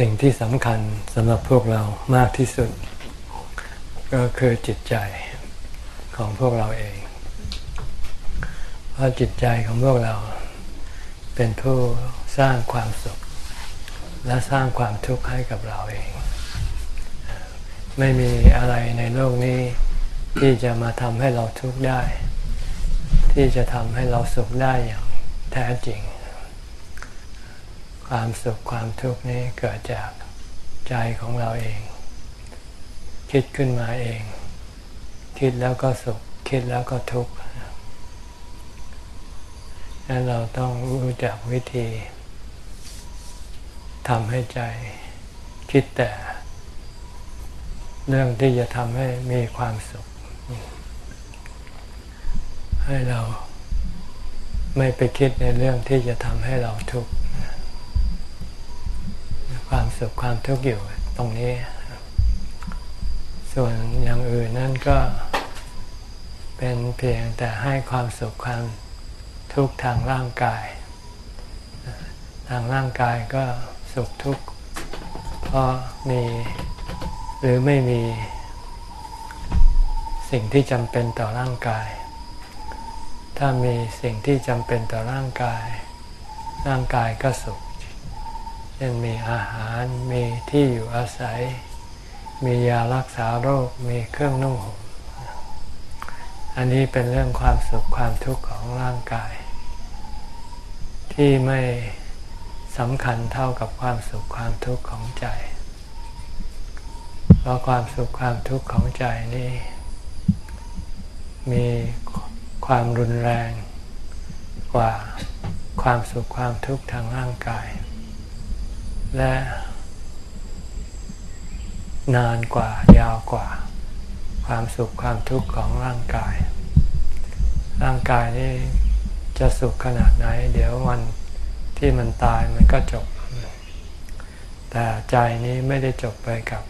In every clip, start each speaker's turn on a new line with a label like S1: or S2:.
S1: สิ่งที่สำคัญสำหรับพวกเรามากที่สุด ก็คือจิตใจของพวกเราเอง เพราะจิตใจของพวกเรา เป็นผู้สร้างความสุข และสร้างความทุกข์ให้กับเราเอง ไม่มีอะไรในโลกนี้ ที่จะมาทำให้เราทุกข์ได้ ที่จะทำให้เราสุขได้อย่างแท้จริง ความสุขความทุกข์นี้เกิดจากใจของเราเอง คิดขึ้นมาเอง คิดแล้วก็สุข คิดแล้วก็ทุกข์นั้นเราต้องรู้จักวิธีทำให้ใจคิดแต่ เรื่องที่จะทำให้มีความสุข ให้เราไม่ไปคิดในเรื่องที่จะทำให้เราทุกข์ ความสุขความทุกข์อยู่ตรงนี้ ส่วนอย่างอื่นนั่นก็เป็นเพียงแต่ให้ความสุขความทุกข์ทางร่างกาย ทางร่างกายก็สุขทุกข์เพราะมีหรือไม่มีสิ่งที่จำเป็นต่อร่างกาย ถ้ามีสิ่งที่จำเป็นต่อร่างกาย ร่างกายก็สุข ช่นมีอาหาร มีที่อยู่อาศัย มียารักษาโรค มีเครื่องนุ่งห่ม อันนี้เป็นเรื่องความสุขความทุกข์ของร่างกาย ที่ไม่สำคัญเท่ากับความสุขความทุกข์ของใจ เพราะความสุขความทุกข์ของใจนี่ มีความรุนแรงกว่าความสุขความทุกข์ทางร่างกาย และนานกว่ายาวกว่า ความสุขความทุกข์ของร่างกาย ร่างกายนี่จะสุขขนาดไหน เดี๋ยววันที่มันตายมันก็จบ แต่ใจนี้ไม่ได้จบไปกับ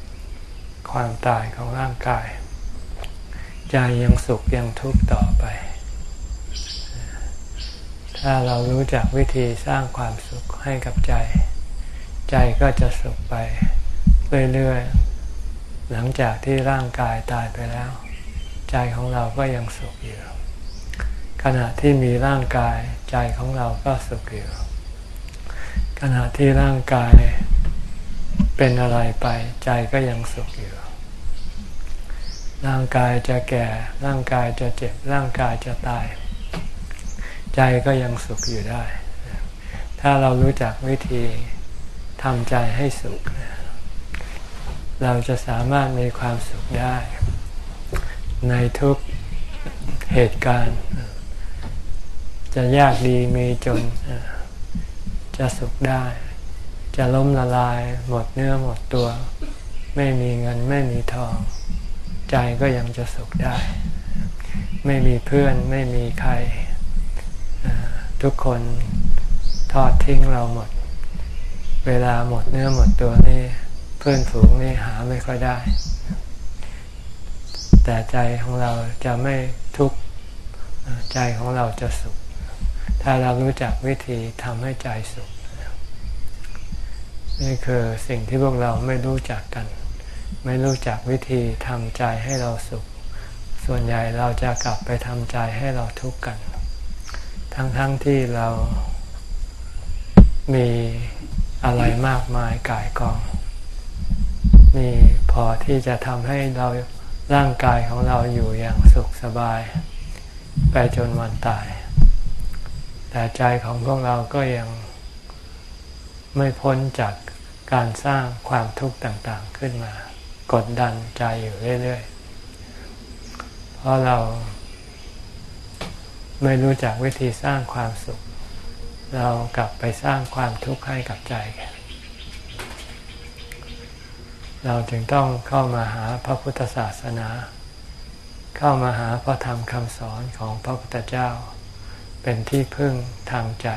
S1: ความตายของร่างกาย ใจยังสุขยังทุกข์ต่อไป ถ้าเรารู้จักวิธีสร้างความสุขให้กับใจ ใจก็จะสุขไปเรื่อยๆ หลังจากที่ร่างกายตายไปแล้ว ใจของเราก็ยังสุขอยู่ ขณะที่มีร่างกายใจของเราก็สุขอยู่ ขณะที่ร่างกายเป็นอะไรไป ใจก็ยังสุขอยู่ ร่างกายจะแก่ ร่างกายจะเจ็บ ร่างกายจะตาย ใจก็ยังสุขอยู่ได้ ถ้าเรารู้จักวิธี ทำใจให้สุข เราจะสามารถมีความสุขได้ ในทุกเหตุการณ์ จะยากดีมีจน จะสุขได้ จะล้มละลายหมดเนื้อหมดตัว ไม่มีเงินไม่มีทอง ใจก็ยังจะสุขได้ ไม่มีเพื่อนไม่มีใคร ทุกคนทอดทิ้งเราหมด เวลาหมดเนื้อหมดตัวนี่เพื่อนฝูงนี่หาไม่ค่อยได้ แต่ใจของเราจะไม่ทุกข์ใจของเราจะสุข ถ้าเรารู้จักวิธีทำให้ใจสุข นี่คือสิ่งที่พวกเราไม่รู้จักกัน ไม่รู้จักวิธีทำใจให้เราสุข ส่วนใหญ่เราจะกลับไปทำใจให้เราทุกข์กัน ทั้งๆทที่เรามี อะไรมากมายกายกอง มีพอที่จะทำให้เราร่างกายของเราอยู่อย่างสุขสบาย ไปจนวันตาย แต่ใจของพวกเราก็ยังไม่พ้นจากการสร้างความทุกข์ต่างๆขึ้นมา กดดันใจอยู่เรื่อยๆ เพราะเราไม่รู้จักวิธีสร้างความสุข เรากลับไปสร้างความทุกข์ให้กับใจเราจึงต้องเข้ามาหาพระพุทธศาสนา เข้ามาหาพระธรรมคำสอนของพระพุทธเจ้า เป็นที่พึ่งทางใจ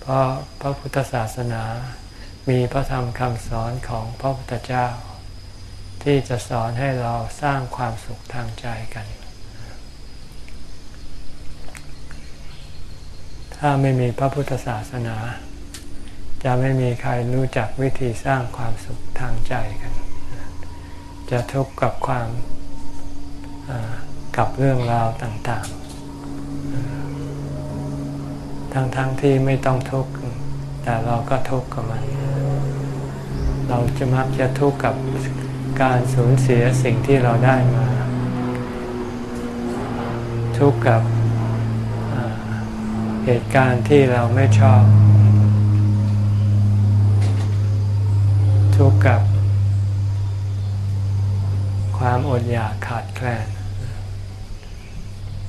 S1: เพราะพระพุทธศาสนามีพระธรรมคำสอนของพระพุทธเจ้า ที่จะสอนให้เราสร้างความสุขทางใจกัน ถ้าไม่มีพระพุทธศาสนา จะไม่มีใครรู้จักวิธีสร้างความสุขทางใจกัน จะทุกข์กับความกับเรื่องราวต่างๆ ทั้งๆทที่ไม่ต้องทุกข์ แต่เราก็ทุกข์กับมัน เราจะมักจะทุกข์กับการสูญเสียสิ่งที่เราได้มา ทุกข์กับ เหตุการณ์ที่เราไม่ชอบ ทุกข์กับ ความอดอยากขาดแคลน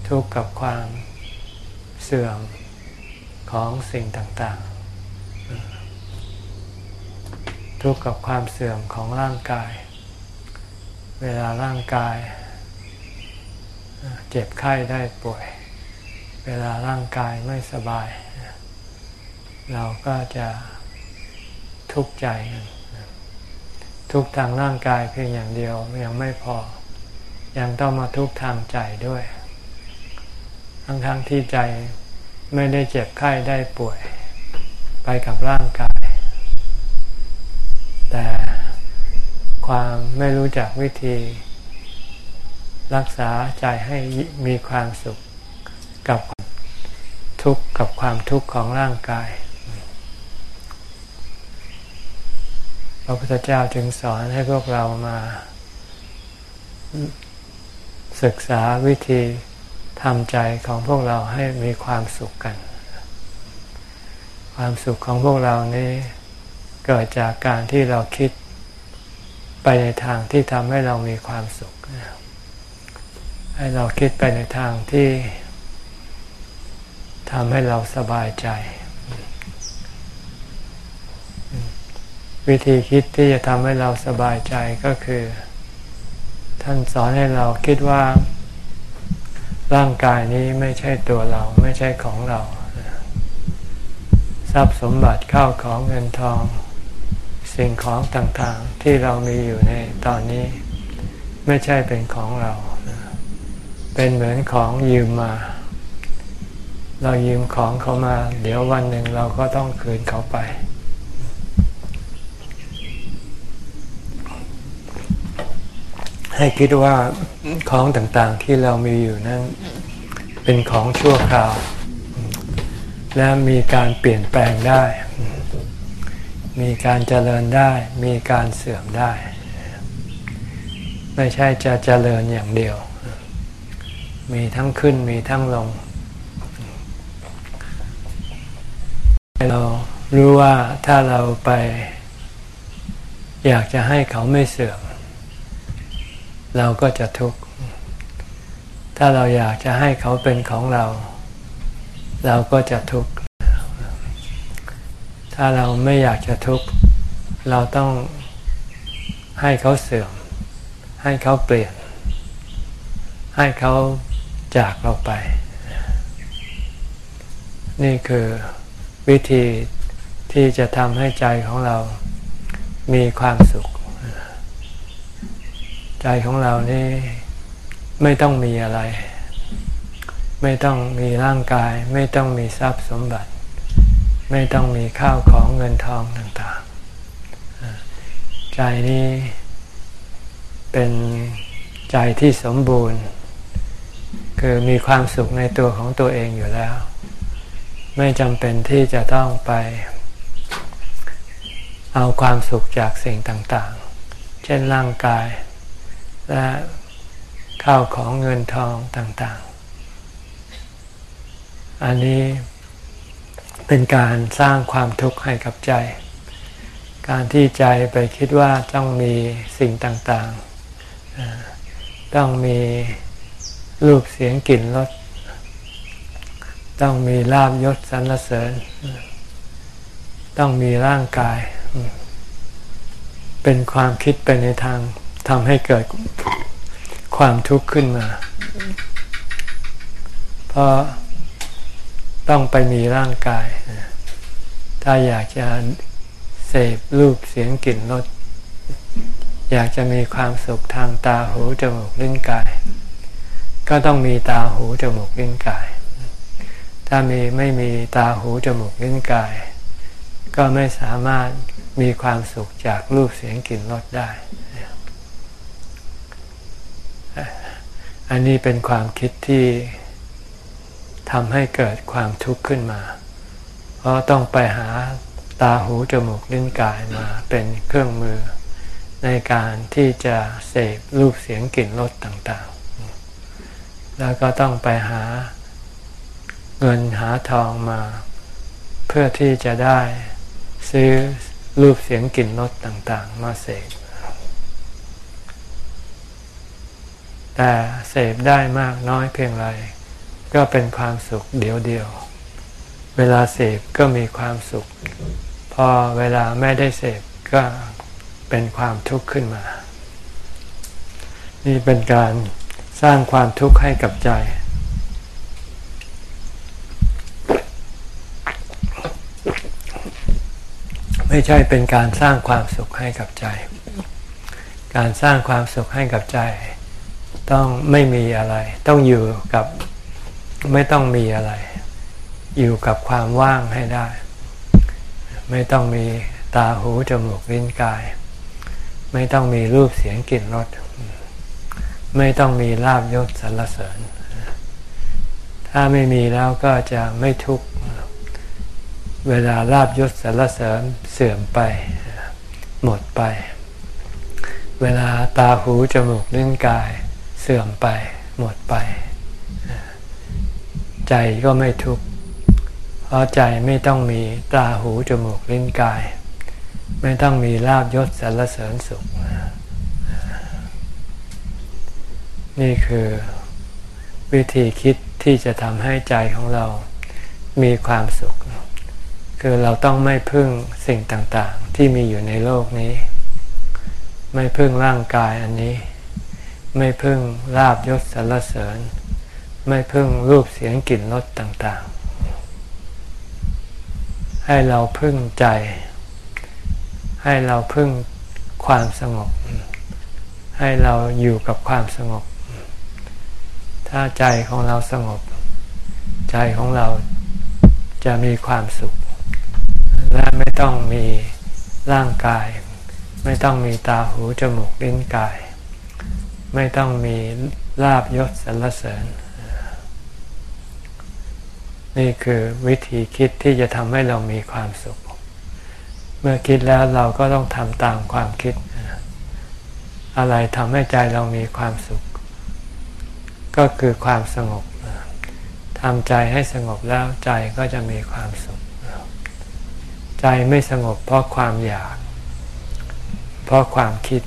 S1: ทุกข์กับความเสื่อมของสิ่งต่างๆ ทุกข์กับความเสื่อมของร่างกาย เวลาร่างกาย เจ็บไข้ได้ป่วย เวลาร่างกายไม่สบาย เราก็จะทุกข์ใจทุกทางร่างกายเพียงอย่างเดียวยังไม่พอ ยังต้องมาทุกทางใจด้วย ทั้งๆทที่ใจไม่ได้เจ็บไข้ได้ป่วย ไปกับร่างกาย แต่ความไม่รู้จักวิธี รักษาใจให้มีความสุข กับทุกข์กับความทุกข์ของร่างกาย พระพุทธเจ้าจึงสอนให้พวกเรามา ศึกษาวิธีทำใจของพวกเราให้มีความสุขกัน ความสุขของพวกเรานี้เกิดจากการที่เราคิดไปในทางที่ทำให้เรามีความสุข ให้เราคิดไปในทางที่ ทำให้เราสบายใจ วิธีคิดที่จะทำให้เราสบายใจก็คือ ท่านสอนให้เราคิดว่า ร่างกายนี้ไม่ใช่ตัวเราไม่ใช่ของเรา ทรัพย์สมบัติเข้าของเงินทอง สิ่งของต่างๆ ที่เรามีอยู่ในตอนนี้ ไม่ใช่เป็นของเรา เป็นเหมือนของยืมมา เรายืมของเขามา เดี๋ยววันหนึ่งเราก็ต้องคืนเขาไป ให้คิดว่าของต่างๆที่เรามีอยู่นั้นเป็นของชั่วคราว และมีการเปลี่ยนแปลงได้ มีการเจริญได้ มีการเสื่อมได้ ไม่ใช่จะเจริญอย่างเดียว มีทั้งขึ้นมีทั้งลง เรารู้ว่าถ้าเราไป อยากจะให้เขาไม่เสื่อม เราก็จะทุกข์ ถ้าเราอยากจะให้เขาเป็นของเรา เราก็จะทุกข์ ถ้าเราไม่อยากจะทุกข์ เราต้องให้เขาเสื่อม ให้เขาเปลี่ยน ให้เขาจากเราไป นี่คือ วิธีที่จะทำให้ใจของเรามีความสุข ใจของเรานี่ไม่ต้องมีอะไร ไม่ต้องมีร่างกาย ไม่ต้องมีทรัพย์สมบัติ ไม่ต้องมีข้าวของเงินทองต่างๆ ใจนี้เป็นใจที่สมบูรณ์ คือมีความสุขในตัวของตัวเองอยู่แล้ว ไม่จำเป็นที่จะต้องไป เอาความสุขจากสิ่งต่างๆ เช่นร่างกาย และข้าวของเงินทองต่างๆ อันนี้เป็นการสร้างความทุกข์ให้กับใจ การที่ใจไปคิดว่าต้องมีสิ่งต่างๆ ต้องมีรูปเสียงกลิ่นรส ต้องมีลาบยศสรรเสริญ ต้องมีร่างกาย เป็นความคิดไปในทางทำให้เกิดความทุกข์ขึ้นมา เพราะต้องไปมีร่างกาย ถ้าอยากจะเสพรูปเสียงกลิ่นรสอยากจะมีความสุขทางตาหูจมูกลิ้นกาย ก็ต้องมีตาหูจมูกลิ้นกาย ถ้ามีไม่มีตาหูจมูกลิ้นกาย ก็ไม่สามารถมีความสุขจากรูปเสียงกลิ่นรสได้ อันนี้เป็นความคิดที่ทำให้เกิดความทุกข์ขึ้นมา เพราะต้องไปหาตาหูจมูกลิ้นกายมาเป็นเครื่องมือ ในการที่จะเสพรูปเสียงกลิ่นรสต่างๆ แล้วก็ต้องไปหา เงินหาทองมา เพื่อที่จะได้ซื้อรูปเสียงกลิ่นรสต่างๆ มาเสพแต่เสพได้มากน้อยเพียงไร ก็เป็นความสุขเดียวเดียว เวลาเสพก็มีความสุข พอเวลาไม่ได้เสพก็เป็นความทุกข์ขึ้นมา นี่เป็นการสร้างความทุกข์ให้กับใจ ไม่ใช่เป็นการสร้างความสุขให้กับใจ การสร้างความสุขให้กับใจ ต้องไม่มีอะไร ต้องอยู่กับไม่ต้องมีอะไร อยู่กับความว่างให้ได้ ไม่ต้องมีตาหูจมูกลิ้นกาย ไม่ต้องมีรูปเสียงกลิ่นรสไม่ต้องมีลาบยศสรรเสริญ ถ้าไม่มีแล้วก็จะไม่ทุกข์ เวลาลาบยศสรรเสริญเสื่อมไป หมดไป เวลาตาหูจมูกลิ้นกายเสื่อมไป หมดไป ใจก็ไม่ทุกข์เพราะใจไม่ต้องมีตาหูจมูกลิ้นกาย ไม่ต้องมีลาบยศสรรเสริญสุข นี่คือวิธีคิดที่จะทำให้ใจของเรามีความสุข คือเราต้องไม่พึ่งสิ่งต่างๆ ที่มีอยู่ในโลกนี้ ไม่พึ่งร่างกายอันนี้ ไม่พึ่งลาบยศสรรเสริญ ไม่พึ่งรูปเสียงกลิ่นรสต่างๆ ให้เราพึ่งใจ ให้เราพึ่งความสงบ ให้เราอยู่กับความสงบ ถ้าใจของเราสงบ ใจของเราจะมีความสุข และไม่ต้องมีร่างกาย ไม่ต้องมีตาหูจมูกลิ้นกาย ไม่ต้องมีลาบยศสรรเสริญ นี่คือวิธีคิดที่จะทำให้เรามีความสุข เมื่อคิดแล้วเราก็ต้องทำตามความคิด อะไรทำให้ใจเรามีความสุข ก็คือความสงบทำใจให้สงบแล้วใจก็จะมีความสุข ใจไม่สงบเพราะความอยาก เพราะความคิด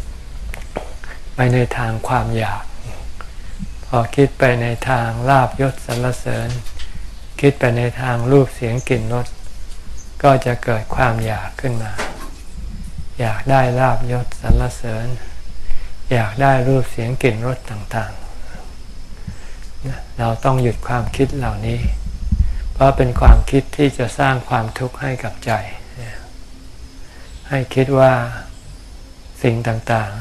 S1: ไปในทางความอยาก พอคิดไปในทางลาบยศสรรเสริญ คิดไปในทางรูปเสียงกลิ่นรสก็จะเกิดความอยากขึ้นมา อยากได้ลาบยศสรรเสริญ อยากได้รูปเสียงกลิ่นรสต่างๆ เราต้องหยุดความคิดเหล่านี้ เพราะเป็นความคิดที่จะสร้างความทุกข์ให้กับใจ ให้คิดว่าสิ่งต่าง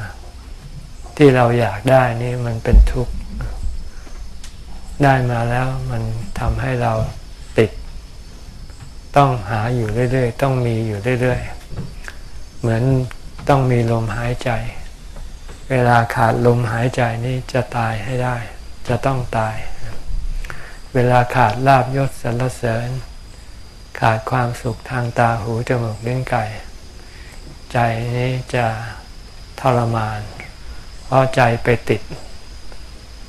S1: ๆ ที่เราอยากได้นี่มันเป็นทุกข์ ได้มาแล้วมันทำให้เราติด ต้องหาอยู่เรื่อยๆ ต้องมีอยู่เรื่อยๆ เหมือนต้องมีลมหายใจ เวลาขาดลมหายใจนี่จะตายให้ได้ จะต้องตาย เวลาขาดลาบยศสรรเสริญ ขาดความสุขทางตาหูจมูกลิ้นกาย ใจนี้จะทรมาน เพราะใจไปติด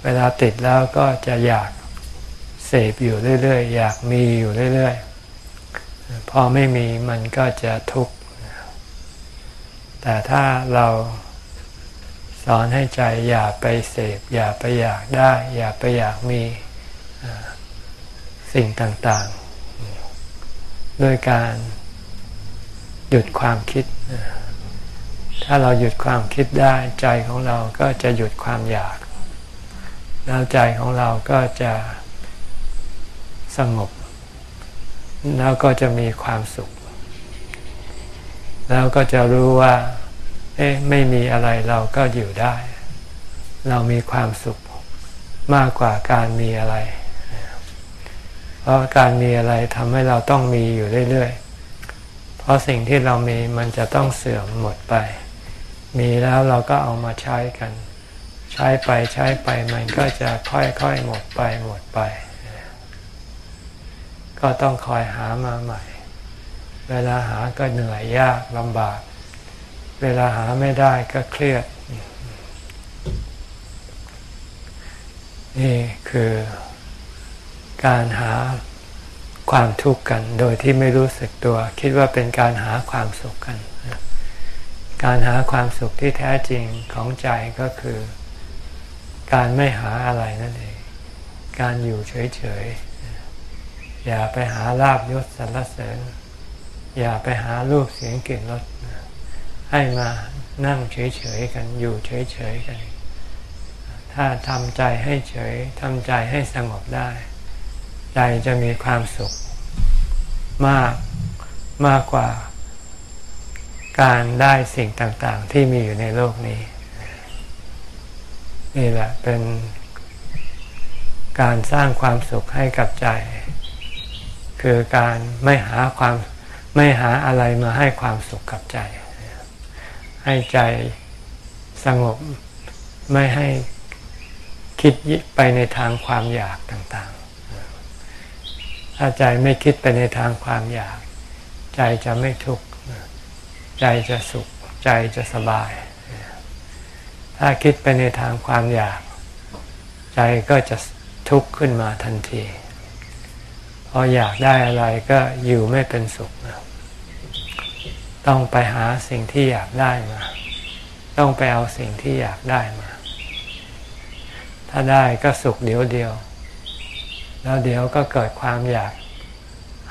S1: เวลาติดแล้วก็จะอยากเสพอยู่เรื่อยๆ อยากมีอยู่เรื่อยๆ พอไม่มีมันก็จะทุกข์ แต่ถ้าเราสอนให้ใจอย่าไปเสพ อย่าไปอยากได้ อย่าไปอยากมีสิ่งต่างๆ ด้วยการหยุดความคิด ถ้าเราหยุดความคิดได้ใจของเราก็จะหยุดความอยาก แล้วใจของเราก็จะสงบ แล้วก็จะมีความสุข แล้วก็จะรู้ว่า เอ๊ะไม่มีอะไรเราก็อยู่ได้ เรามีความสุขมากกว่าการมีอะไร เพราะการมีอะไรทำให้เราต้องมีอยู่เรื่อยๆ ราะสิ่งที่เรามีมันจะต้องเสื่อมหมดไป มีแล้วเราก็เอามาใช้กัน ใช้ไปใช้ไปมันก็จะค่อยๆหมดไปหมดไป ก็ต้องคอยหามาใหม่ เวลาหาก็เหนื่อยยากลำบาก เวลาหาไม่ได้ก็เครียด นี่คือการหา ความทุกข์กัน โดยที่ไม่รู้สึกตัว คิดว่าเป็นการหาความสุขกัน การหาความสุขที่แท้จริงของใจก็คือ การไม่หาอะไรนั่นเอง การอยู่เฉยๆ อย่าไปหาลาบยศสรรเสริญ อย่าไปหารูปเสียงกลิ่นรสให้มานั่งเฉยๆกันอยู่เฉยๆกัน ถ้าทำใจให้เฉยทำใจให้สงบได้ ใจจะมีความสุขมากมากกว่าการได้สิ่งต่างๆ ที่มีอยู่ในโลกนี้ นี่แหละเป็นการสร้างความสุขให้กับใจ คือการไม่หาความไม่หาอะไรมาให้ความสุขกับใจ ให้ใจสงบไม่ให้คิดไปในทางความอยากต่าง ถ้าใจไม่คิดไปในทางความอยาก ใจจะไม่ทุกข์ใจจะสุข ใจจะสบาย ถ้าคิดไปในทางความอยาก ใจก็จะทุกข์ขึ้นมาทันที พออยากได้อะไรก็อยู่ไม่เป็นสุข ต้องไปหาสิ่งที่อยากได้มา ต้องไปเอาสิ่งที่อยากได้มา ถ้าได้ก็สุขเดียวเดียว แล้วเดี๋ยวก็เกิดความอยาก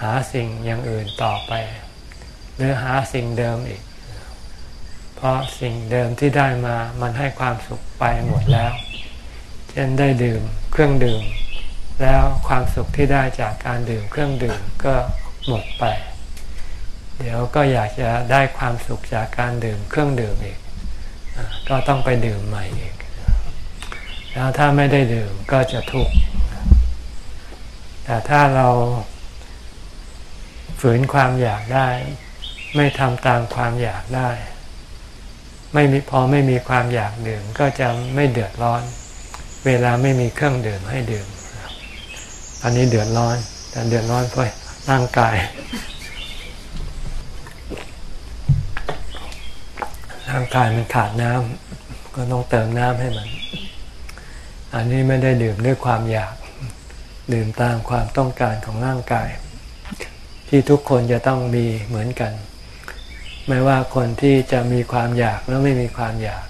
S1: หาสิ่งอย่างอื่นต่อไป หรือหาสิ่งเดิมอีก เพราะสิ่งเดิมที่ได้มามันให้ความสุขไปหมดแล้ว เช่นได้ดื่มเครื่องดื่ม แล้วความสุขที่ได้จากการดื่มเครื่องดื่มก็หมดไป เดี๋ยวก็อยากจะได้ความสุขจากการดื่มเครื่องดื่มอีก ก็ต้องไปดื่มใหม่อีก แล้วถ้าไม่ได้ดื่มก็จะทุกข์ แต่ถ้าเราฝืนความอยากได้ ไม่ทำตามความอยากได้ ไม่มีพอไม่มีความอยากดื่มก็จะไม่เดือดร้อน เวลาไม่มีเครื่องดื่มให้ดื่ม อันนี้เดือดร้อน แต่เดือดร้อนเพราะร่างกาย ร่างกายมันขาดน้ำก็ต้องเติมน้ำให้มัน อันนี้ไม่ได้ดื่มด้วยความอยาก ดื่มตามความต้องการของร่างกาย ที่ทุกคนจะต้องมีเหมือนกัน ไม่ว่าคนที่จะมีความอยากแล้วไม่มีความอยาก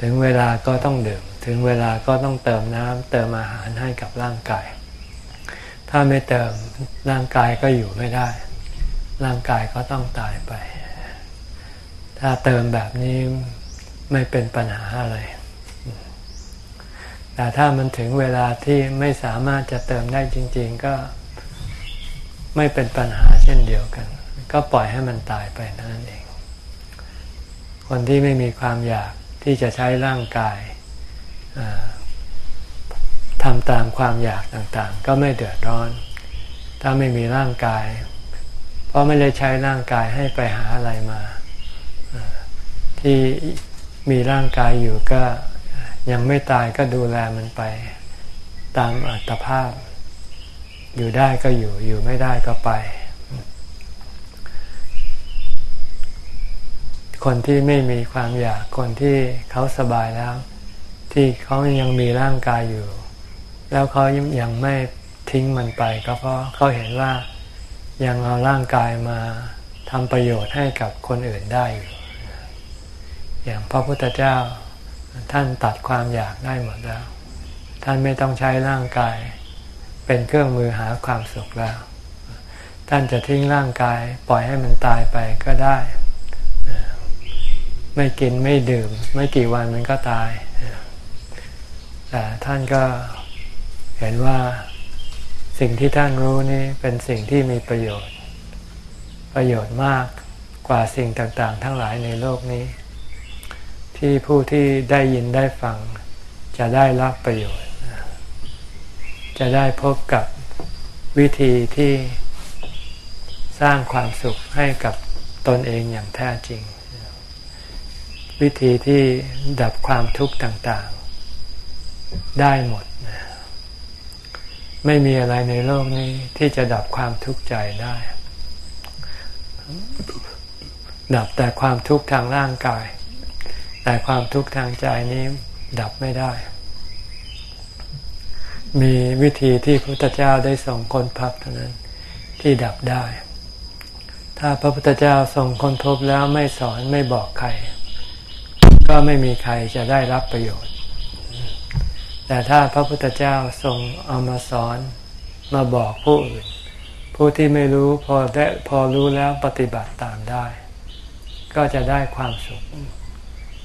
S1: ถึงเวลาก็ต้องดื่ม ถึงเวลาก็ต้องเติมน้ำเติมอาหารให้กับร่างกาย ถ้าไม่เติมร่างกายก็อยู่ไม่ได้ ร่างกายก็ต้องตายไป ถ้าเติมแบบนี้ไม่เป็นปัญหาอะไร แต่ถ้ามันถึงเวลาที่ไม่สามารถจะเติมได้จริง ๆ ก็ไม่เป็นปัญหาเช่นเดียวกัน ก็ปล่อยให้มันตายไปนั่นเอง คนที่ไม่มีความอยากที่จะใช้ร่างกายทำตามความอยากต่างๆ ก็ไม่เดือดร้อน ถ้าไม่มีร่างกาย เพราะไม่ได้ใช้ร่างกายให้ไปหาอะไรมา ที่มีร่างกายอยู่ก็ ยังไม่ตายก็ดูแลมันไป ตามอัตภาพ อยู่ได้ก็อยู่อยู่ไม่ได้ก็ไป คนที่ไม่มีความอยากคนที่เขาสบายแล้ว ที่เขายังมีร่างกายอยู่ แล้วเขายังไม่ทิ้งมันไป ก็เพราะเขาเห็นว่ายังเอาร่างกายมาทำประโยชน์ให้กับคนอื่นได้อยู่อย่างพระพุทธเจ้า ท่านตัดความอยากได้หมดแล้ว ท่านไม่ต้องใช้ร่างกาย เป็นเครื่องมือหาความสุขแล้ว ท่านจะทิ้งร่างกายปล่อยให้มันตายไปก็ได้ ไม่กินไม่ดื่ม ไม่กี่วันมันก็ตายแต่ท่านก็เห็นว่าสิ่งที่ท่านรู้นี่เป็นสิ่งที่มีประโยชน์ ประโยชน์มากกว่าสิ่งต่างๆ ทั้งหลายในโลกนี้ ที่ผู้ที่ได้ยินได้ฟัง จะได้รับประโยชน์ จะได้พบกับวิธีที่สร้างความสุขให้กับตนเองอย่างแท้จริง วิธีที่ดับความทุกข์ต่างๆ ได้หมด ไม่มีอะไรในโลกนี้ที่จะดับความทุกข์ใจได้ ดับแต่ความทุกข์ทางร่างกาย แต่ความทุกข์ทางใจนี้ดับไม่ได้ มีวิธีที่พระพุทธเจ้าได้ส่งคนพับเท่านั้นที่ดับได้ ถ้าพระพุทธเจ้าส่งคนพบแล้วไม่สอนไม่บอกใคร ก็ไม่มีใครจะได้รับประโยชน์ แต่ถ้าพระพุทธเจ้าทรงเอามาสอนมาบอกผู้อื่น ผู้ที่ไม่รู้พอได้พอรู้แล้วปฏิบัติตามได้ ก็จะได้ความสุข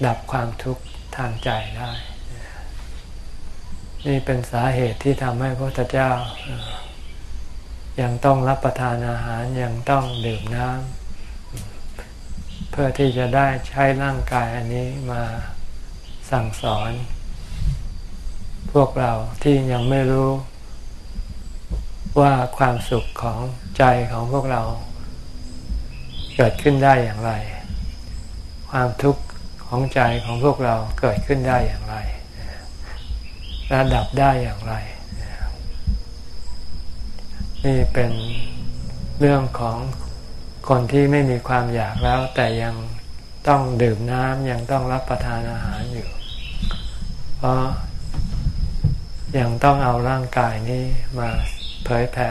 S1: ดับความทุกข์ทางใจได้ นี่เป็นสาเหตุที่ทำให้พระพุทธเจ้า ยังต้องรับประทานอาหารยังต้องดื่มน้ำเพื่อที่จะได้ใช้ร่างกายอันนี้มาสั่งสอน พวกเราที่ยังไม่รู้ว่าความสุขของใจของพวกเรา เกิดขึ้นได้อย่างไร ความทุกข์ ของใจของพวกเราเกิดขึ้นได้อย่างไรระดับได้อย่างไร นี่เป็นเรื่องของคนที่ไม่มีความอยากแล้ว แต่ยังต้องดื่มน้ำยังต้องรับประทานอาหารอยู่ เพราะยังต้องเอาร่างกายนี้มาเผยแผ่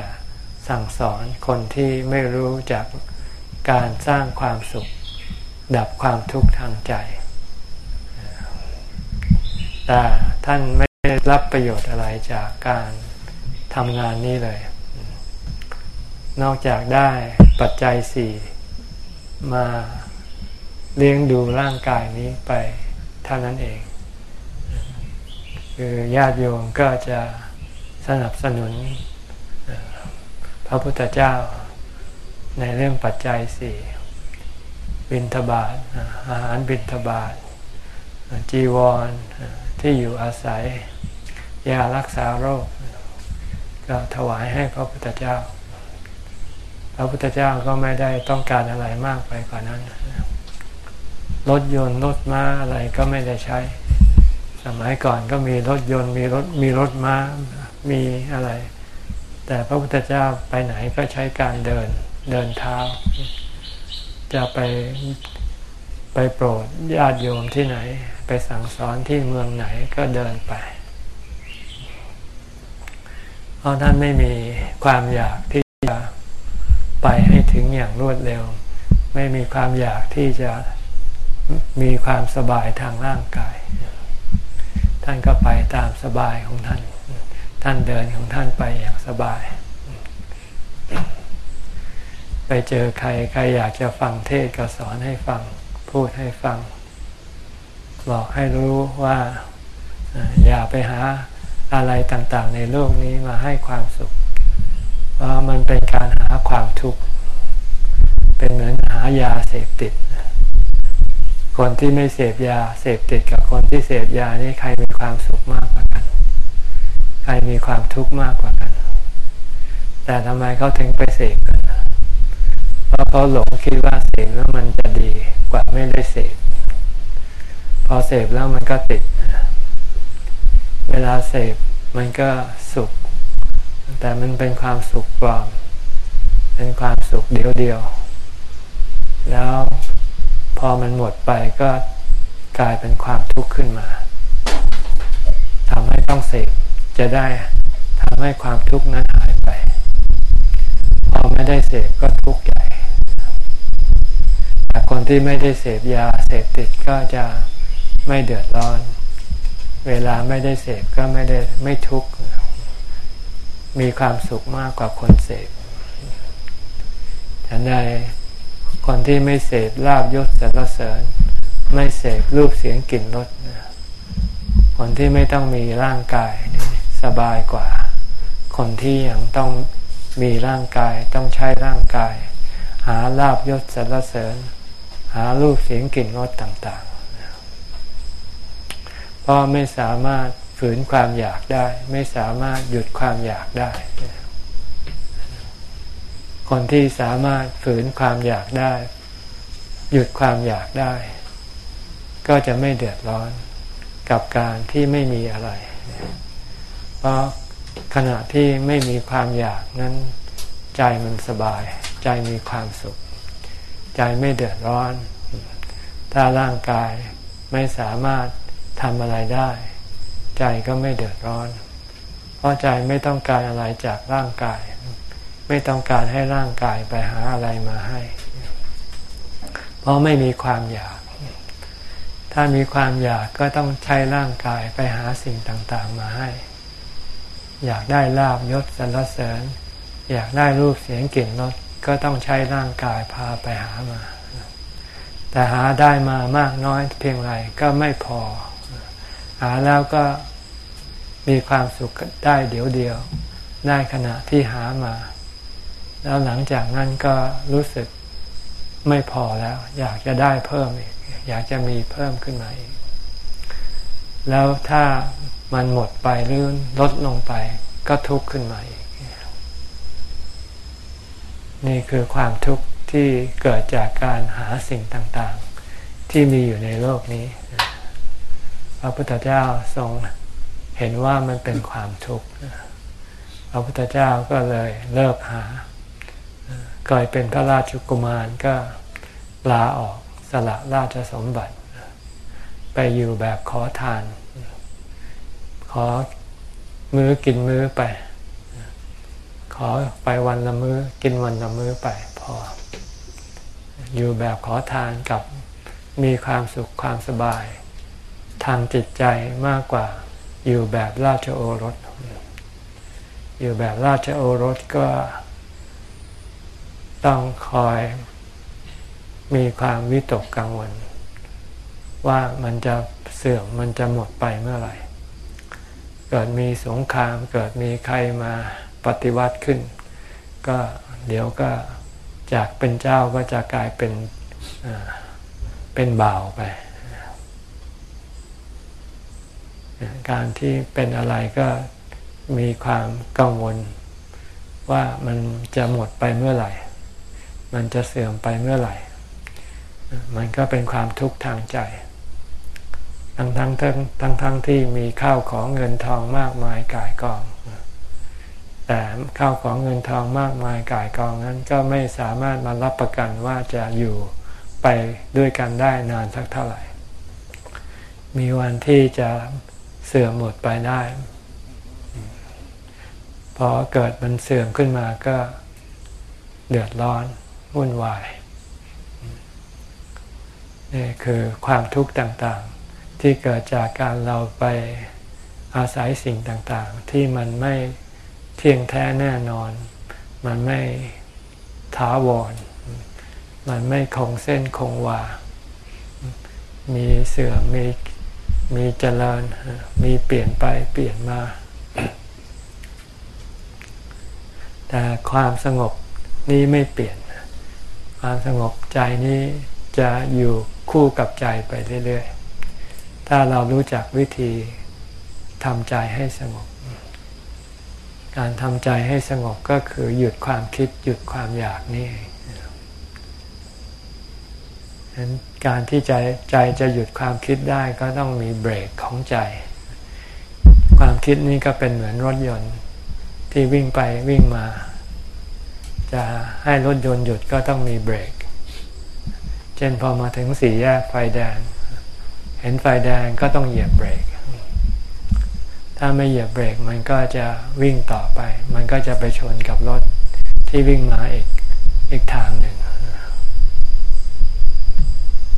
S1: สั่งสอนคนที่ไม่รู้จากการสร้างความสุข ดับความทุกข์ทางใจ แต่ท่านไม่ได้รับประโยชน์อะไรจากการทำงานนี้เลย นอกจากได้ปัจจัยสี่มาเลี้ยงดูร่างกายนี้ไปเท่านั้นเอง คือญาติโยมก็จะสนับสนุนพระพุทธเจ้าในเรื่องปัจจัยสี่บิณฑบาตอาหารบิณฑบาตจีวร ที่อยู่อาศัย ยารักษาโรค ก็ถวายให้พระพุทธเจ้า พระพุทธเจ้าก็ไม่ได้ต้องการอะไรมากไปกว่านั้น รถยนต์รถม้าอะไรก็ไม่ได้ใช้ สมัยก่อนก็มีรถยนต์มีรถมีรถม้ามีอะไร แต่พระพุทธเจ้าไปไหนก็ใช้การเดินเดินเท้า จะไปไปโปรดญาติโยมที่ไหน ไปสั่งสอนที่เมืองไหนก็เดินไป เพราะท่านไม่มีความอยากที่จะไปให้ถึงอย่างรวดเร็ว ไม่มีความอยากที่จะมีความสบายทางร่างกาย ท่านก็ไปตามสบายของท่าน ท่านเดินของท่านไปอย่างสบาย ไปเจอใครใครอยากจะฟังเทศก็สอนให้ฟัง พูดให้ฟัง บอกให้รู้ว่าอย่าไปหาอะไรต่างๆ ในโลกนี้มาให้ความสุขว่าะมันเป็นการหาความทุกข์ เป็นเหมือนหายาเสพติด คนที่ไม่เสพยาเสพติดกับคนที่เสพยานี่ใครมีความสุขมากกว่ากัน ใครมีความทุกข์มากกว่ากัน แต่ทำไมเขาถึงไปเสพกัน เพราะเขาหลงคิดว่าเสพแล้วมันจะดีกว่าไม่ได้เสพ อเสพแล้วมันก็ติด เวลาเสพมันก็สุข แต่มันเป็นความสุขปลอม เป็นความสุขเดียวเดียว แล้วพอมันหมดไปก็กลายเป็นความทุกข์ขึ้นมาทำให้ต้องเสพจะได้ทำให้ความทุกข์นั้นหายไป พอไม่ได้เสพก็ทุกข์ใหญ่แต่คนที่ไม่ได้เสพยาเสพติดก็จะ ไม่เดือดร้อน เวลาไม่ได้เสพก็ไม่ได้ไม่ทุกข์ มีความสุขมากกว่าคนเสพฉันใดคนที่ไม่เสพลาบยศสรรเสริญ ไม่เสพรูปเสียงกลิ่นรสคนที่ไม่ต้องมีร่างกายนี่สบายกว่า คนที่ยังต้องมีร่างกายต้องใช้ร่างกาย หาลาบยศสรรเสริญ หารูปเสียงกลิ่นรสต่าง เพราะไม่สามารถฝืนความอยากได้ ไม่สามารถหยุดความอยากได้ คนที่สามารถฝืนความอยากได้ หยุดความอยากได้ ก็จะไม่เดือดร้อนกับการที่ไม่มีอะไร เพราะขณะที่ไม่มีความอยากนั้นใจมันสบาย ใจมีความสุข ใจไม่เดือดร้อน ถ้าร่างกายไม่สามารถ ทำอะไรได้ ใจก็ไม่เดือดร้อน เพราะใจไม่ต้องการอะไรจากร่างกาย ไม่ต้องการให้ร่างกายไปหาอะไรมาให้ เพราะไม่มีความอยาก ถ้ามีความอยากก็ต้องใช้ร่างกายไปหาสิ่งต่างๆมาให้ อยากได้ลาบยศสรรเสริญ อยากได้รูปเสียงกลิ่นรสก็ต้องใช้ร่างกายพาไปหามา แต่หาได้มามากน้อยเพียงไรก็ไม่พอ หาแล้วก็มีความสุขได้เดี๋ยวเดียว ได้ขณะที่หามา แล้วหลังจากนั้นก็รู้สึกไม่พอแล้ว อยากจะได้เพิ่มอีก อยากจะมีเพิ่มขึ้นมาอีก แล้วถ้ามันหมดไปหรือลดลงไปก็ทุกข์ขึ้นมาอีก นี่คือความทุกข์ที่เกิดจากการหาสิ่งต่างๆ ที่มีอยู่ในโลกนี้ พระพุทธเจ้าทรงเห็นว่ามันเป็นความทุกข์พระพุทธเจ้าก็เลยเลิกหาก่อยเป็นพระราชกุมารก็ลาออกสละราชสมบัติ ไปอยู่แบบขอทาน ขอมื้อกินมื้อไป ขอไปวันละมื้อกินวันละมื้อไปพอ อยู่แบบขอทานกับมีความสุขความสบาย ทางจิตใจมากกว่าอยู่แบบราชโอรส อยู่แบบราชโอรสก็ต้องคอยมีความวิตกกังวล ว่ามันจะเสื่อมมันจะหมดไปเมื่อไหร่ เกิดมีสงครามเกิดมีใครมาปฏิวัติขึ้น ก็เดี๋ยวก็จากเป็นเจ้าก็จะกลายเป็นเป็นบ่าวไป การที่เป็นอะไรก็มีความกังวล ว่ามันจะหมดไปเมื่อไหร่ มันจะเสื่อมไปเมื่อไหร่ มันก็เป็นความทุกข์ทางใจ ทั้งทั้งทั้งทั้งทั้งที่มีข้าวของเงินทองมากมายกายกอง แต่ข้าวของเงินทองมากมายกายกองนั้นก็ไม่สามารถมารับประกันว่าจะอยู่ไปด้วยกันได้นานสักเท่าไหร่ มีวันที่จะ สื่อมหมดไปได้ พอเกิดมันเสื่อมขึ้นมาก็เดือดร้อนวุ่นวายนี่คือความทุกข์ต่างๆ ที่เกิดจากการเราไปอาศัยสิ่งต่างๆ ที่มันไม่เที่ยงแท้แน่นอน มันไม่ถาวร มันไม่คงเส้นคงวา มีเสื่อมมี มีเจริญ มีเปลี่ยนไปเปลี่ยนมา แต่ความสงบนี้ไม่เปลี่ยน ความสงบใจนี้จะอยู่คู่กับใจไปเรื่อยๆ ถ้าเรารู้จักวิธีทำใจให้สงบ การทำใจให้สงบก็คือหยุดความคิดหยุดความอยากนี่เอง การที่ใจใจจะหยุดความคิดได้ก็ต้องมีเบรกของใจ ความคิดนี่ก็เป็นเหมือนรถยนต์ที่วิ่งไปวิ่งมา จะให้รถยนต์หยุดก็ต้องมีเบรก เช่นพอมาถึงสี่แยกไฟแดง เห็นไฟแดงก็ต้องเหยียบเบรก ถ้าไม่เหยียบเบรกมันก็จะวิ่งต่อไป มันก็จะไปชนกับรถที่วิ่งมาอีกอีกทางหนึ่ง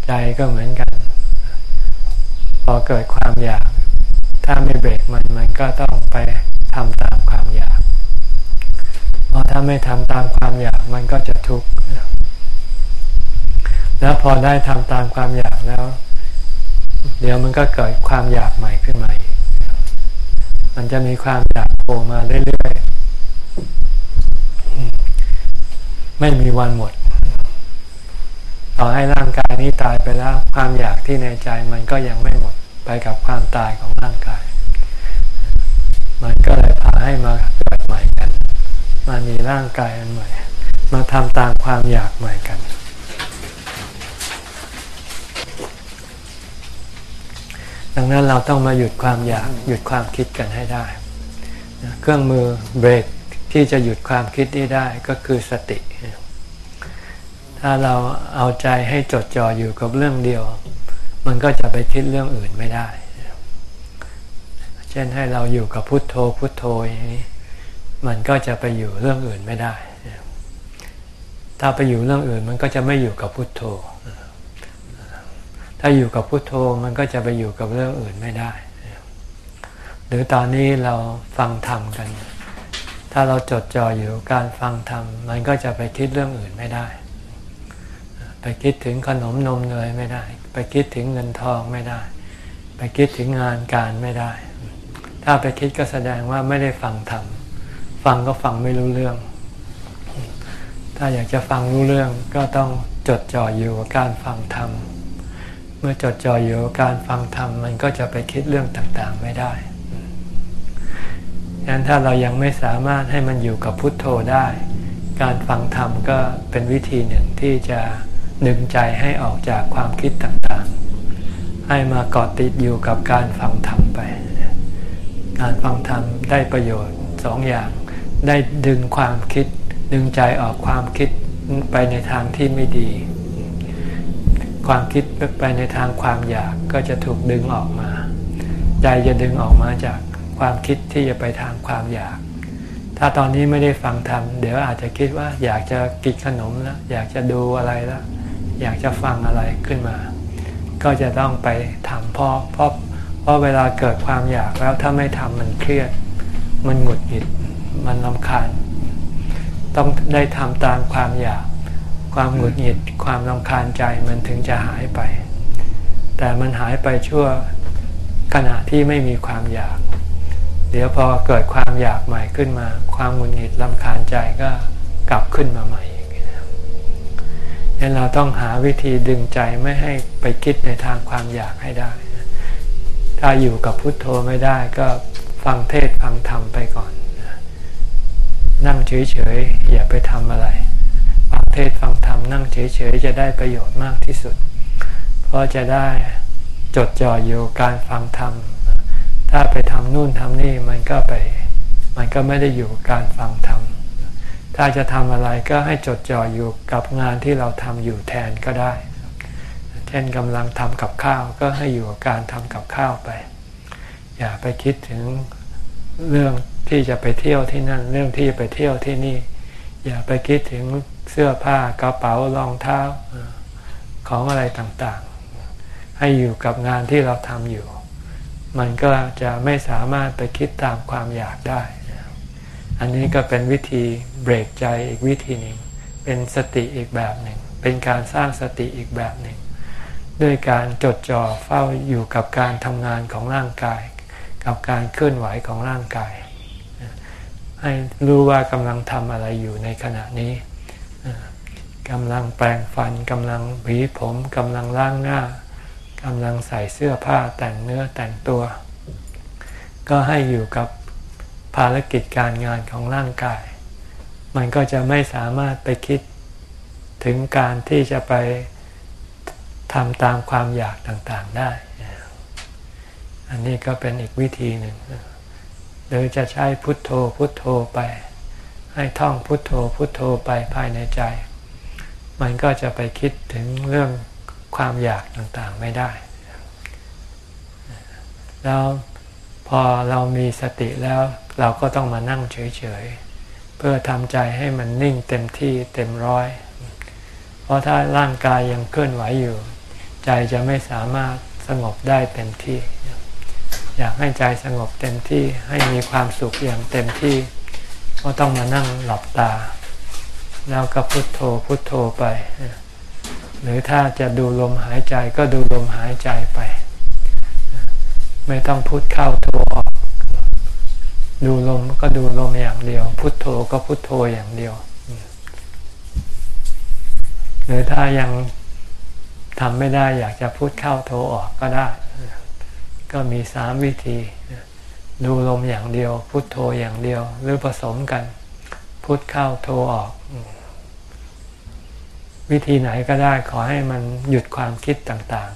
S1: ใจก็เหมือนกัน พอเกิดความอยาก ถ้าไม่เบรกมันมันก็ต้องไปทำตามความอยากพราะถ้าไม่ทำตามความอยากมันก็จะทุกข์แล้วพอได้ทำตามความอยากแล้ว เดี๋ยวมันก็เกิดความอยากใหม่ขึ้นมาอีกมันจะมีความอยากโผล่มาเรื่อยๆ ไม่มีวันหมด ต่อให้ร่างกายนี้ตายไปแล้ว ความอยากที่ในใจมันก็ยังไม่หมดไปกับความตายของร่างกาย มันก็เลยพาให้มาเกิดใหม่กัน มามีร่างกายอันใหม่ มาทำตามความอยากใหม่กัน ดังนั้นเราต้องมาหยุดความอยากหยุดความคิดกันให้ได้ เครื่องมือเบรกที่จะหยุดความคิดนี้ได้ก็คือสติ ถ้าเราเอาใจให้จดจ่ออยู่กับเรื่องเดียว มันก็จะไปคิดเรื่องอื่นไม่ได้ เช่นให้เราอยู่กับพุทโธพุทโธอย่างนี้ มันก็จะไปอยู่เรื่องอื่นไม่ได้ ถ้าไปอยู่เรื่องอื่นมันก็จะไม่อยู่กับพุทโธ ถ้าอยู่กับพุทโธมันก็จะไปอยู่กับเรื่องอื่นไม่ได้ หรือตอนนี้เราฟังธรรมกัน ถ้าเราจดจ่ออยู่การฟังธรรมมันก็จะไปคิดเรื่องอื่นไม่ได้ ไปคิดถึงขนมนมเนยไม่ได้ ไปคิดถึงเงินทองไม่ได้ ไปคิดถึงงานการไม่ได้ ถ้าไปคิดก็แสดงว่าไม่ได้ฟังธรรมฟังก็ฟังไม่รู้เรื่อง ถ้าอยากจะฟังรู้เรื่องก็ต้องจดจ่ออยู่กับการฟังธรรมเมื่อจดจ่ออยู่กับการฟังธรรมมันก็จะไปคิดเรื่องต่างๆไม่ได้ฉะนั้นถ้าเรายังไม่สามารถให้มันอยู่กับพุทโธได้ การฟังธรรมก็เป็นวิธีหนึ่งที่จะ ดึงใจให้ออกจากความคิดต่างๆ ให้มาเกาะติดอยู่กับการฟังธรรมไป การฟังธรรมได้ประโยชน์สองอย่าง ได้ดึงความคิด ดึงใจออกความคิดไปในทางที่ไม่ดี ความคิดไปในทางความอยากก็จะถูกดึงออกมา ใจจะดึงออกมาจากความคิดที่จะไปทางความอยากถ้าตอนนี้ไม่ได้ฟังธรรมเดี๋ยวอาจจะคิดว่าอยากจะกินขนมแล้วอยากจะดูอะไรแล้ว อยากจะฟังอะไรขึ้นมา ก็จะต้องไปทำเพราะเพราะเพราะเวลาเกิดความอยากแล้วถ้าไม่ทำมันเครียด มันหงุดหงิด มันลำคาญ ต้องได้ทำตามความอยาก ความหงุดหงิด ความลำคาญใจมันถึงจะหายไป แต่มันหายไปชั่วขณะที่ไม่มีความอยาก เดี๋ยวพอเกิดความอยากใหม่ขึ้นมา ความหงุดหงิดลำคาญใจก็กลับขึ้นมาใหม่ อีกนี่เราต้องหาวิธีดึงใจไม่ให้ไปคิดในทางความอยากให้ได้ ถ้าอยู่กับพุทโธไม่ได้ก็ฟังเทศฟังธรรมไปก่อน นั่งเฉยๆอย่าไปทำอะไร ฟังเทศฟังธรรมนั่งเฉยๆจะได้ประโยชน์มากที่สุด เพราะจะได้จดจ่ออยู่การฟังธรรม ถ้าไปทำนู่นทำนี่มันก็ไป มันก็ไม่ได้อยู่การฟังธรรม ถ้าจะทำอะไรก็ให้จดจ่ออยู่กับงานที่เราทำอยู่แทนก็ได้ เช่นกำลังทำกับข้าวก็ให้อยู่กับการทำกับข้าวไป อย่าไปคิดถึงเรื่องที่จะไปเที่ยวที่นั่น เรื่องที่จะไปเที่ยวที่นี่ อย่าไปคิดถึงเสื้อผ้ากระเป๋ารองเท้าของอะไรต่างๆ ให้อยู่กับงานที่เราทำอยู่ มันก็จะไม่สามารถไปคิดตามความอยากได้ อันนี้ก็เป็นวิธีเบรกใจอีกวิธีหนึ่ง เป็นสติอีกแบบหนึ่ง เป็นการสร้างสติอีกแบบหนึ่ง ด้วยการจดจ่อเฝ้าอยู่กับการทำงานของร่างกาย กับการเคลื่อนไหวของร่างกาย ให้รู้ว่ากำลังทำอะไรอยู่ในขณะนี้กำลังแปลงฟันกำลังหวีผมกำลังล้างหน้ากำลังใส่เสื้อผ้าแต่งเนื้อแต่งตัว ก็ให้อยู่กับ ภารกิจการงานของร่างกาย มันก็จะไม่สามารถไปคิดถึงการที่จะไปทำตามความอยากต่างๆได้ อันนี้ก็เป็นอีกวิธีหนึ่ง หรือจะใช้พุทโธพุทโธไป ให้ท่องพุทโธพุทโธไปภายในใจ มันก็จะไปคิดถึงเรื่องความอยากต่างๆไม่ได้ แล้ว พอเรามีสติแล้วเราก็ต้องมานั่งเฉยๆ เพื่อทำใจให้มันนิ่งเต็มที่เต็มร้อย เพราะถ้าร่างกายยังเคลื่อนไหวอยู่ ใจจะไม่สามารถสงบได้เต็มที่ อยากให้ใจสงบเต็มที่ให้มีความสุขอย่างเต็มที่ ก็ต้องมานั่งหลับตา แล้วก็พุโทโธพุโทโธไป หรือถ้าจะดูลมหายใจก็ดูลมหายใจไป ไม่ต้องพุทเข้าโทออก ดูลมก็ดูลมอย่างเดียว พุทโธก็พุทโธอย่างเดียว หรือถ้ายังทำไม่ได้อยากจะพุทเข้าโทออกก็ได้ ก็มีสามวิธี ดูลมอย่างเดียว พุทโธอย่างเดียว หรือผสมกัน พุทเข้าโทออก วิธีไหนก็ได้ขอให้มันหยุดความคิดต่าง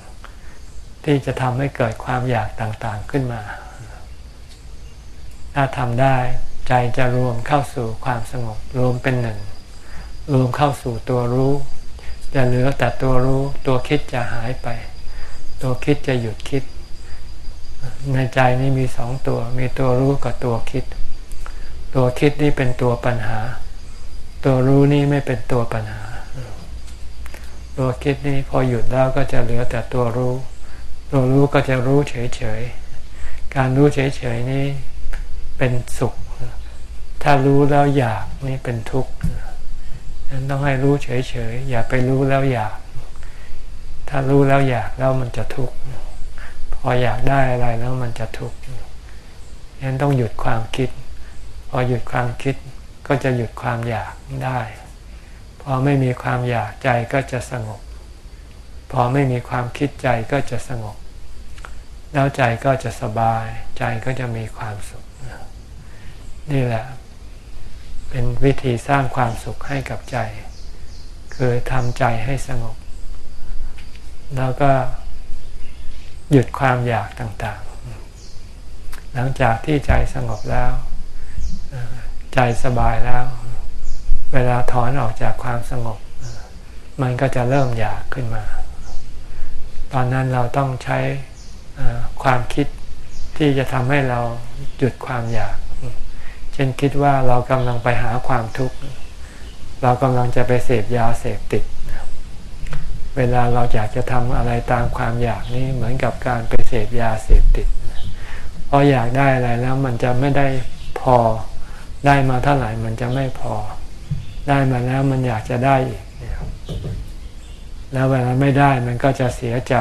S1: ที่จะทำให้เกิดความอยากต่างๆขึ้นมา ถ้าทำได้ใจจะรวมเข้าสู่ความสงบรวมเป็นหนึ่ง รวมเข้าสู่ตัวรู้ จะเหลือแต่ตัวรู้ตัวคิดจะหายไป ตัวคิดจะหยุดคิด ในใจนี้มีสองตัว มีตัวรู้กับตัวคิด ตัวคิดนี่เป็นตัวปัญหา ตัวรู้นี่ไม่เป็นตัวปัญหา ตัวคิดนี่พอหยุดแล้วก็จะเหลือแต่ตัวรู้ ตัวรู้ก็จะรู้เฉยๆ การรู้เฉยๆนี่เป็นสุข ถ้ารู้แล้วอยากนี่เป็นทุกข์นั้นต้องให้รู้เฉยๆ อย่าไปรู้แล้วอยาก ถ้ารู้แล้วอยากแล้วมันจะทุกข์ พออยากได้อะไรแล้วมันจะทุกข์นั้นต้องหยุดความคิด พอหยุดความคิดก็จะหยุดความอยากได้ พอไม่มีความอยากใจก็จะสงบ พอไม่มีความคิดใจก็จะสงบ แล้วใจก็จะสบาย ใจก็จะมีความสุข นี่แหละ เป็นวิธีสร้างความสุขให้กับใจ คือทำใจให้สงบ แล้วก็หยุดความอยากต่างๆ หลังจากที่ใจสงบแล้ว ใจสบายแล้ว เวลาถอนออกจากความสงบ มันก็จะเริ่มอยากขึ้นมา ตอนนั้นเราต้องใช้ความคิดที่จะทำให้เราหยุดความอยาก เช่นคิดว่าเรากำลังไปหาความทุกข์ เรากำลังจะไปเสพยาเสพติด เวลาเราอยากจะทำอะไรตามความอยากนี้เหมือนกับการไปเสพยาเสพติดพออยากได้อะไรแล้วมันจะไม่ได้พอได้มาเท่าไหร่มันจะไม่พอ ได้มาแล้วมันอยากจะได้อีก แล้วเวลาไม่ได้มันก็จะเสียใจ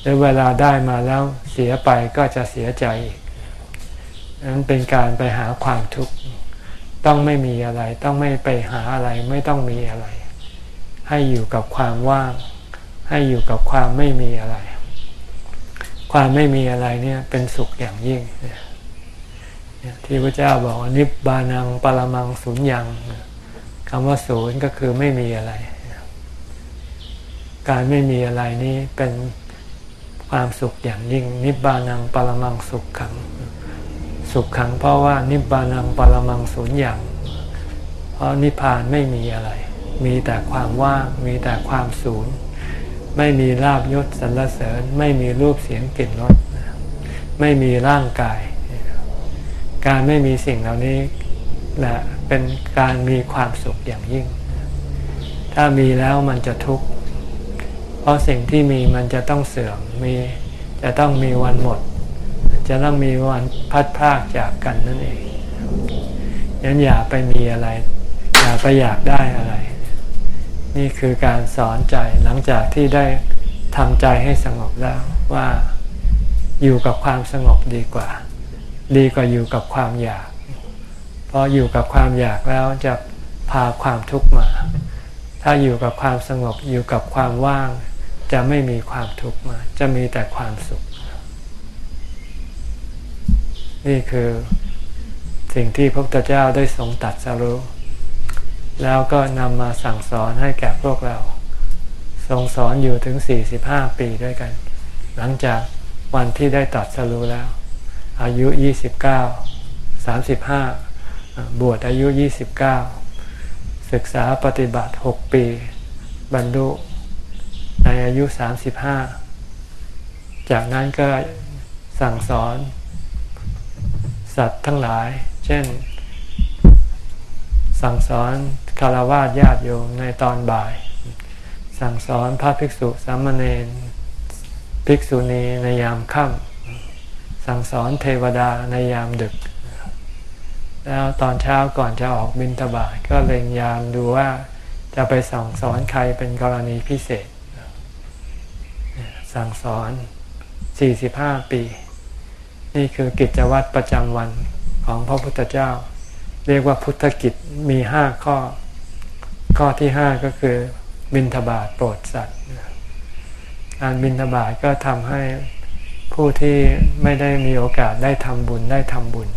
S1: หรือเวลาได้มาแล้วเสียไปก็จะเสียใจอีกนั้นเป็นการไปหาความทุกข์ ต้องไม่มีอะไร ต้องไม่ไปหาอะไร ไม่ต้องมีอะไร ให้อยู่กับความว่าง ให้อยู่กับความไม่มีอะไร ความไม่มีอะไรเนี่ยเป็นสุขอย่างยิ่ง ที่พระเจ้าบอกนิบบานังปรมังสุญญังคำว่าศูนย์ก็คือไม่มีอะไร การไม่มีอะไรนี้เป็นความสุขอย่างยิ่ง นิบานังปรมังสุขขัง สุขขังเพราะว่านิบานังปรมังสูญอย่าง เพราะนิพพานไม่มีอะไร มีแต่ความว่างมีแต่ความสูญไม่มีลาบยศสรรเสริญ ไม่มีรูปเสียงกลิ่นรสไม่มีร่างกาย การไม่มีสิ่งเหล่านี้แหละเป็นการมีความสุขอย่างยิ่ง ถ้ามีแล้วมันจะทุกข์ เพราะสิ่งที่มีมันจะต้องเสื่อมมีจะต้องมีวันหมด จะต้องมีวันพัดพากจากกันนั่นเองยันอย่าไปมีอะไร อย่าไปอยากได้อะไร นี่คือการสอนใจหลังจากที่ได้ทำใจให้สงบแล้วว่าอยู่กับความสงบดีกว่า ดีกว่าอยู่กับความอยาก เพราะอยู่กับความอยากแล้วจะพาความทุกข์มา ถ้าอยู่กับความสงบอยู่กับความว่าง จะไม่มีความทุกข์มา จะมีแต่ความสุข นี่คือสิ่งที่พระพุทธเจ้าได้ทรงตัดสรู้แล้วก็นำมาสั่งสอนให้แก่พวกเรา ทรงสอนอยู่ถึง 45 ปีด้วยกัน หลังจากวันที่ได้ตัดสรู้แล้ว อายุ 29 35 บวชอายุ 29 ศึกษาปฏิบัติ 6 ปี บรรลุ ในอายุ 35 จากนั้นก็สั่งสอน สัตว์ทั้งหลาย เช่น สั่งสอนคารวะญาติโยมในตอนบ่าย สั่งสอนพระภิกษุสามเณรภิกษุณีในยามค่ำสั่งสอนเทวดาในยามดึก แล้วตอนเช้าก่อนจะออกบินตบาทก็เล็งยามดูว่าจะไปสั่งสอนใครเป็นกรณีพิเศษ สั่งสอน 45 ปี นี่คือกิจวัตรประจำวันของพระพุทธเจ้า เรียกว่าพุทธกิจมีห้าข้อ ข้อที่ห้าก็คือบิณฑบาตโปรดสัตว์การบิณฑบาตก็ทำให้ผู้ที่ไม่ได้มีโอกาสได้ทำบุญได้ทำบุญ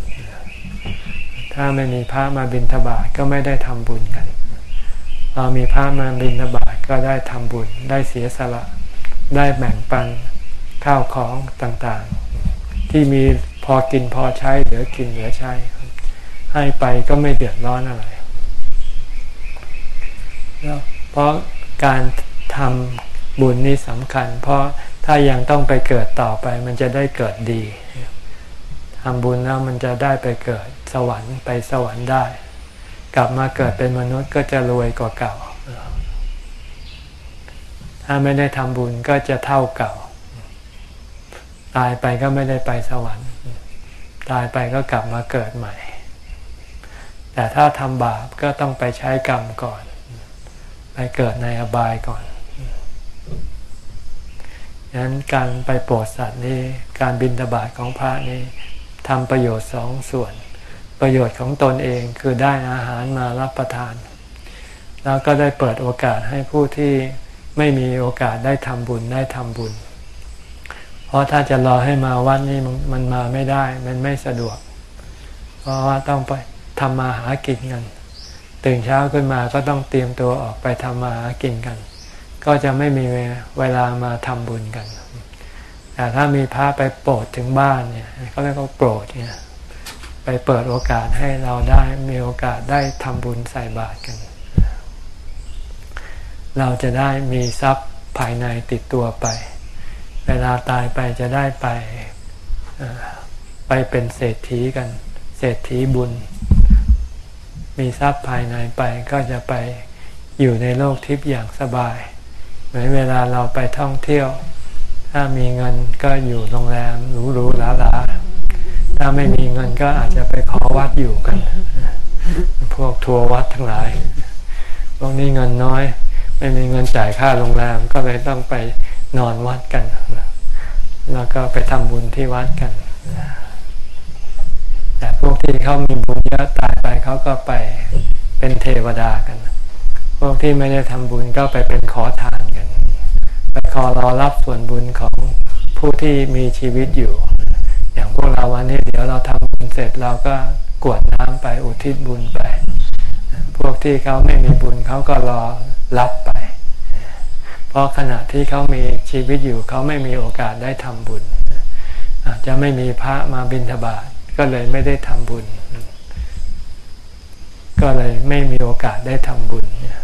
S1: ถ้าไม่มีพระมาบิณฑบาตก็ไม่ได้ทำบุญกันพอมีพระมาบิณฑบาตก็ได้ทำบุญได้เสียสละ ได้แบ่งปันข้าวของต่างๆ ที่มีพอกินพอใช้เหลือกินเหลือใช้ ให้ไปก็ไม่เดือดร้อนอะไรแล้วเพราะการทำบุญนี้สำคัญ เพราะถ้ายังต้องไปเกิดต่อไป มันจะได้เกิดดีทำบุญแล้วมันจะได้ไปเกิดสวรรค์ไปสวรรค์ได้ กลับมาเกิดเป็นมนุษย์ก็จะรวยกว่าเก่า ถ้าไม่ได้ทำบุญก็จะเท่าเก่า ตายไปก็ไม่ได้ไปสวรรค์ ตายไปก็กลับมาเกิดใหม่ แต่ถ้าทำบาปก็ต้องไปใช้กรรมก่อน ไปเกิดในอบายก่อนฉะนั้นการไปโปรดสัตว์นี่การบินตบาทของพระนี่ทำประโยชน์สองส่วน ประโยชน์ของตนเองคือได้อาหารมารับประทาน แล้วก็ได้เปิดโอกาสให้ผู้ที่ ไม่มีโอกาสได้ทำบุญได้ทำบุญ เพราะถ้าจะรอให้มาวัดนี่มันมาไม่ได้ มันไม่สะดวก เพราะว่าต้องไปทำมาหากินกัน ตื่นเช้าขึ้นมาก็ต้องเตรียมตัวออกไปทำมาหากินกัน ก็จะไม่มีเวลามาทำบุญกัน แต่ถ้ามีพระไปโปรดถึงบ้านเนี่ยเขาเรียกว่าโปรดเนี่ยไปเปิดโอกาสให้เราได้มีโอกาสได้ทำบุญใส่บาตรกัน เราจะได้มีทรัพย์ภายในติดตัวไป เวลาตายไปจะได้ไปไปเป็นเศรษฐีกัน เศรษฐีบุญ มีทรัพย์ภายในไปก็จะไปอยู่ในโลกทิพย์อย่างสบาย เหมือนเวลาเราไปท่องเที่ยว ถ้ามีเงินก็อยู่โรงแรมหรูๆหราๆถ้าไม่มีเงินก็อาจจะไปขอวัดอยู่กัน พวกทัวร์วัดทั้งหลาย พวกนี้เงินน้อย ไม่มีเงินจ่ายค่าโรงแรมก็เลยต้องไปนอนวัดกัน แล้วก็ไปทำบุญที่วัดกัน แต่พวกที่เขามีบุญเยอะตายไปเขาก็ไปเป็นเทวดากัน พวกที่ไม่ได้ทำบุญก็ไปเป็นขอทานกัน ไปขอรอรับส่วนบุญของผู้ที่มีชีวิตอยู่ อย่างพวกเราวันนี้เดี๋ยวเราทำบุญเสร็จเราก็กวดน้ำไปอุทิศบุญไป พวกที่เขาไม่มีบุญเขาก็รอ รับไป เพราะขณะที่เขามีชีวิตอยู่เขาไม่มีโอกาสได้ทำบุญ อาจจะไม่มีพระมาบิณฑบาตก็เลยไม่ได้ทำบุญ ก็เลยไม่มีโอกาสได้ทำบุญเนี่ย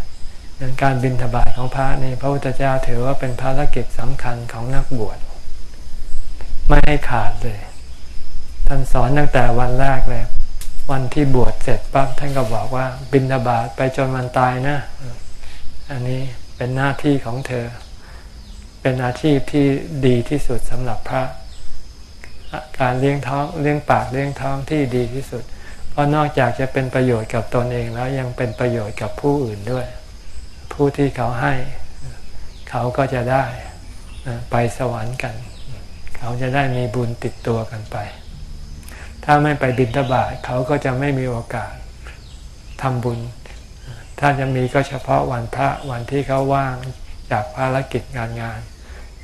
S1: การบินทบาทของพระนี่พระพุทธเจ้าถือว่าเป็นภารกิจสำคัญของนักบวชไม่ให้ขาดเลย ท่านสอนตั้งแต่วันแรกเลย วันที่บวชเสร็จปั๊บท่านก็บอกว่าบินทบาทไปจนวันตายนะ อันนี้เป็นหน้าที่ของเธอ เป็นอาชีพที่ดีที่สุดสำหรับพระ การเลี้ยงท้องเลี้ยงปากเลี้ยงท้องที่ดีที่สุด เพราะนอกจากจะเป็นประโยชน์กับตนเองแล้วยังเป็นประโยชน์กับผู้อื่นด้วย ผู้ที่เขาให้ เขาก็จะได้ไปสวรรค์กัน เขาจะได้มีบุญติดตัวกันไป ถ้าไม่ไปบิณฑบาตเขาก็จะไม่มีโอกาสทำบุญ ถ้าจะมีก็เฉพาะวันพระวันที่เขาว่างจากภารกิจงานงาน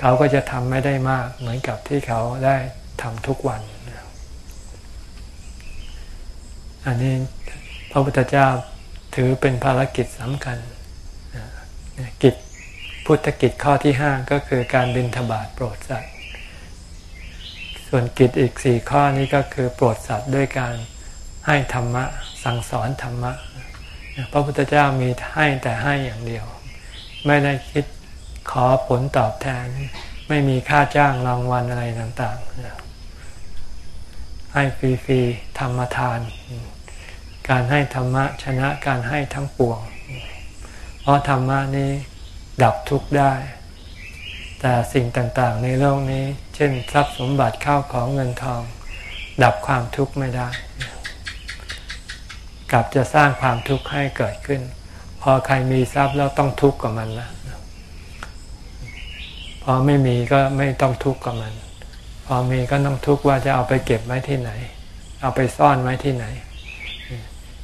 S1: เขาก็จะทำไม่ได้มากเหมือนกับที่เขาได้ทำทุกวัน อันนี้พระพุทธเจ้าถือเป็นภารกิจสำคัญกิจพุทธกิจข้อที่ห้าก็คือการบินทบาทโปรดสัตว์ส่วนกิจอีกสี่ข้อนี้ก็คือโปรดสัตว์ด้วยการให้ธรรมะสั่งสอนธรรมะ พระพุทธเจ้ามีให้แต่ให้อย่างเดียว ไม่ได้คิดขอผลตอบแทน ไม่มีค่าจ้างรางวัลอะไรต่างๆ ให้ฟรีๆธรรมทาน การให้ธรรมะชนะการให้ทั้งปวง เพราะธรรมะนี้ดับทุกข์ได้ แต่สิ่งต่างๆ ในโลกนี้ เช่นทรัพย์สมบัติข้าวของเงินทอง ดับความทุกข์ไม่ได้ กลับจะสร้างความทุกข์ให้เกิดขึ้น พอใครมีทรัพย์แล้วต้องทุกข์กับมันละพอไม่มีก็ไม่ต้องทุกข์กับมัน พอมีก็ต้องทุกข์ว่าจะเอาไปเก็บไว้ที่ไหน เอาไปซ่อนไว้ที่ไหน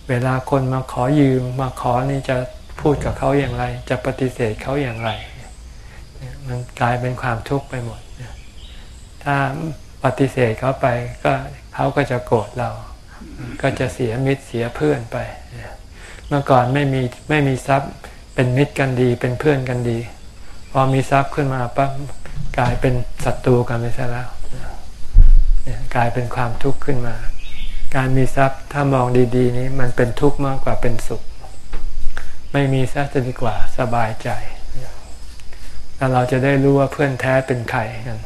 S1: เวลาคนมาขอยืมมาขอนี่จะพูดกับเขาอย่างไร จะปฏิเสธเขาอย่างไร มันกลายเป็นความทุกข์ไปหมด ถ้าปฏิเสธเขาไปก็เขาก็จะโกรธเรา ก็จะเสียมิตรเสียเพื่อนไปเมื่อก่อนไม่มีไม่มีทรัพย์เป็นมิตรกันดีเป็นเพื่อนกันดี พอมีทรัพย์ขึ้นมาปั๊บกลายเป็นศัตรูกันไปซะแล้วกลายเป็นความทุกข์ขึ้นมา การมีทรัพย์ถ้ามองดี ๆ นี้มันเป็นทุกข์มากกว่าเป็นสุข ไม่มีทรัพย์จะดีกว่าสบายใจแล้วเราจะได้รู้ว่าเพื่อนแท้เป็นใครกัน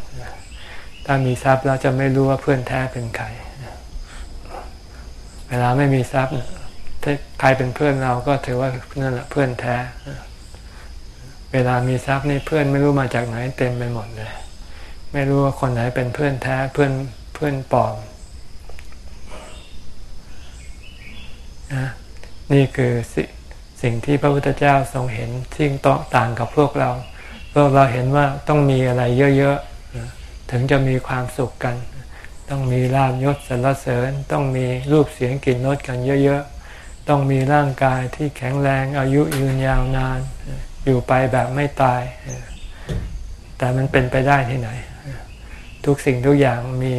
S1: ถ้ามีทรัพย์เราจะไม่รู้ว่าเพื่อนแท้เป็นใคร เวลาไม่มีทรัพย์ใครเป็นเพื่อนเราก็ถือว่านั่นแหละเพื่อนแท้ เวลามีทรัพย์นี่เพื่อนไม่รู้มาจากไหนเต็มไปหมดเลย ไม่รู้ว่าคนไหนเป็นเพื่อนแท้เพื่อนเพื่อนปลอมนะนี่คือสสิ่งที่พระพุทธเจ้าทรงเห็นที่ต่างกับพวกเราพวกเราเห็นว่าต้องมีอะไรเยอะๆถึงจะมีความสุขกัน ต้องมีลาบยศสรรเสริญ ต้องมีรูปเสียงกลิ่นรสกันเยอะๆ ต้องมีร่างกายที่แข็งแรงอายุยืนยาวนาน อยู่ไปแบบไม่ตาย แต่มันเป็นไปได้ที่ไหน ทุกสิ่งทุกอย่างมี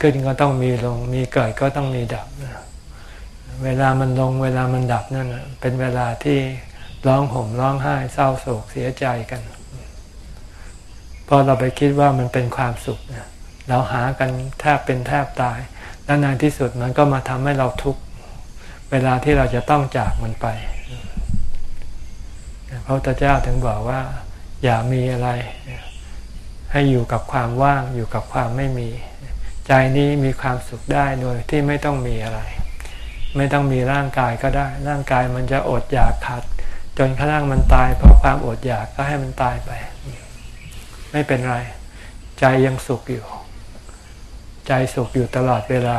S1: ขึ้นก็ต้องมีลง มีเกิดก็ต้องมีดับ เวลามันลงเวลามันดับนั่นเป็นเวลาที่ร้องห่มร้องไห้เศร้าโศกเสียใจกันพอเราไปคิดว่ามันเป็นความสุข เราหากันแทบเป็นแทบตาย แล้วในที่สุดมันก็มาทำให้เราทุกข์เวลาที่เราจะต้องจากมันไปพระพุทธเจ้าถึงบอกว่า อย่ามีอะไร ให้อยู่กับความว่างอยู่กับความไม่มี ใจนี้มีความสุขได้โดยที่ไม่ต้องมีอะไร ไม่ต้องมีร่างกายก็ได้ ร่างกายมันจะอดอยากขาดจนข้างมันตาย เพราะความอดอยากก็ให้มันตายไป ไม่เป็นไร ใจยังสุขอยู่ ใจสุขอยู่ตลอดเวลา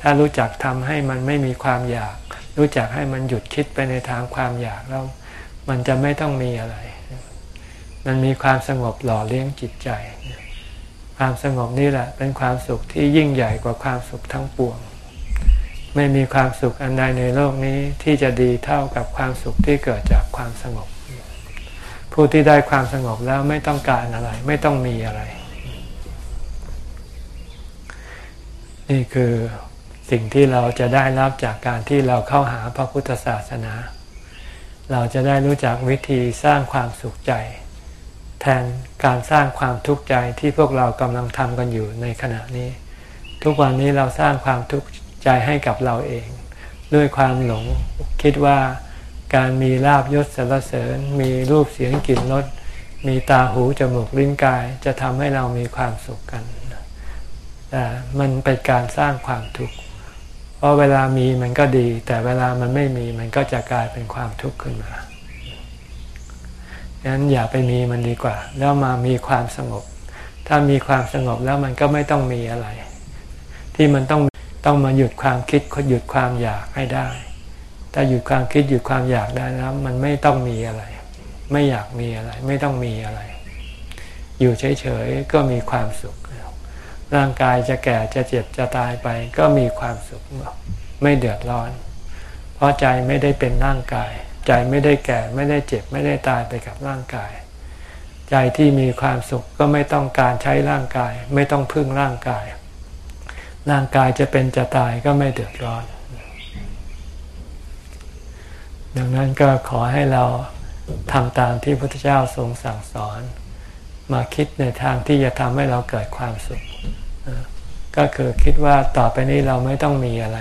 S1: ถ้ารู้จักทำให้มันไม่มีความอยาก รู้จักให้มันหยุดคิดไปในทางความอยากแล้ว มันจะไม่ต้องมีอะไร มันมีความสงบหล่อเลี้ยงจิตใจ ความสงบนี่แหละ เป็นความสุขที่ยิ่งใหญ่กว่าความสุขทั้งปวง ไม่มีความสุขอันใดในโลกนี้ที่จะดีเท่ากับความสุขที่เกิดจากความสงบ ผู้ที่ได้ความสงบแล้วไม่ต้องการอะไร ไม่ต้องมีอะไร นี่คือสิ่งที่เราจะได้รับจากการที่เราเข้าหาพระพุทธศาสนา เราจะได้รู้จักวิธีสร้างความสุขใจ แทนการสร้างความทุกข์ใจที่พวกเรากำลังทำกันอยู่ในขณะนี้ ทุกวันนี้เราสร้างความทุกข์ใจให้กับเราเอง ด้วยความหลงคิดว่าการมีลาบยศสรรเสริญ มีรูปเสียงกลิ่นรสมีตาหูจมูกลิ้นกายจะทำให้เรามีความสุขกัน แต่มันเป็นการสร้างความทุกข์ เพราะเวลามีมันก็ดี แต่เวลามันไม่มีมันก็จะกลายเป็นความทุกข์ขึ้นมาดังนั้นอย่าไปมีมันดีกว่า แล้วมามีความสงบ ถ้ามีความสงบแล้วมันก็ไม่ต้องมีอะไร ที่มันต้องต้องมาหยุดความคิดหยุดความอยากให้ได้ ถ้าหยุดความคิดหยุดความอยากได้แล้วมันไม่ต้องมีอะไร ไม่อยากมีอะไร ไม่ต้องมีอะไร อยู่เฉยๆก็มีความสุข ร่างกายจะแก่จะเจ็บจะตายไป ก็มีความสุขไม่เดือดร้อน เพราะใจไม่ได้เป็นร่างกาย ใจไม่ได้แก่ไม่ได้เจ็บไม่ได้ตายไปกับร่างกาย ใจที่มีความสุขก็ไม่ต้องการใช้ร่างกาย ไม่ต้องพึ่งร่างกาย ร่างกายจะเป็นจะตายก็ไม่เดือดร้อน ดังนั้นก็ขอให้เราทำตามที่พระพุทธเจ้าทรงสั่งสอน มาคิดในทางที่จะทำให้เราเกิดความสุข ก็คือคิดว่าต่อไปนี้เราไม่ต้องมีอะไร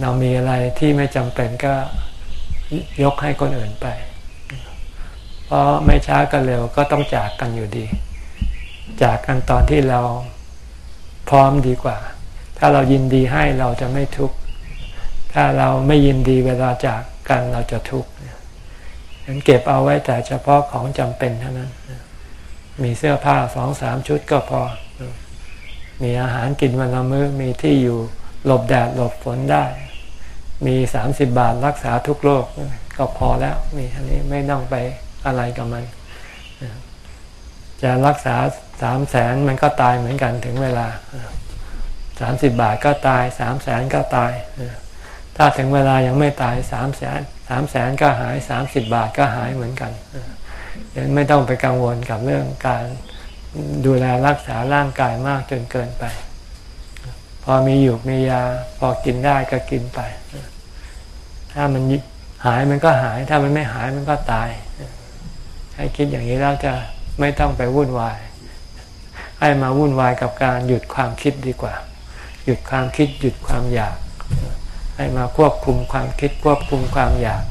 S1: เรามีอะไรที่ไม่จำเป็นก็ยกให้คนอื่นไป เพราะไม่ช้าก็เร็วก็ต้องจากกันอยู่ดี จากกันตอนที่เราพร้อมดีกว่า ถ้าเรายินดีให้เราจะไม่ทุกข์ ถ้าเราไม่ยินดีเวลาจากกันเราจะทุกข์ฉันเก็บเอาไว้แต่เฉพาะของจำเป็นเท่านั้น มีเสื้อผ้าสองสามชุดก็พอ มีอาหารกินวันละมื้อมีที่อยู่หลบแดดหลบฝนได้ มีสามสิบบาทรักษาทุกโรคก็พอแล้วมีอันนี้ไม่ต้องไปอะไรกับมัน จะรักษาสามแสนมันก็ตายเหมือนกันถึงเวลาสามสิบบาทก็ตายสามแสนก็ตาย ถ้าถึงเวลายังไม่ตายสามแสนสามแสนก็หายสามสิบบาทก็หายเหมือนกันยังไม่ต้องไปกังวลกับเรื่องการ ดูแลรักษาร่างกายมากจนเกินไป พอมีอยู่มียา พอกินได้ก็กินไป ถ้ามันหายมันก็หาย ถ้ามันไม่หายมันก็ตาย ให้คิดอย่างนี้แล้วจะไม่ต้องไปวุ่นวาย ให้มาวุ่นวายกับการหยุดความคิดดีกว่า หยุดความคิดหยุดความอยาก ให้มาควบคุมความคิดควบคุมความอยาก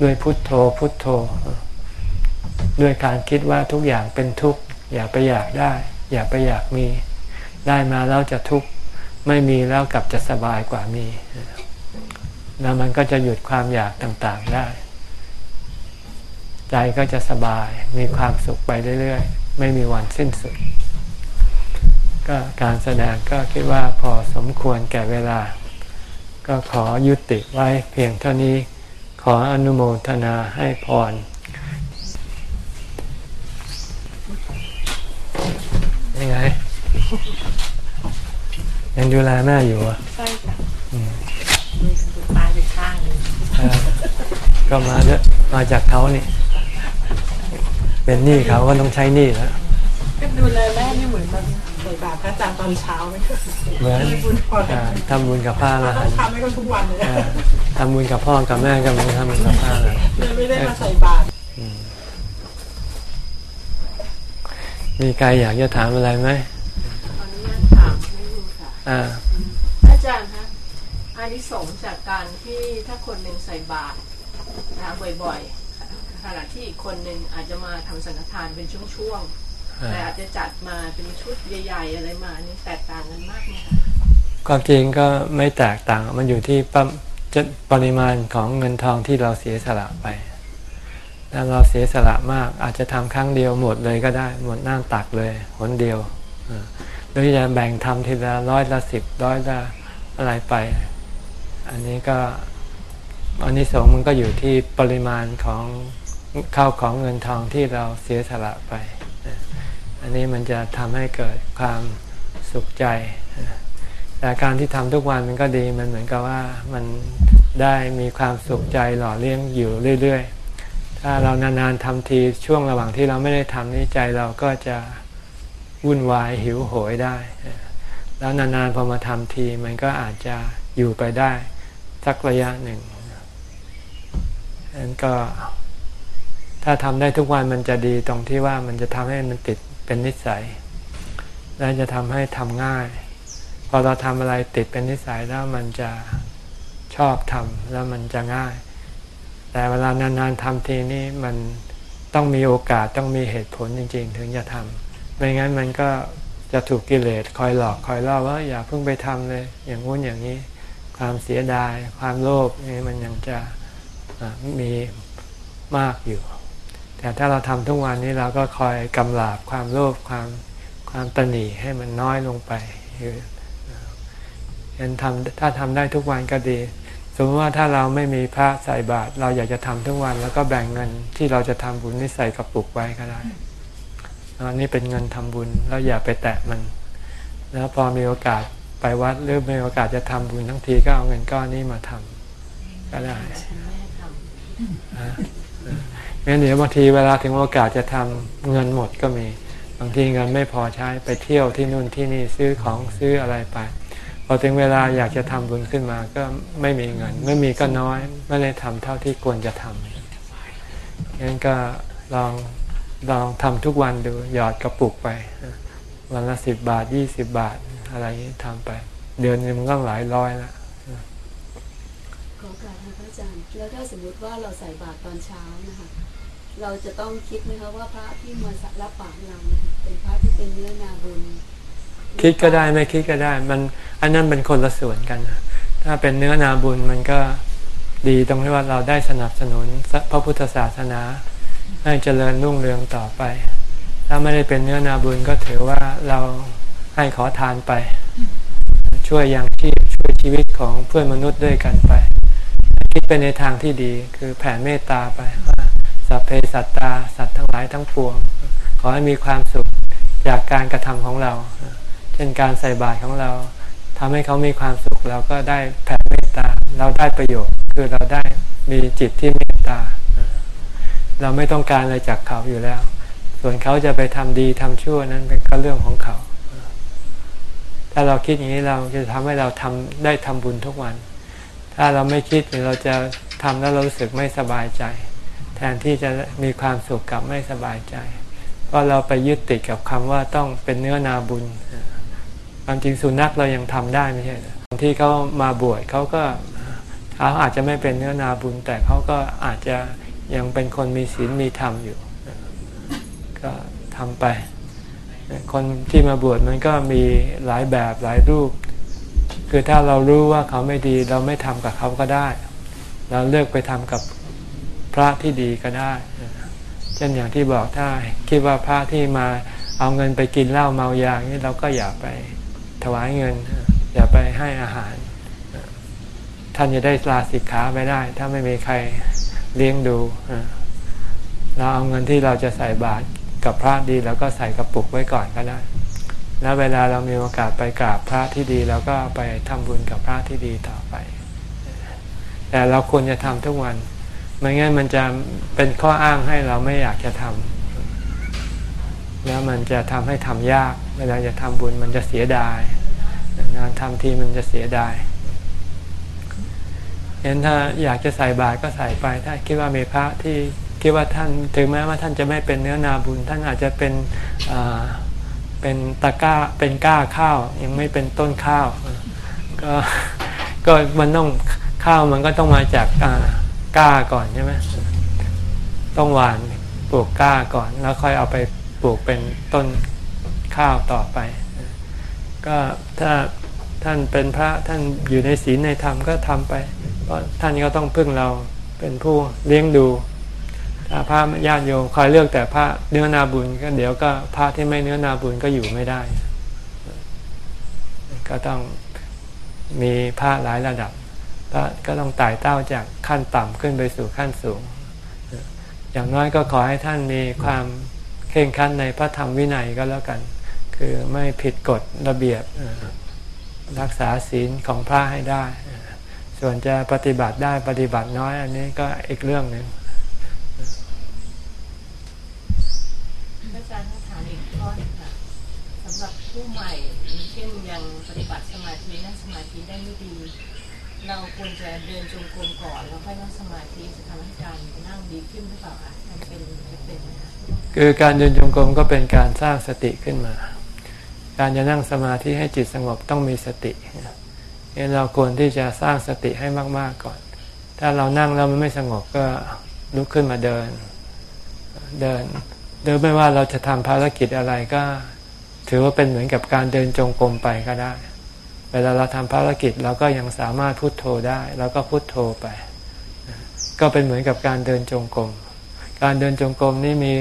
S1: ด้วยพุทโธพุทโธ ด้วยการคิดว่าทุกอย่างเป็นทุกข์ อย่าไปอยากได้ อย่าไปอยากมี ได้มาแล้วจะทุกข์ไม่มีแล้วกลับจะสบายกว่ามี แล้วมันก็จะหยุดความอยากต่างๆได้ ใจก็จะสบายมีความสุขไปเรื่อยๆ ไม่มีวันสิ้นสุด ก็การแสดงก็คิดว่าพอสมควรแก่เวลา ก็ขอยุติไว้เพียงเท่านี้ขออนุโมทนาให้พร ยังไง ยังดูแลแม่อยู่อะ
S2: ใช่ค่ะมือคุณตายไปข้างหนึง
S1: เออก็มาเยอะมาจากเขานี่ เป็นหนี้เขาก็ต้องใช้หนี้แล้ว
S2: ก็ดูแลแม่นี่เหมือนตอนใส่บาตรพระอาจารย์ตอนเช้าไหมคะ
S1: เหมือน
S2: มีบุญพอ
S1: อ่าทำบุญกับพระละ
S2: ต้องทำให้เขาทุกวันเลย
S1: อ่าทำบุญกับพ่อกับแม่ก็เหมือนทำบุญกับพระละ
S2: เลยไม่ได้มาใส่บาตร
S1: มีใครอยากจะถามอะไรไหม
S3: ขออนุญาตถามนิดนึงค่ะ
S1: อ่า
S3: อาจารย์คะอานิสงส์จากการที่ถ้าคนหนึ่งใส่บาตรนะคะบ่อยๆขณะที่อีกคนหนึ่งอาจจะมาทำสังฆทานเป็นช่วงๆแต่อาจจะจัดมาเป็นชุดใหญ่ ๆ อะไรมานี่แตกต่างกันมากไหมคะ
S1: ความจริงก็ไม่แตกต่างมันอยู่ที่ปริจะปริมาณของเงินทองที่เราเสียสละไป ถ้าเราเสียสละมากอาจจะทำครั้งเดียวหมดเลยก็ได้ หมดหน้าตักเลยหนเดียวหรือจะแบ่งทำทีละร้อยละสิบร้อยละอะไรไป อันนี้ก็อันนี้สงมันก็อยู่ที่ปริมาณของข้าวของเงินทองที่เราเสียสละไป อันนี้มันจะทำให้เกิดความสุขใจ แต่การที่ทำทุกวันมันก็ดีมันเหมือนกับว่ามันได้มีความสุขใจหล่อเลี้ยงอยู่เรื่อยๆ ถ้าเรานานๆทำทีช่วงระหว่างที่เราไม่ได้ทำนี่ใจเราก็จะวุ่นวายหิวโหยได้ แล้วนานๆพอมาทำทีมันก็อาจจะอยู่ไปได้สักระยะหนึ่งฉะนั้นก็ถ้าทำได้ทุกวันมันจะดีตรงที่ว่ามันจะทำให้มันติดเป็นนิสัย และจะทำให้ทำง่าย พอเราทำอะไรติดเป็นนิสัยแล้วมันจะชอบทำแล้วมันจะง่าย แต่เวลานานๆทำทีนี้มันต้องมีโอกาสต้องมีเหตุผลจริง ๆ ถึงจะทำไม่งั้นมันก็จะถูกกิเลสคอยหลอกคอยล่อว่าอย่าเพิ่งไปทำเลย อย่างงู้นอย่างนี้ ความเสียดาย ความโลภนี่มันยังจะะมีมากอยู่ แต่ถ้าเราทำทุกวันนี้เราก็คอยกำลาบความโลภความความตนีให้มันน้อยลงไปคือยันทำถ้าทำได้ทุกวันก็ดี สมมติว่าถ้าเราไม่มีพระใส่บาตรเราอยากจะทำทุกวัน แล้วก็แบ่งเงินที่เราจะทำบุญนี่ใส่กระปุกไว้ก็ได้อันนี้เป็นเงินทำบุญแล้วอย่าไปแตะมัน แล้วพอมีโอกาสไปวัดหรือมีโอกาสจะทำบุญทั้งทีก็เอาเงินก้อนนี้มาทำก็ได้
S3: แม่ทำ
S1: งั้นเดี๋ยวบางทีเวลาถึงโอกาสจะทำเงินหมดก็มี บางทีเงินไม่พอใช้ไปเที่ยวที่นู่นที่นี่ซื้อของซื้ออะไรไป พอถึงเวลาอยากจะทำบุญขึ้นมาก็ไม่มีเงิน ไม่มีก็น้อย ไม่ได้ทำเท่าที่ควรจะทำงั้นก็ลองลองทำทุกวันดูหยอดกระปุกไป วันละสิบบาทยี่สิบบาท อะไรอย่างนี้ทำไป เดือนหนึงมันก็หลายร้อยละ
S4: ขอการค่ะพระอาจารย์ แล้วถ้าสมมุติว่าเราใส่บาตรตอนเช้านะคะเราจะต้องคิดไหมคะว่าพระที่มารับบาตรเราเนี่ยเป็นพระที่เป็นเนื้อนาบุญ
S1: คิดก็ได้ไม่คิดก็ได้มัน อันนั้นเป็นคนละส่วนกัน ถ้าเป็นเนื้อนาบุญมันก็ดีตรงที่ว่าเราได้สนับสนุนพระพุทธศาสนาให้เจริญรุ่งเรืองต่อไป ถ้าไม่ได้เป็นเนื้อนาบุญก็ถือว่าเราให้ขอทานไป ช่วยยังชีพช่วยชีวิตของเพื่อนมนุษย์ด้วยกันไป คิดไปในทางที่ดีคือแผ่เมตตาไปว่าสัพเพสัตตาสัตว์ทั้งหลายทั้งปวง ขอให้มีความสุขจากการกระทำของเรา เช่นการใส่บาตรของเรา ทำให้เขามีความสุขเราก็ได้แผ่เมตตา เราได้ประโยชน์ คือเราได้มีจิตที่เมตตา เราไม่ต้องการอะไรจากเขาอยู่แล้ว ส่วนเขาจะไปทำดีทำชั่วนั้นเป็นก็เรื่องของเขาถ้าเราคิดอย่างนี้เราจะทำให้เราทำได้ทำบุญทุกวัน ถ้าเราไม่คิดเราจะทำแล้วเรารู้สึกไม่สบายใจ แทนที่จะมีความสุขกับไม่สบายใจ เพราะเราไปยึดติดกับคำว่าต้องเป็นเนื้อนาบุญ ความจริงสุนัขเรายังทำได้ไม่ใช่หรอที่เขามาบวชเขาก็เขาอาจจะไม่เป็นเนื้อนาบุญ แต่เขาก็อาจจะยังเป็นคนมีศีลมีธรรมอยู่ ก็ทำไป คนที่มาบวชมันก็มีหลายแบบหลายรูป คือถ้าเรารู้ว่าเขาไม่ดี เราไม่ทำกับเขาก็ได้ เราเลือกไปทำกับพระที่ดีก็ได้เช่นอย่างที่บอกถ้าคิดว่าพระที่มาเอาเงินไปกินเหล้าเมายาอย่างนี้เราก็อย่าไป ถวายเงิน อย่าไปให้อาหาร ท่านจะได้ลาสิกขาไปได้ ถ้าไม่มีใครเลี้ยงดูเราเอาเงินที่เราจะใส่บาตรกับพระดีแล้วก็ใส่กระปุกไว้ก่อนก็ได้ แล้วเวลาเรามีโอกาสไปกราบพระที่ดีเราก็ไปทำบุญกับพระที่ดีต่อไป แต่เราควรจะทำทุกวันไม่งั้นมันจะเป็นข้ออ้างให้เราไม่อยากจะทำแล้วมันจะทำให้ทำยาก เวลาจะทำบุญมันจะเสียดายงานทำทีมันจะเสียดายเห็นถ้าอยากจะใส่บาตรก็ใส่ไป ถ้าคิดว่ามีพระที่คิดว่าท่านถึงแม้ว่าท่านจะไม่เป็นเนื้อนาบุญ ท่านอาจจะเป็นเป็นตะก้าเป็นก้าข้าว ยังไม่เป็นต้นข้าวก็ก็มันต้องข้าวมันก็ต้องมาจากก้าก่อนใช่ไหมต้องหวานปลูกก้าก่อน แล้วค่อยเอาไปปลูกเป็นต้น ข้าวต่อไป ก็ถ้าท่านเป็นพระท่านอยู่ในศีลในธรรมก็ทำไป เพราะท่านก็ต้องพึ่งเราเป็นผู้เลี้ยงดูถ้าพระญาติโยมคอยเลือกแต่พระเนื้อนาบุญก็เดี๋ยวก็พระที่ไม่เนื้อนาบุญก็อยู่ไม่ได้ ก็ต้องมีพระหลายระดับก็ก็ต้องไต่เต้าจากขั้นต่ำขึ้นไปสู่ขั้นสูง อย่างน้อยก็ขอให้ท่านมีความเข่งขันในพระธรรมวินัยก็แล้วกัน คือไม่ผิดกฎระเบียบรักษาศีลของพระให้ได้ ส่วนจะปฏิบัติได้ปฏิบัติน้อย อันนี้ก็อีกเรื่องหนึ่ง
S3: อาจารย์ถามอีกข้อนึงค่ะสำหรับผู้ใหม่เช่นยังปฏิบัติสมาธินั่งสมาธิได้ไม่ดี เราควรจะเดินจงกรมก่อนแล้วค่อยนั่งสมาธิจะทำให้การนั่งดีขึ้นหรือเปล่าคะมันเป็นจะเป็นไหมคะ
S1: คือการเดินจงกรมก็เป็นการสร้างสติขึ้นมา การจะนั่งสมาธิให้จิตสงบต้องมีสติเนี่ยเราควรที่จะสร้างสติให้มาก ๆก่อน ถ้าเรานั่งแล้วมันไม่สงบก็ลุกขึ้นมาเดิน เดินเดินไม่ว่าเราจะทำภารกิจอะไรก็ ถือว่าเป็นเหมือนกับการเดินจงกรมไปก็ได้ เวลาเราทำภารกิจเราก็ยังสามารถพุโทโธได้เราก็พุโทโธไป ก็เป็นเหมือนกับการเดินจงกรมการเดินจงกรมนี่มี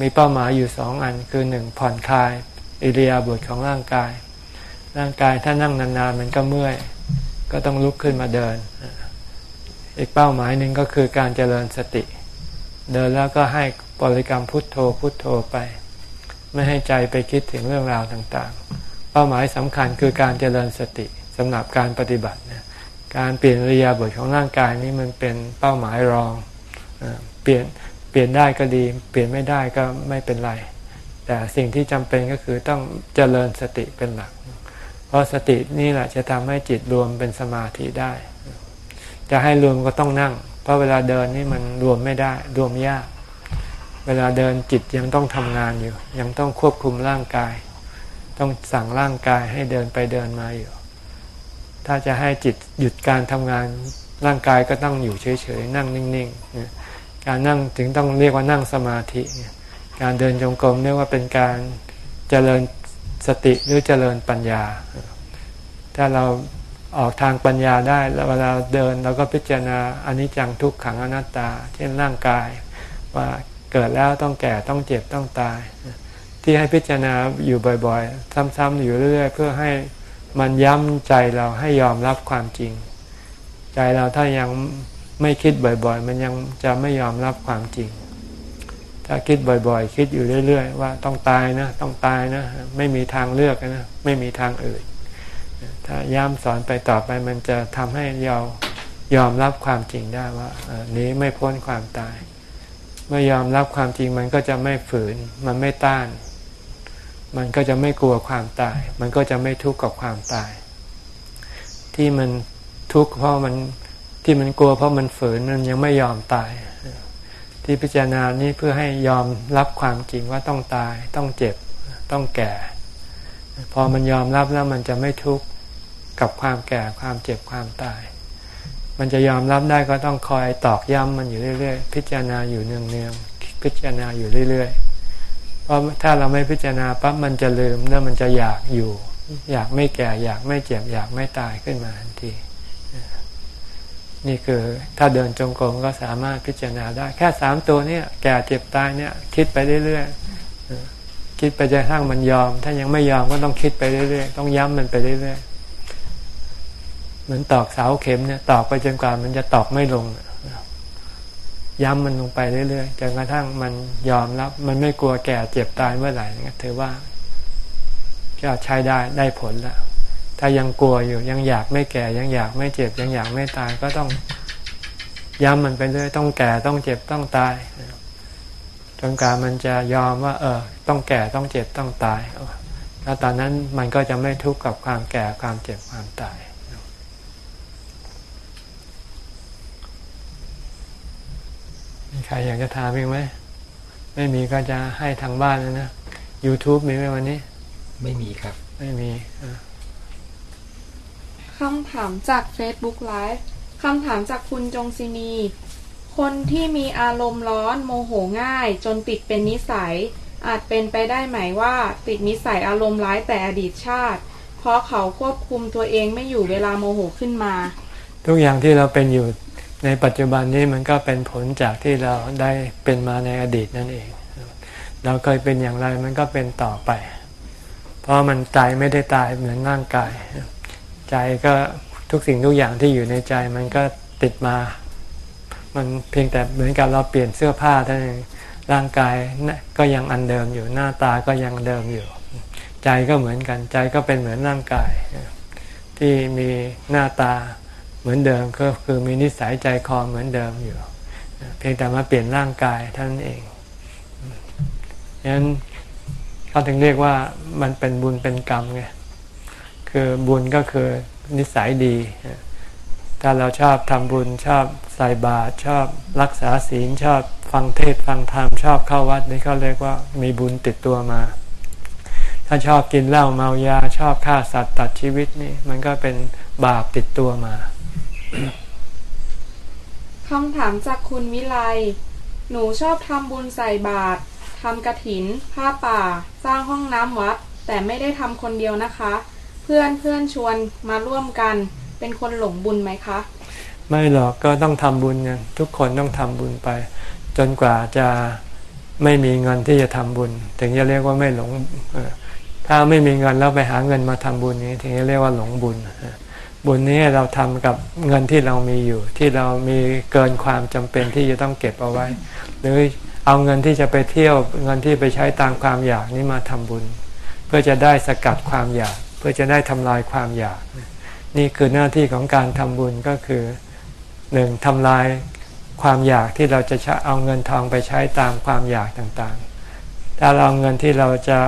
S1: มีเป้าหมายอยู่สองอันคือหนึ่งผ่อนคลาย อิริยาบถของร่างกาย ร่างกายถ้านั่งนานๆมันก็เมื่อย ก็ต้องลุกขึ้นมาเดิน อีกเป้าหมายหนึ่งก็คือการเจริญสติ เดินแล้วก็ให้บริกรรมพุทโธพุทโธไป ไม่ให้ใจไปคิดถึงเรื่องราวต่างๆ เป้าหมายสำคัญคือการเจริญสติสำหรับการปฏิบัตินะการเปลี่ยนริยาบทของร่างกายนี้มันเป็นเป้าหมายรอง เปลี่ยนเปลี่ยนได้ก็ดี เปลี่ยนไม่ได้ก็ไม่เป็นไร แต่สิ่งที่จำเป็นก็คือต้องเจริญสติเป็นหลัก เพราะสตินี่แหละจะทำให้จิตรวมเป็นสมาธิได้ จะให้รวมก็ต้องนั่ง เพราะเวลาเดินนี่มันรวมไม่ได้ รวมยาก เวลาเดินจิตยังต้องทำงานอยู่ ยังต้องควบคุมร่างกาย ต้องสั่งร่างกายให้เดินไปเดินมาอยู่ ถ้าจะให้จิตหยุดการทำงานร่างกายก็ต้องอยู่เฉยๆนั่งนิ่งๆการนั่งถึงต้องเรียกว่านั่งสมาธิ การเดินจงกรมเรียกว่าเป็นการเจริญสติหรือเจริญปัญญา ถ้าเราออกทางปัญญาได้แล้วเวลาเดินเราก็พิจารณาอนิจจังทุกขังอนัตตา เช่นร่างกาย ว่าเกิดแล้วต้องแก่ต้องเจ็บต้องตาย ที่ให้พิจารณาอยู่บ่อยๆ ซ้ำๆอยู่เรื่อยๆเพื่อให้มันย้ำใจเราให้ยอมรับความจริง ใจเราถ้ายังไม่คิดบ่อยๆ มันยังจะไม่ยอมรับความจริง ถ้าคิดบ่อยๆ คิดอยู่เรื่อยๆ ว่าต้องตายนะต้องตายนะ ไม่มีทางเลือกนะไม่มีทางอื่น ถ้าย้ำสอนไปต่อไปมันจะทำให้เรายอมรับความจริงได้ว่านี้ไม่พ้นความตาย เมื่อยอมรับความจริงมันก็จะไม่ฝืน มันไม่ต้าน มันก็จะไม่กลัวความตาย มันก็จะไม่ทุกข์กับความตาย ที่มันทุกข์เพราะมันที่มันกลัวเพราะมันฝืนมันยังไม่ยอมตาย ที่พิจารณานี้เพื่อให้ยอมรับความจริงว่าต้องตาย ต้องเจ็บ ต้องแก่ พอมันยอมรับแล้วมันจะไม่ทุกข์กับความแก่ความเจ็บความตาย มันจะยอมรับได้ก็ต้องคอยตอกย้ำมันอยู่เรื่อยๆ พิจารณาอยู่เนืองๆพิจารณาอยู่เรื่อยๆ เพราะถ้าเราไม่พิจารณาปั๊บมันจะลืมแล้วมันจะอยากอยู่ อยากไม่แก่ อยากไม่เจ็บ อยากไม่ตายขึ้นมาทันที นี่คือถ้าเดินจงกรมก็สามารถพิจารณาได้ แค่สามตัวเนี่ยแก่เจ็บตายเนี่ย คิดไปเรื่อยๆคิดไปจนกระทั่งมันยอม ถ้ายังไม่ยอมก็ต้องคิดไปเรื่อยๆต้องย้ำมันไปเรื่อยๆเหมือนตอกเสาเข็มเนี่ยตอกไปจนกว่ามันจะตอกไม่ลงย้ำมันลงไปเรื่อยๆจนกระทั่งมันยอมรับ มันไม่กลัวแก่เจ็บตายเมื่อไหร่ถือว่าก็ใช้ได้ได้ผลแล้ว ถ้ายังกลัวอยู่ยังอยากไม่แก่ยังอยากไม่เจ็บยังอยากไม่ตายก็ต้องย้ำมันไปเรื่อยต้องแก่ต้องเจ็บต้องตายจนการมันจะยอมว่า เออ ต้องแก่ต้องเจ็บต้องตายแล้วตอนนั้นมันก็จะไม่ทุกข์กับความแก่ความเจ็บความตายมีใครอยากจะถามอีกไหมไม่มีก็จะให้ทางบ้านแล้วนะ YouTube มีไหมวันนี้
S5: ไม่มีครับ
S1: ไม่มีอ่า
S6: คำถามจาก Facebook Live คำถามจากคุณจงศินี คนที่มีอารมณ์ร้อนโมโหง่าย จนติดเป็นนิสัย อาจเป็นไปได้ไหมว่า ติดนิสัยอารมณ์ร้ายแต่อดีตชาติ เพราะเขาควบคุมตัวเองไม่อยู่เวลาโมโหขึ้นมา
S1: ทุกอย่างที่เราเป็นอยู่ในปัจจุบันนี้มันก็เป็นผลจากที่เราได้เป็นมาในอดีตนั่นเอง เราเคยเป็นอย่างไรมันก็เป็นต่อไป เพราะมันใจไม่ได้ตายเหมือนร่างกาย ใจก็ทุกสิ่งทุกอย่างที่อยู่ในใจมันก็ติดมา มันเพียงแต่เหมือนกับเราเปลี่ยนเสื้อผ้าเท่านั้นร่างกายก็ยังอันเดิมอยู่หน้าตาก็ยังเดิมอยู่ ใจก็เหมือนกันใจก็เป็นเหมือนร่างกาย ที่มีหน้าตาเหมือนเดิมก็คือมีนิสัยใจคอเหมือนเดิมอยู่ เพียงแต่มาเปลี่ยนร่างกายท่านเองฉะนั้นเขาถึงเรียกว่ามันเป็นบุญเป็นกรรมไง คือบุญก็คือนิสัยดี ถ้าเราชอบทำบุญชอบใส่บาตรชอบรักษาศีลชอบฟังเทศฟังธรรมชอบเข้าวัดนี่เขาเรียกว่ามีบุญติดตัวมา ถ้าชอบกินเหล้าเมายาชอบฆ่าสัตว์ตัดชีวิตนี่มันก็เป็นบาปติดตัวมา
S6: คำถามจากคุณวิไล หนูชอบทำบุญใส่บาตรทำกระถิน ผ้าป่า สร้างห้องน้ำวัด แต่ไม่ได้ทำคนเดียวนะคะ เพื่อนเพื่อนชวนมาร่วมกัน เป็นคนหลงบุญไหมคะ
S1: ไม่หรอกก็ต้องทำบุญกันทุกคนต้องทำบุญไป จนกว่าจะไม่มีเงินที่จะทำบุญ ถึงจะเรียกว่าไม่หลงถ้าไม่มีเงินแล้วไปหาเงินมาทำบุญนี้ ถึงจะเรียกว่าหลงบุญบุญนี้เราทำกับเงินที่เรามีอยู่ ที่เรามีเกินความจำเป็นที่จะต้องเก็บเอาไว้ หรือเอาเงินที่จะไปเที่ยวเงินที่ไปใช้ตามความอยากนี้มาทำบุญ เพื่อจะได้สกัดความอยาก พื่อจะได้ทำลายความอยาก นี่คือหน้าที่ของการทำบุญก็คือหนึ่งทำลายความอยากที่เราจะเอาเงินทองไปใช้ตามความอยากต่างๆ ถ้าเราเอาเงินที่เราจะ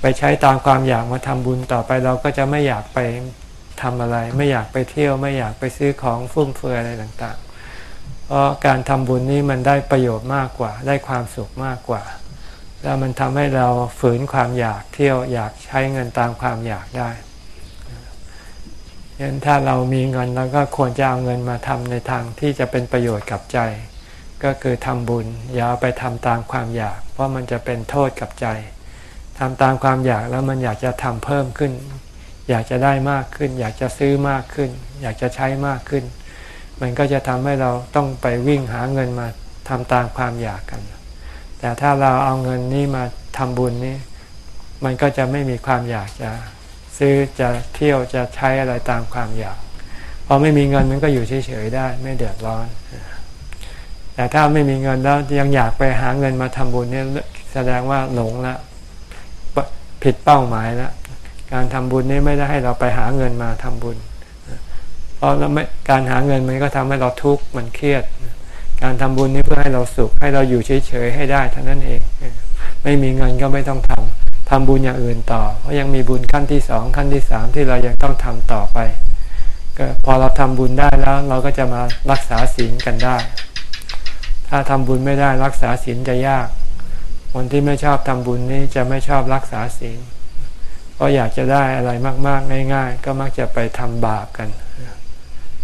S1: ไปใช้ตามความอยากมาทำบุญต่อไปเราก็จะไม่อยากไปทำอะไร ไม่อยากไปเที่ยวไม่อยากไปซื้อของฟุ่มเฟือยอะไรต่างๆ เพราะการทำบุญนี้มันได้ประโยชน์มากกว่า ได้ความสุขมากกว่า แล้วมันทำให้เราฝืนความอยากเที่ยวอยากใช้เงินตามความอยากได้ยันถ้าเรามีเงินเราก็ควรจะเอาเงินมาทำในทางที่จะเป็นประโยชน์กับใจ ก็คือทำบุญอย่าไปทำตามความอยาก เพราะมันจะเป็นโทษกับใจทำตามความอยากแล้วมันอยากจะทำเพิ่มขึ้น อยากจะได้มากขึ้น อยากจะซื้อมากขึ้น อยากจะใช้มากขึ้น มันก็จะทำให้เราต้องไปวิ่งหาเงินมาทำตามความอยากกัน แต่ถ้าเราเอาเงินนี้มาทำบุญนี้ มันก็จะไม่มีความอยากจะซื้อจะเที่ยวจะใช้อะไรตามความอยากพอไม่มีเงินมันก็อยู่เฉยๆได้ ไม่เดือดร้อน แต่ถ้าไม่มีเงินแล้วยังอยากไปหาเงินมาทำบุญนี่แสดงว่าหลงละผิดเป้าหมายล้วการทำบุญนี่ไม่ได้ให้เราไปหาเงินมาทำบุญ เพราะเราไม่การหาเงินมันก็ทำให้เราทุกข์มันเครียด การทำบุญนี่เพื่อให้เราสุขให้เราอยู่เฉยๆให้ได้เท่านั้นเอง ไม่มีเงินก็ไม่ต้องทำทำบุญอย่างอื่นต่อ เพราะยังมีบุญขั้นที่สองขั้นที่สามที่เรายังต้องทำต่อไปก็พอเราทำบุญได้แล้วเราก็จะมารักษาศีลกันได้ ถ้าทำบุญไม่ได้รักษาศีลจะยาก คนที่ไม่ชอบทำบุญนี้จะไม่ชอบรักษาศีลเพราะอยากจะได้อะไรมาก ๆ ง่าย ๆ ก็มักจะไปทำบาปกัน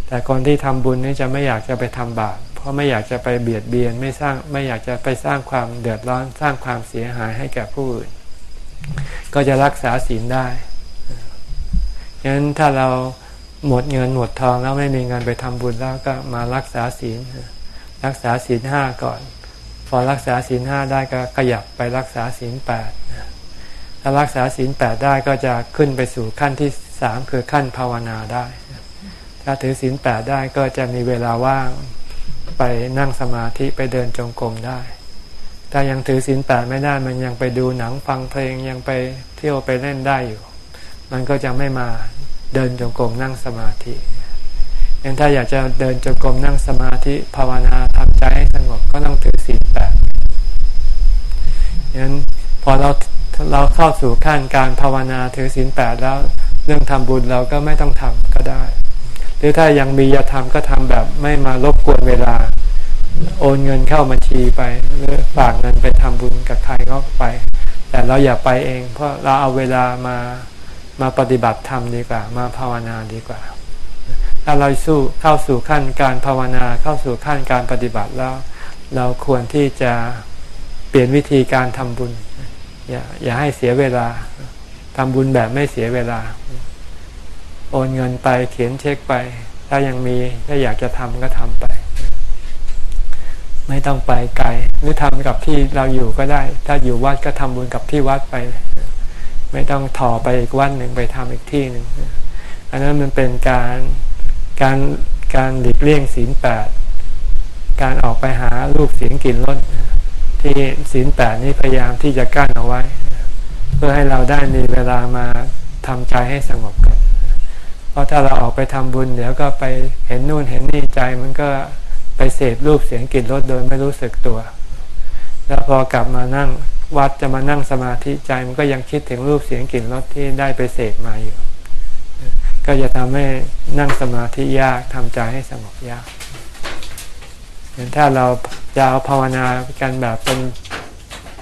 S1: แต่คนที่ทำบุญนี้จะไม่อยากจะไปทำบาป เพราะไม่อยากจะไปเบียดเบียนไม่สร้างไม่อยากจะไปสร้างความเดือดร้อนสร้างความเสียหายให้แก่ผู้อื่น ก็จะรักษาศีลได้ฉะนั้นถ้าเราหมดเงินหมดทองแล้วไม่มีเงินไปทำบุญแล้วก็มารักษาศีลรักษาศีลห้าก่อน พอรักษาศีลห้าได้ก็ขยับไปรักษาศีลแปดถ้ารักษาศีลแปดได้ก็จะขึ้นไปสู่ขั้นที่สามคือขั้นภาวนาได้ ถ้าถือศีลแปดได้ก็จะมีเวลาว่าง ไปนั่งสมาธิไปเดินจงกรมได้ ถ้ายังถือศีลแปดไม่ได้ มันยังไปดูหนังฟังเพลงยังไปเที่ยวไปเล่นได้อยู่ มันก็จะไม่มาเดินจงกรมนั่งสมาธิยังถ้าอยากจะเดินจงกรมนั่งสมาธิภาวนาทำใจให้สงบก็ต้องถือศีลแปดยังพอเราเราเข้าสู่ขั้นการภาวนาถือศีลแปดแล้ว เรื่องทำบุญเราก็ไม่ต้องทำก็ได้ รือถ้ายังมีจะทำก็ทำแบบไม่มารบกวนเวลา โอนเงินเข้าบัญชีไป หรือฝากเงินไปทำบุญกับใครก็ไป แต่เราอย่าไปเอง เพราะเราเอาเวลามามาปฏิบัติธรรมดีกว่า มาภาวนาดีกว่า ถ้าเราสู้เข้าสู่ขั้นการภาวนาเข้าสู่ขั้นการปฏิบัติแล้ว เราควรที่จะเปลี่ยนวิธีการทำบุญ อย่าอย่าให้เสียเวลาทำบุญแบบไม่เสียเวลา โอนเงินไปเขียนเช็คไป ถ้ายังมีถ้าอยากจะทำก็ทำไป ไม่ต้องไปไกลหรือทำกับที่เราอยู่ก็ได้ ถ้าอยู่วัดก็ทำบุญกับที่วัดไป ไม่ต้องถ่อไปอีกวันหนึ่งไปทำอีกที่หนึ่งอันนั้นมันเป็นการการการหลีกเลี่ยงศีลแปดการออกไปหาลูกเสียงกลิ่นรสที่ศีลแปดนี้พยายามที่จะกั้นเอาไว้ เพื่อให้เราได้มีเวลามาทำใจให้สงบกัน เพราะถ้าเราออกไปทำบุญเดี๋ยวก็ไปเห็นนู่นเห็นนี่ใจมันก็ไปเสพรูปเสียงกลิ่นรสโดยไม่รู้สึกตัว แล้วพอกลับมานั่งวัดจะมานั่งสมาธิใจมันก็ยังคิดถึงรูปเสียงกลิ่นรสที่ได้ไปเสพมาอยู่ ก็จะทำให้นั่งสมาธิยากทำใจให้สงบยากอย่างถ้าเราจะเอาภาวนากันแบบเป็น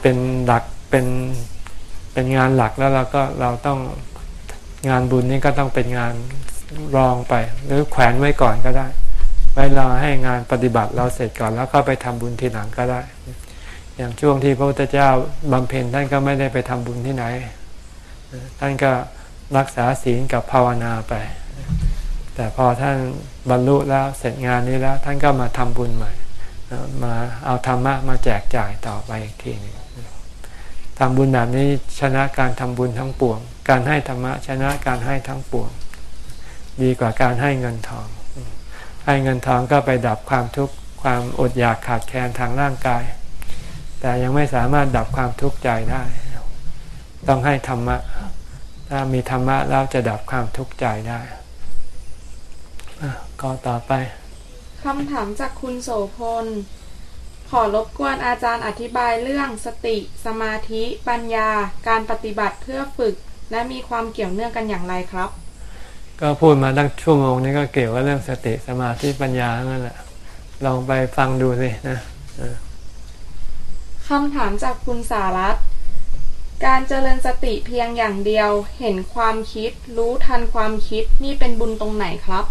S1: เป็นหลักเป็นเป็นงานหลักแล้วเราก็เราต้อง งานบุญนี้ก็ต้องเป็นงานรองไป หรือแขวนไว้ก่อนก็ได้ ไว้รอให้งานปฏิบัติเราเสร็จก่อนแล้วก็ไปทำบุญทีหลังก็ได้ อย่างช่วงที่พระพุทธเจ้าบำเพ็ญท่านก็ไม่ได้ไปทำบุญที่ไหน ท่านก็รักษาศีลกับภาวนาไป แต่พอท่านบรรลุแล้วเสร็จงานนี้แล้ว ท่านก็มาทำบุญใหม่ มาเอาธรรมะมาแจกจ่ายต่อไปอีกทีนึงทำบุญแบบนี้ชนะการทำบุญทั้งปวง การให้ธรรมะชนะการให้ทั้งปวง ดีกว่าการให้เงินทอง ให้เงินทองก็ไปดับความทุกข์ความอดอยากขาดแคลนทางร่างกาย แต่ยังไม่สามารถดับความทุกข์ใจได้ ต้องให้ธรรมะ ถ้ามีธรรมะแล้วจะดับความทุกข์ใจได้ก็ต่อไป
S6: คำถามจากคุณโสพล ขอรบกวนอาจารย์อธิบายเรื่องสติ สมาธิ ปัญญา การปฏิบัติเพื่อฝึก และมีความเกี่ยวเนื่องกันอย่างไรครับ
S1: ก็พูดมาตั้งชั่วโมงนี้ก็เกี่ยวกับเรื่องสติสมาธิปัญญานั่นแหละลองไปฟังดูสินะ
S6: คำถามจากคุณสารัตการเจริญสติเพียงอย่างเดียว เห็นความคิด รู้ทันความคิดนี่เป็นบุญตรงไหนครับ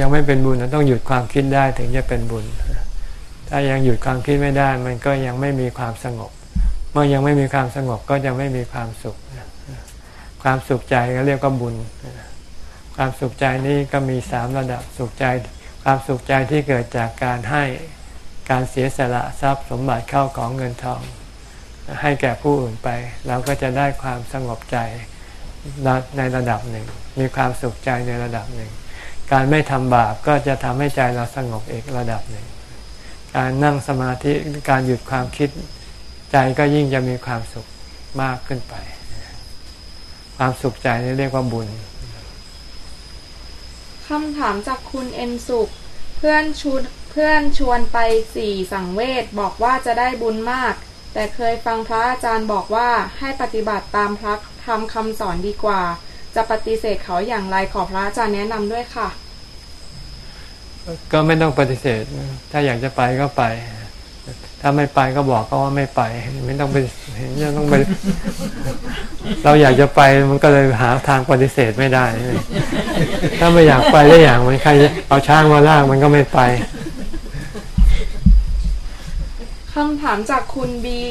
S1: ยังไม่เป็นบุญนะต้องหยุดความคิดได้ถึงจะเป็นบุญ ถ้ายังหยุดความคิดไม่ได้ มันก็ยังไม่มีความสงบ เมื่อยังไม่มีความสงบก็จะไม่มีความสุข ความสุขใจก็เรียกว่าบุญ ความสุขใจนี้ก็มีสามระดับสุขใจ ความสุขใจที่เกิดจากการให้การเสียสละทรัพย์สมบัติเข้าของเงินทอง ให้แก่ผู้อื่นไป เราก็จะได้ความสงบใจในระดับหนึ่ง มีความสุขใจในระดับหนึ่ง การไม่ทำบาปก็จะทำให้ใจเราสงบอีกระดับหนึ่ง การนั่งสมาธิการหยุดความคิดใจก็ยิ่งจะมีความสุขมากขึ้นไป ความสุขใจนี่เรียกว่าบุญ
S6: คำถามจากคุณเอ็มสุข เพื่อนชุดเพื่อนชวนไปสี่สังเวชบอกว่าจะได้บุญมาก แต่เคยฟังพระอาจารย์บอกว่าให้ปฏิบัติตามพระธรรมคำสอนดีกว่า จะปฏิเสธเขาอย่างไรขอพระอาจารย์แนะนำด้วยค่ะ
S1: ก็ไม่ต้องปฏิเสธ ถ้าอยากจะไปก็ไปแถ้าไม่ไปก็บอกก็ว่าไม่ไป ไม่ต้องไปเห็นจะต้องไป เราอยากจะไปมันก็เลยหาทางปฏิเสธไม่ได้ ถ้าไม่อยากไปได้อย่างมันใครเอาช้างมาลากมันก็ไม่ไป
S6: คำถามจากคุณบี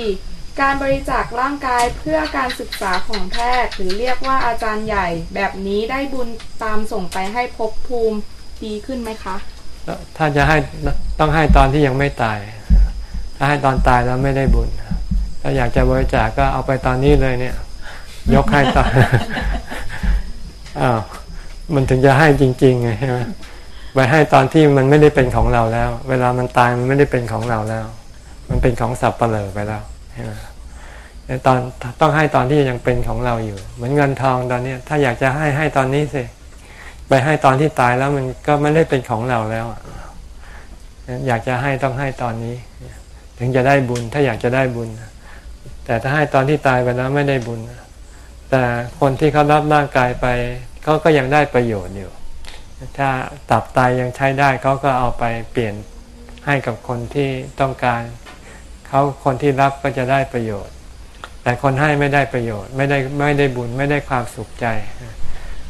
S6: การบริจาคร่างกายเพื่อการศึกษาของแพทย์ หรือเรียกว่าอาจารย์ใหญ่ แบบนี้ได้บุญตามส่งไปให้ภพภูมิดีขึ้นไหมคะ
S1: ถ้าจะให้ต้องให้ตอนที่ยังไม่ตาย ถ้าให้ตอนตายแล้วไม่ได้บุญ ถ้าอยากจะบริจาคก็เอาไปตอนนี้เลยเนี่ย ยกให้ตอนอ้าวมันถึงจะให้จริงๆไงใช่ไหมไปให้ตอนที่มันไม่ได้เป็นของเราแล้ว เวลามันตายมันไม่ได้เป็นของเราแล้ว มันเป็นของสับเปลือไปแล้วใช่ไหมตตอนต้องให้ตอนที่ยังเป็นของเราอยู่ เหมือนเงินทองตอนนี้ถ้าอยากจะให้ให้ตอนนี้สิไปให้ตอนที่ตายแล้วมันก็ไม่ได้เป็นของเราแล้วอยากจะให้ต้องให้ตอนนี้ ถึงจะได้บุญถ้าอยากจะได้บุญ แต่ถ้าให้ตอนที่ตายไปแล้วไม่ได้บุญ แต่คนที่เขารับร่างกายไปเขาก็ยังได้ประโยชน์อยู่ ถ้าตับไตยยังใช้ได้เขาก็เอาไปเปลี่ยนให้กับคนที่ต้องการเขาคนที่รับก็จะได้ประโยชน์ แต่คนให้ไม่ได้ประโยชน์ ไม่ได้ไม่ได้บุญไม่ได้ความสุขใจ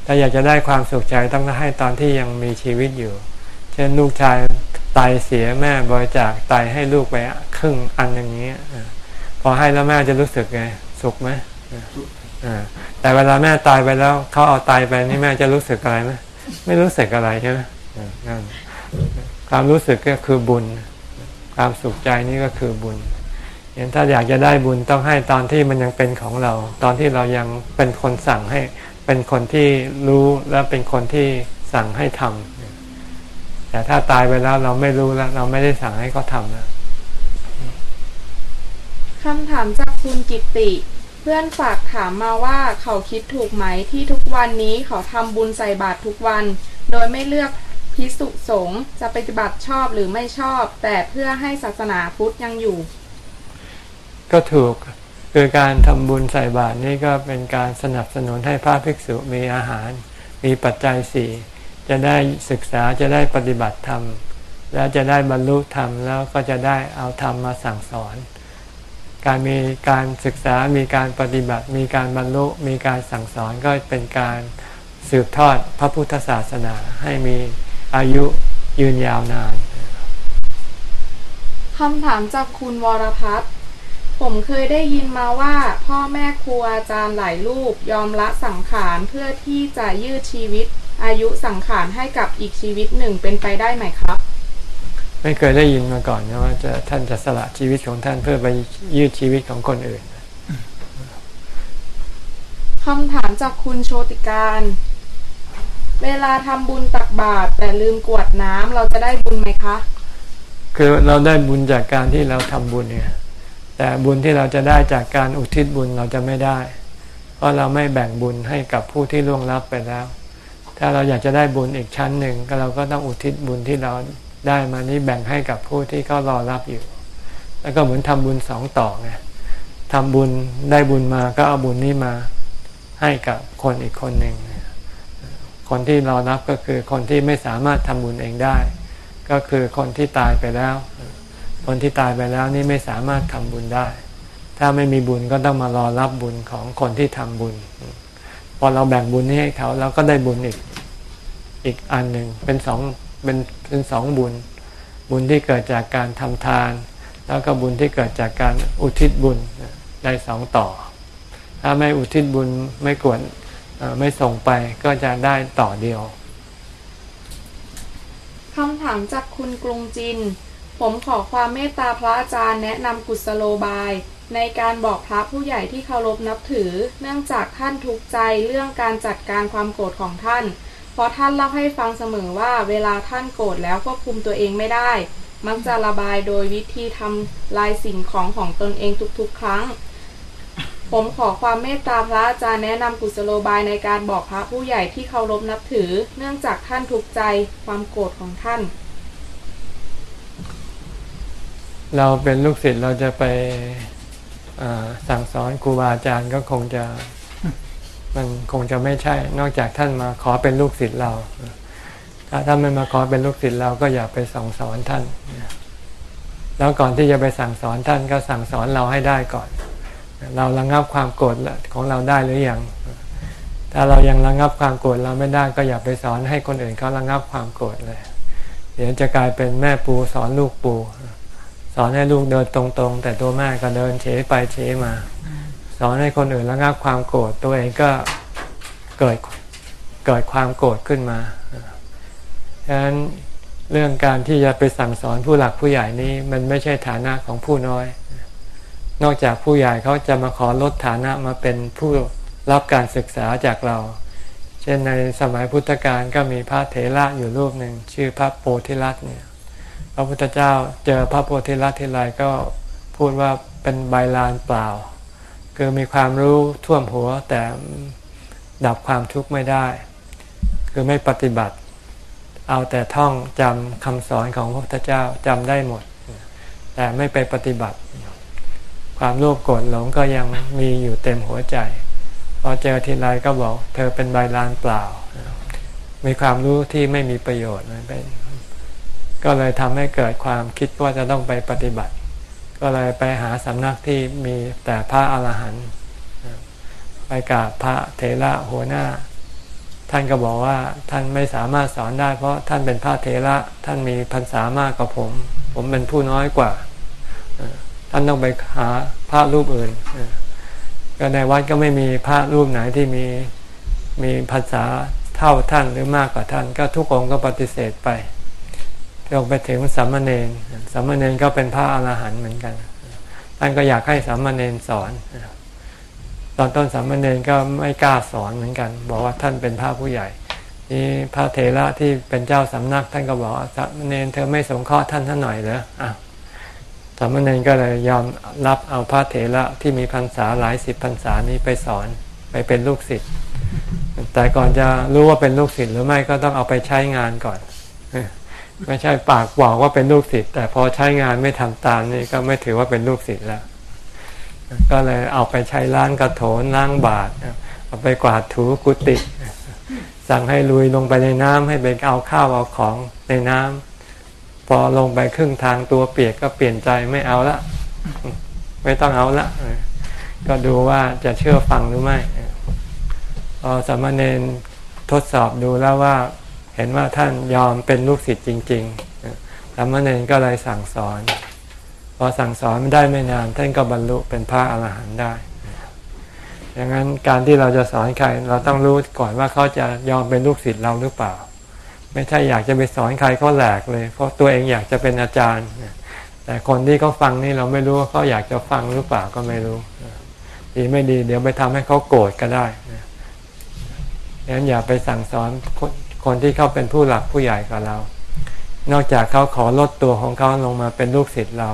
S1: ถ้าอยากจะได้ความสุขใจต้องให้ตอนที่ยังมีชีวิตอยู่ เช่นลูกชาย ไตเสียแม่บริจาคไตให้ลูกไปครึ่งอันอย่างนี้พอให้แล้วแม่จะรู้สึกไงสุขไหมแต่เวลาแม่ตายไปแล้วเขาเอาไตไปนี่แม่จะรู้สึกอะไรไหมไม่รู้สึกอะไรใช่ไหมความรู้สึกก็คือบุญ ความสุขใจนี่ก็คือบุญอย่างถ้าอยากจะได้บุญต้องให้ตอนที่มันยังเป็นของเรา ตอนที่เรายังเป็นคนสั่งให้ เป็นคนที่รู้และเป็นคนที่สั่งให้ทำ แต่ถ้าตายไปแล้วเราไม่รู้แล้ว เราไม่ได้สั่งให้เขาทำแล้ว
S6: คำถามจากคุณกิติ เพื่อนฝากถามมาว่าเขาคิดถูกไหมที่ทุกวันนี้เขาทำบุญใส่บาตรทุกวัน โดยไม่เลือกพิสุสงฆ์จะปฏิบัติชอบหรือไม่ชอบ แต่เพื่อให้ศาสนาพุทธยังอยู่
S1: ก็ถูกคือการทำบุญใส่บาตรนี่ก็เป็นการสนับสนุนให้พระภิกษุมีอาหาร มีปัจจัยสี่ จะได้ศึกษาจะได้ปฏิบัติธรรม แล้วจะได้บรรลุธรรมแล้วก็จะได้เอาธรรมมาสั่งสอน การมีการศึกษามีการปฏิบัติ มีการบรรลุมีการสั่งสอนก็เป็นการสืบทอดพระพุทธศาสนาให้มีอายุยืนยาวนาน
S6: คำถามจากคุณวรพัฒน์ผมเคยได้ยินมาว่า พ่อแม่ครูอาจารย์หลายรูปยอมละสังขารเพื่อที่จะยืดชีวิต อายุสังขารให้กับอีกชีวิตหนึ่งเป็นไปได้ไหมครับ
S1: ไม่เคยได้ยินมาก่อนนะว่าจะท่านจะสละชีวิตของท่านเพื่อไปยืดชีวิตของคนอื่น
S6: คำถามจากคุณโชติการ เวลาทำบุญตักบาตรแต่ลืมกวดน้ำเราจะได้บุญไหมคะ
S1: คือเราได้บุญจากการที่เราทำบุญเนี่ย แต่บุญที่เราจะได้จากการอุทิศบุญเราจะไม่ได้ เพราะเราไม่แบ่งบุญให้กับผู้ที่ล่วงลับไปแล้ว ถ้าเราอยากจะได้บุญอีกชั้นหนึ่งก็เราก็ต้องอุทิศบุญที่เราได้มานี้แบ่งให้กับผู้ที่เขารอรับอยู่ แล้วก็เหมือนทำบุญสองต่อไงทำบุญได้บุญมาก็เอาบุญนี้มาให้กับคนอีกคนหนึ่งคนที่รอรับก็คือคนที่ไม่สามารถทำบุญเองได้ ก็คือคนที่ตายไปแล้ว คนที่ตายไปแล้วนี่ไม่สามารถทำบุญได้ ถ้าไม่มีบุญก็ต้องมารอรับบุญของคนที่ทำบุญ พอเราแบ่งบุญนี้ให้เขาเราก็ได้บุญอีก อีกอันหนึ่งเป็นสองเป็นเป็นสองบุญ บุญที่เกิดจากการทำทาน แล้วก็บุญที่เกิดจากการอุทิศบุญได้สองต่อ ถ้าไม่อุทิศบุญไม่กวนไม่ส่งไปก็จะได้ต่อเดียว
S6: คำถามจากคุณกรุงจิน ผมขอความเมตตาพระอาจารย์แนะนำกุศโลบายในการบอกพระผู้ใหญ่ที่เคารพนับถือ เนื่องจากท่านทุกข์ใจเรื่องการจัดการความโกรธของท่าน ราะท่านเล่าให้ฟังเสมอว่าเวลาท่านโกรธแล้วควบคุมตัวเองไม่ได้ มักจะระบายโดยวิธีทำลายสิ่งของของตนเองทุกๆ ครั้ง ผมขอความเมตตาพระอาจารย์แนะนำกุศโลบายในการบอกพระผู้ใหญ่ที่เคารพนับถือ เนื่องจากท่านทุกข์ใจความโกรธของท่าน
S1: เราเป็นลูกศิษย์เราจะไปสั่งสอนครูบาอาจารย์ก็คงจะ มันคงจะไม่ใช่ นอกจากท่านมาขอเป็นลูกศิษย์เรา ถ้าท่านไม่มาขอเป็นลูกศิษย์เราก็อย่าไปสั่งสอนท่าน แล้วก่อนที่จะไปสั่งสอนท่านก็สั่งสอนเราให้ได้ก่อน เราระงับความโกรธของเราได้หรือยัง ถ้าเรายังระงับความโกรธเราไม่ได้ก็อย่าไปสอนให้คนอื่นเขาระงับความโกรธเลย เดี๋ยวจะกลายเป็นแม่ปูสอนลูกปู สอนให้ลูกเดินตรงๆ แต่ตัวแม่ก็เดินเฉยไปเฉยมา สอนให้คนอื่นระงับความโกรธตัวเองก็เกิดเกิดความโกรธขึ้นมาฉะนั้นเรื่องการที่จะไปสั่งสอนผู้หลักผู้ใหญ่นี้มันไม่ใช่ฐานะของผู้น้อย นอกจากผู้ใหญ่เขาจะมาขอลดฐานะมาเป็นผู้รับการศึกษาจากเรา เช่นในสมัยพุทธกาลก็มีพระเถระอยู่รูปหนึ่งชื่อพระโพธิลัตเนี่ย พระพุทธเจ้าเจอพระโพธิลัตทีไรก็พูดว่าเป็นใบลานเปล่า คือมีความรู้ท่วมหัวแต่ดับความทุกข์ไม่ได้ คือไม่ปฏิบัติ เอาแต่ท่องจำคำสอนของพระพุทธเจ้าจำได้หมด แต่ไม่ไปปฏิบัติ ความโลภโกรธหลงก็ยังมีอยู่เต็มหัวใจพอเจอทีไรก็บอก เธอเป็นใบลานเปล่า มีความรู้ที่ไม่มีประโยชน์เป็นก็เลยทำให้เกิดความคิดว่าจะต้องไปปฏิบัติ ก็เลยไปหาสำนักที่มีแต่พระอาหารหันต์ไปกราบพระเทระหัวหน้า ท่านก็บอกว่าท่านไม่สามารถสอนได้ เพราะท่านเป็นพระเทระท่านมีพรรษามากกว่าผม ผมเป็นผู้น้อยกว่าท่านต้องไปหาพระรูปอื่นก็ในวัดก็ไม่มีพระรูปไหนที่มีมีภาษาเท่าท่านหรือมากกว่าท่าน ก็ทุกองค์ก็ปฏิเสธไป ลงไปถึงสัมมาเนนสัมมาเนนก็เป็นพระอรหันต์เหมือนกัน ท่านก็อยากให้สัมมาเนนสอน ตอนต้นสัมมาเนนก็ไม่กล้าสอนเหมือนกัน บอกว่าท่านเป็นพระผู้ใหญ่นี่พระเทระที่เป็นเจ้าสำนัก ท่านก็บอกสัมมาเนนเธอไม่สงเคราะห์ท่านท่านหน่อยเหรออะสามเณรก็เลยยอมรับเอาพระเถระที่มีพรรษาหลายสิบพรรษานี้ไปสอนไปเป็นลูกศิษย์แต่ก่อนจะรู้ว่าเป็นลูกศิษย์หรือไม่ก็ต้องเอาไปใช้งานก่อน ไม่ใช่ปากบอกว่าเป็นลูกศิษย์แต่พอใช้งานไม่ทำตามนี่ก็ไม่ถือว่าเป็นลูกศิษย์แล้ว ก็เลยเอาไปใช้ล้างกระโถนล้างบาตรเอาไปกวาดถูกุฏิสั่งให้ลุยลงไปในน้ำให้ไปเอาข้าวเอาของในน้ำพอลงไปครึ่งทางตัวเปียกก็เปลี่ยนใจไม่เอาละ ไม่ต้องเอาละ ก็ดูว่าจะเชื่อฟังหรือไม่พอสามเณรทดสอบดูแล้วว่า เห็นว่าท่านยอมเป็นลูกศิษย์จริงๆสามเณรก็เลยสั่งสอน พอสั่งสอนไม่ได้ไม่นานท่านก็บรรลุเป็นพระอรหันต์ได้อย่างนั้นการที่เราจะสอนใครเราต้องรู้ก่อนว่าเขาจะยอมเป็นลูกศิษย์เราหรือเปล่า ไม่ใช่อยากจะไปสอนใครเขาแหลกเลย เพราะตัวเองอยากจะเป็นอาจารย์ แต่คนที่เขาฟังนี่เราไม่รู้ว่าเขาอยากจะฟังหรือเปล่าก็ไม่รู้ ดีไม่ดี เดี๋ยวไปทำให้เขาโกรธก็ได้ดังนั้นอย่าไปสั่งสอน คนที่เขาเป็นผู้หลักผู้ใหญ่กับเรา นอกจากเขาขอลดตัวของเขาลงมาเป็นลูกศิษย์เรา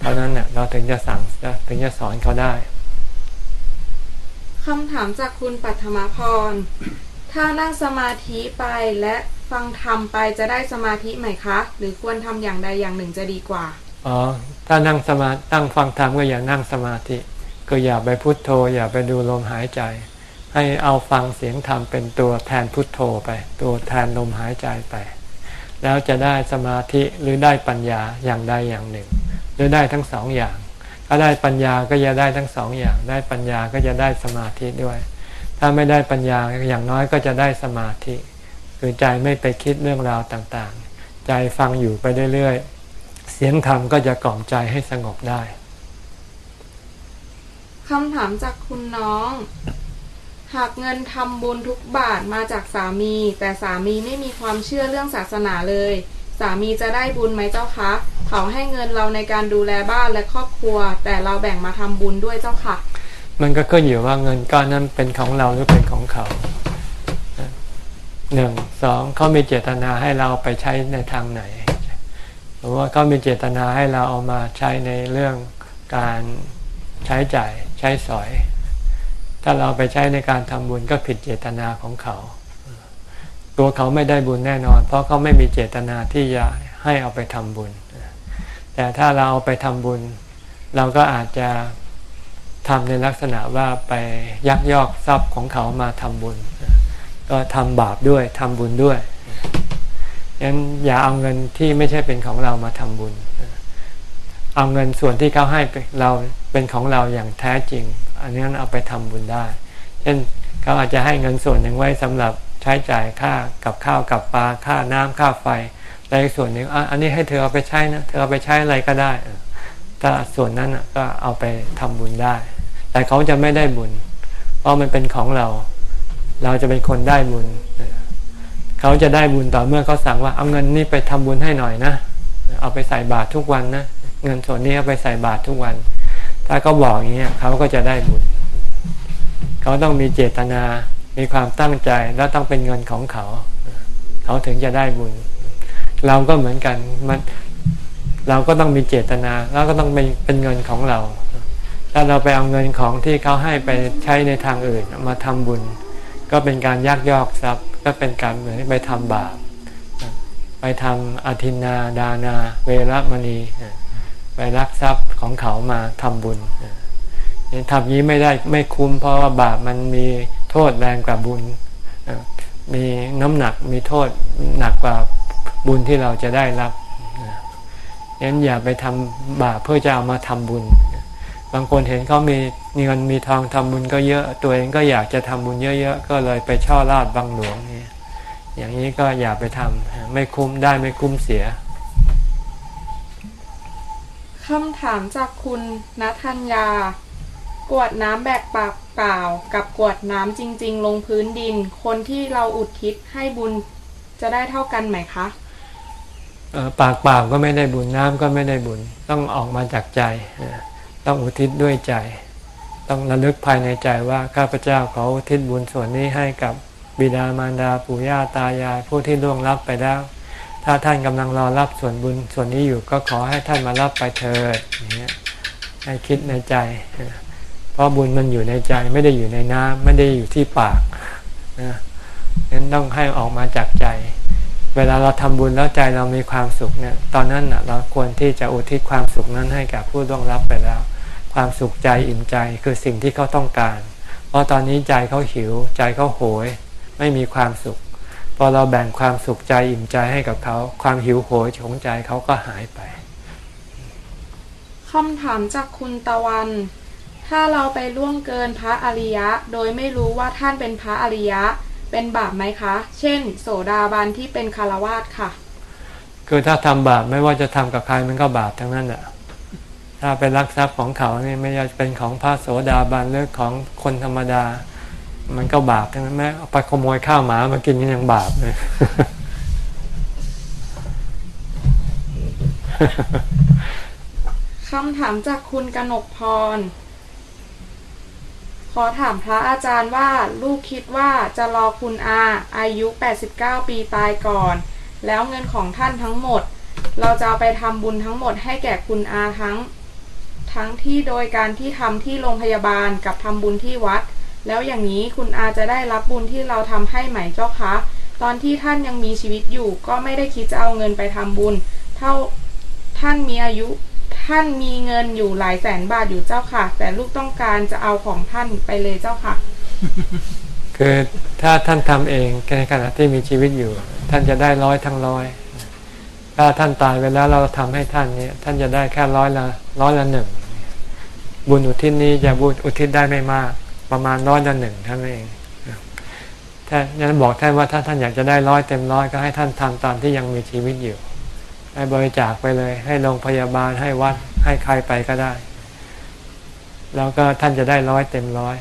S1: เท่านั้นเนี่ยเราถึงจะสั่งถึงจะสอนเขาได้
S6: คำถามจากคุณปัทมพร ถ้านั่งสมาธิไปและฟังธรรมไปจะได้สมาธิไหมคะ หรือควรทำอย่างใดอย่างหนึ่งจะดีกว่า
S1: อ๋อ ถ้านั่งสมาตั้งฟังธรรมก็อย่านั่งสมาธิ ก็อย่าไปพุโทโธ อย่าไปดูลมหายใจ ให้เอาฟังเสียงธรรมเป็นตัวแทนพุทโธไป ตัวแทนลมหายใจไป แล้วจะได้สมาธิหรือได้ปัญญาอย่างใดอย่างหนึ่ง หรือได้ทั้งสองอย่าง ถ้าได้ปัญญาก็จะได้ทั้งสองอย่าง ได้ปัญญาก็จะได้สมาธิด้วย ถ้าไม่ได้ปัญญาอย่างน้อยก็จะได้สมาธิ คือใจไม่ไปคิดเรื่องราวต่างๆ ใจฟังอยู่ไปเรื่อยๆ เสียงธรรมก็จะกล่อมใจให้สงบได้
S6: คำถามจากคุณน้อง หากเงินทำบุญทุกบาทมาจากสามี แต่สามีไม่มีความเชื่อเรื่องศาสนาเลย สามีจะได้บุญไหมเจ้าคะเขาให้เงินเราในการดูแลบ้านและครอบครัว แต่เราแบ่งมาทำบุญด้วยเจ้าค่ะ
S1: มันก็ขึ้นอยู่ว่าเงินก้อนนั้นเป็นของเราหรือเป็นของเขาหนึ่งสองเขามีเจตนาให้เราไปใช้ในทางไหนหรือว่าเขามีเจตนาให้เราเอามาใช้ในเรื่องการใช้จ่ายใช้สอย ถ้าเราไปใช้ในการทำบุญก็ผิดเจตนาของเขา ตัวเขาไม่ได้บุญแน่นอน เพราะเขาไม่มีเจตนาที่จะให้เอาไปทำบุญ แต่ถ้าเราเอาไปทำบุญ เราก็อาจจะทำในลักษณะว่าไปยักยอกทรัพย์ของเขามาทำบุญ ก็ทำบาปด้วยทำบุญด้วยยันอย่าเอาเงินที่ไม่ใช่เป็นของเรามาทำบุญ เอาเงินส่วนที่เขาให้ไปเราเป็นของเราอย่างแท้จริง อันนี้เอาไปทำบุญได้ เช่นเขาอาจจะให้เงินส่วนหนึ่งไว้สำหรับใช้จ่ายค่ากับข้าวกับปลาค่าน้ำค่าไฟแต่อีกส่วนหนึ่งอันนี้ให้เธอเอาไปใช้นะเธอเอาไปใช้อะไรก็ได้ถ้าส่วนนั้นก็เอาไปทำบุญได้ แต่เขาจะไม่ได้บุญ เพราะมันเป็นของเรา เราจะเป็นคนได้บุญเขาจะได้บุญต่อเมื่อเขาสั่งว่าเอาเงินนี่ไปทำบุญให้หน่อยนะเอาไปใส่บาตรทุกวันนะเงินส่วนนี้เอาไปใส่บาตรทุกวัน ถ้าเขาบอกอย่างเงี้เขาก็จะได้บุญ เขาต้องมีเจตนา มีความตั้งใจ แล้วต้องเป็นเงินของเขา เขาถึงจะได้บุญ เราก็เหมือนกัน มัน เราก็ต้องมีเจตนา แล้วก็ต้องเป็นเป็นเงินของเรา ถ้าเราไปเอาเงินของที่เขาให้ไปใช้ในทางอื่นมาทำบุญ ก็เป็นการยักยอกทรัพย์ ก็เป็นการเหมือนไปทำบาป ไปทำอธินนาดานา เวรมณี ไปรักทรัพย์ของเขามาทำบุญทำนี้ไม่ได้ไม่คุ้มเพราะว่าบาปมันมีโทษแรงกว่าบุญ มีน้ำหนักมีโทษหนักกว่าบุญที่เราจะได้รับงั้นอย่าไปทำบาปเพื่อจะเอามาทำบุญ บางคนเห็นเขามีเงินมีทองทำบุญก็เยอะ ตัวเองก็อยากจะทำบุญเยอะๆ ก็เลยไปช่อราดบังหลวงนี่อย่างนี้ก็อย่าไปทำไม่คุ้มได้ไม่คุ้มเสีย
S6: คำถามจากคุณนัทัญญา กวดน้ำแบกปากเปล่า กับกวดน้ำจริง ๆ ลงพื้นดิน คนที่เราอุทิศให้บุญจะได้เท่ากันไหมคะ
S1: ปากเปล่าก็ไม่ได้บุญน้ำก็ไม่ได้บุญ ต้องออกมาจากใจ ต้องอุทิศด้วยใจ ต้องระลึกภายในใจว่าข้าพเจ้าขออุทิศบุญส่วนนี้ให้กับบิดามารดาปู่ย่าตายายผู้ที่ล่วงลับไปแล้ว ถ้าท่านกำลังรอรับส่วนบุญส่วนนี้อยู่ก็ขอให้ท่านมารับไปเถิดอย่างเงี้ยให้คิดในใจ เพราะบุญมันอยู่ในใจไม่ได้อยู่ในน้ำไม่ได้อยู่ที่ปากนะนั้นต้องให้ออกมาจากใจ เวลาเราทำบุญแล้วใจเรามีความสุขเนี่ยตอนนั้นนะเราควรที่จะอุทิศความสุขนั้นให้กับผู้ล่วงลับไปแล้ว ความสุขใจอิ่มใจคือสิ่งที่เขาต้องการ เพราะตอนนี้ใจเขาหิว ใจเขาโหย ไม่มีความสุข พอเราแบ่งความสุขใจอิ่มใจให้กับเขา ความหิวโหยของใจเขาก็หายไป
S6: คำถามจากคุณตะวัน ถ้าเราไปล่วงเกินพระอริยะ โดยไม่รู้ว่าท่านเป็นพระอริยะ เป็นบาปไหมคะ เช่น โสดาบันที่เป็นคารวาสค่ะ
S1: คือถ้าทำบาปไม่ว่าจะทำกับใครมันก็บาปทั้งนั้นแหละถ้าไปรักทรัพย์ของเขานี่ไม่ว่าจะเป็นของพระโสดาบันหรือของคนธรรมดา มันก็บาปทั้งนั้นแม้เอาไปขโมยข้าวหมามากินก็ยังบาปเลย
S6: คำถามจากคุณกนกพร ขอถามพระอาจารย์ว่าลูกคิดว่าจะรอคุณอาอายุ 89 ปีตายก่อน แล้วเงินของท่านทั้งหมด เราจะเอาไปทำบุญทั้งหมดให้แก่คุณอาทั้ง ทั้งที่โดยการที่ทำที่โรงพยาบาลกับทำบุญที่วัด แล้วอย่างนี้คุณอาจะได้รับบุญที่เราทำให้ไหมเจ้าคะ ตอนที่ท่านยังมีชีวิตอยู่ ก็ไม่ได้คิดจะเอาเงินไปทำบุญ เท่าท่านมีอายุ ท่านมีเงินอยู่หลายแสนบาทอยู่เจ้าค่ะ แต่ลูกต้องการจะเอาของท่านไปเลยเจ้าค่ะ
S1: คือถ้าท่านทำเองในขณะที่มีชีวิตอยู่ ท่านจะได้ร้อยทั้งร้อยถ้าท่านตายไปแล้วเราทำให้ท่านเนี่ย ท่านจะได้แค่ร้อยละร้อยละหนึ่งบุญอุทิศนี้จะบุญอุทิศได้ไม่มาก ประมาณร้อยละหนึ่งท่านเองถ้านั้นบอกท่านว่าถ้าท่านอยากจะได้ร้อยเต็มร้อยก็ให้ท่านทำตอนที่ยังมีชีวิตอยู่ ให้บริจาคไปเลย ให้โรงพยาบาลให้วัดให้ใครไปก็ได้ แล้วก็ท่านจะได้ร้อยเต็มร้อย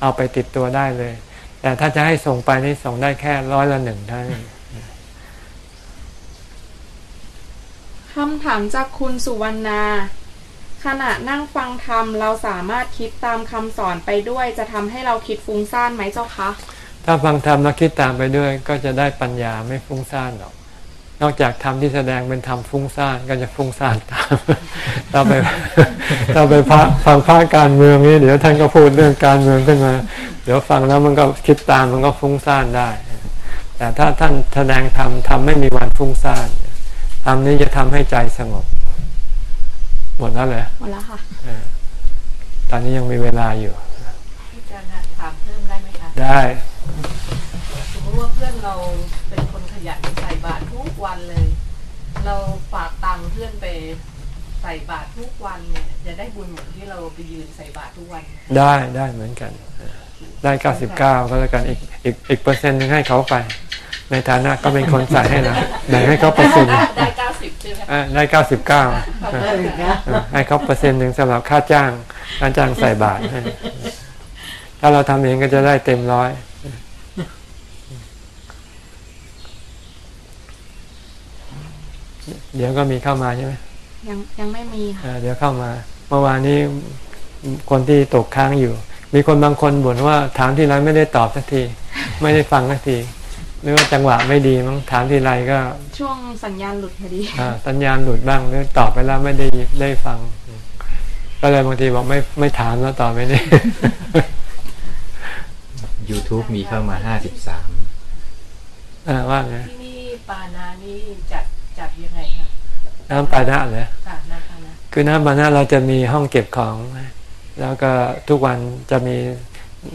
S1: เอาไปติดตัวได้เลย แต่ถ้าจะให้ส่งไปนี่ส่งได้แค่ร้อยละหนึ่งท่านั้
S6: คำถามจากคุณสุวรรณา ขณะนั่งฟังธรรมเราสามารถคิดตามคำสอนไปด้วย จะทำให้เราคิดฟุ้งซ่านไหมเจ้าคะ
S1: ถ้าฟังธรรมแล้วคิดตามไปด้วย ก็จะได้ปัญญาไม่ฟุ้งซ่านหรอก นอกจากธรรมที่แสดงเป็นธรรมฟุ้งซ่านก็จะฟุ้งซ่านตาม เราไปเราไปฟังพระการเมืองนี่เดี๋ยวท่านก็พูดเรื่องการเมืองขึ้นมา เดี๋ยวฟังแล้วมันก็คิดตามมันก็ฟุ้งซ่านได้ แต่ถ้าท่านแสดงธรรมธรรมไม่มีวันฟุ้งซ่านธรรมนี้จะทำให้ใจสงบ หมดแล้วเลย
S6: หมดแล้วค่ะ
S1: ตอนนี้ยังมีเวลาอยู่
S3: อาจารย์คะถามเพิ่มได้ไหมคะ
S1: ได้
S3: สมมติว่าเพื่อนเราเป็นคนขยันใส่บาตรทุกวันเลย เราฝากตังค์เพื่อนไปใส่บาตรทุกวันเนี่ยจะได้บุญเหมือนที่เราไปยืนใส่บาตรทุกวันไหม
S1: ได้ได้เหมือนกัน ได้เก้าสิบเก้าก็แล้วกันอีกอีกอีกเปอร์เซ็นต์หนึงให้เขาไป ในฐานะก็เป็นคนใส่ให้เราแบ่งให้เขาเปอร์เซ็นต์
S3: ได้เก้าสิบใช่ไหม
S1: อะได้เก้าสิบเก้าให้เขาเปอร์เซ็นต์หนึ่งสำหรับค่าจ้างค่าจ้างใส่บาทให้ถ้าเราทำเองก็จะได้เต็มร้อยเดี๋ยวก็มีเข้ามาใช่ไหม
S6: ยังยังไม่มีค่ะ
S1: อ่าเดี๋ยวเข้ามา เมื่อวานนี้คนที่ตกค้างอยู่ มีคนบางคนบ่นว่าถามที่ไรไม่ได้ตอบสักที ไม่ได้ฟังสักที หรือว่าจังหวะไม่ดีมั้งถามที่ไรก็
S6: ช่วงสัญญาณหลุดพอดี
S1: อ่าสัญญาณหลุดบ้างหรือตอบไปแล้วไม่ได้ได้ฟัง ก็เลยบางทีบอกไม่ไม่ถามแล้วตอบไม่ได้
S5: YouTube มีเข้ามาห้าสิบสาม
S1: อ่าว่าไง
S3: ที่นี่ปานานี่จัดจัดยังไงคะ
S1: น้ำปานะเหรอ
S3: ค่ะนะคะนะ
S1: คือน้ำปานะเราจะมีห้องเก็บของ แล้วก็ทุกวันจะมี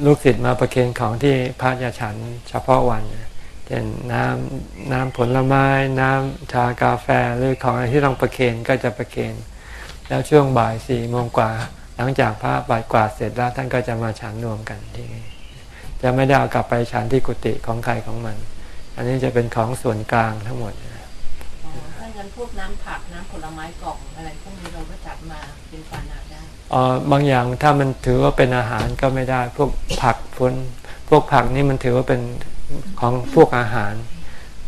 S1: ลูกศิษย์มาประเคนของที่พระจะฉันเฉพาะวันเช่นน้ำน้ำผลไม้ น้ำชากาแฟหรือของอะไรที่ต้องประเคนก็จะประเคนแล้วช่วงบ่ายสี่โมงกว่า หลังจากพระบ่ายกว่าเสร็จแล้วท่านก็จะมาฉันรวมกันที่นี่จะไม่ได้เอากลับไปฉันที่กุฏิของใครของมัน อันนี้จะเป็นของส่วนกลางทั้งหมด
S3: อ๋อถ้างั้นพวกน้ำผักน้ำผลไม้กล่องอะไรพวกนี้เราก็จัดมาเป็นปานาได้
S1: เอ่อบางอย่างถ้ามันถือว่าเป็นอาหารก็ไม่ได้ พวกผักพนพวกผักนี่มันถือว่าเป็น ของพวกอาหาร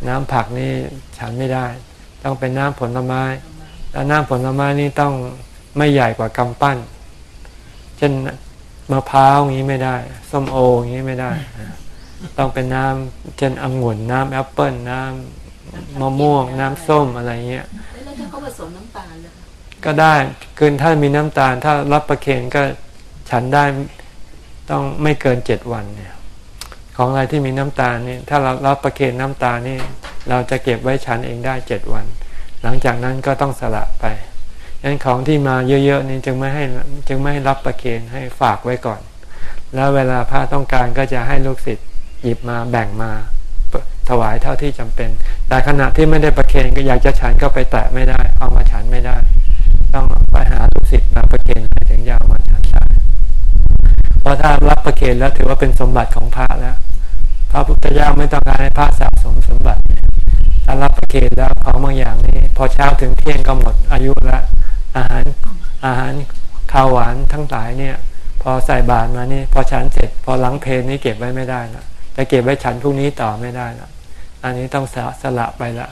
S1: น้ำผักนี่ฉันไม่ได้ ต้องเป็นน้ำผลไม้ แล้วน้ำผลไม้นี่ต้องไม่ใหญ่กว่ากำปั้น เช่นมะพร้าวอย่างนี้ไม่ได้ ส้มโออย่างนี้ไม่ได้ ต้องเป็นน้ำเช่นองุ่นน้ำแอปเปิลน้ำมะม่วง น้ำส้มอะไรเงี้ย
S4: แล้วถ้าเขาผสมน้ำตาล
S1: ก็ได้คือถ้ามีน้ำตาล ถ้ารับประเคนก็ฉันได้ต้องไม่เกินเจ็ดวันเนี่ย ของอะไรที่มีน้ำตาลนี่ถ้าเรารับประเคนน้ำตาลนี่ เราจะเก็บไว้ฉันเองได้เจ็ดวัน หลังจากนั้นก็ต้องสละไปดังนั้นของที่มาเยอะๆนี่จึงไม่ให้จึงไม่ให้รับประเคนให้ฝากไว้ก่อน แล้วเวลาพระต้องการก็จะให้ลูกศิษย์หยิบมาแบ่งมาถวายเท่าที่จำเป็น แต่ขณะที่ไม่ได้ประเคนก็อยากจะฉันก็ไปแตะไม่ได้ เอามาฉันไม่ได้ ต้องไปหาลูกศิษย์มาประเคนถึงจะเอามาฉันได้ เพราะถ้ารับประเคนแล้วถือว่าเป็นสมบัติของพระแล้ว พระพุทธเจ้าไม่ต้องการให้พระสะสมสมบัติถ้ารับประเคนแล้วของบางอย่างนี่พอเช้าถึงเที่ยงก็หมดอายุละอาหารอาหารข้าวหวานทั้งหลายเนี่ยพอใส่บาตรมานี่พอฉันเสร็จ พอหลังเพลนี่เก็บไว้ไม่ได้ละจะเก็บไว้ฉันพรุ่งนี้ต่อไม่ได้ละอันนี้ต้องสะสละไปละ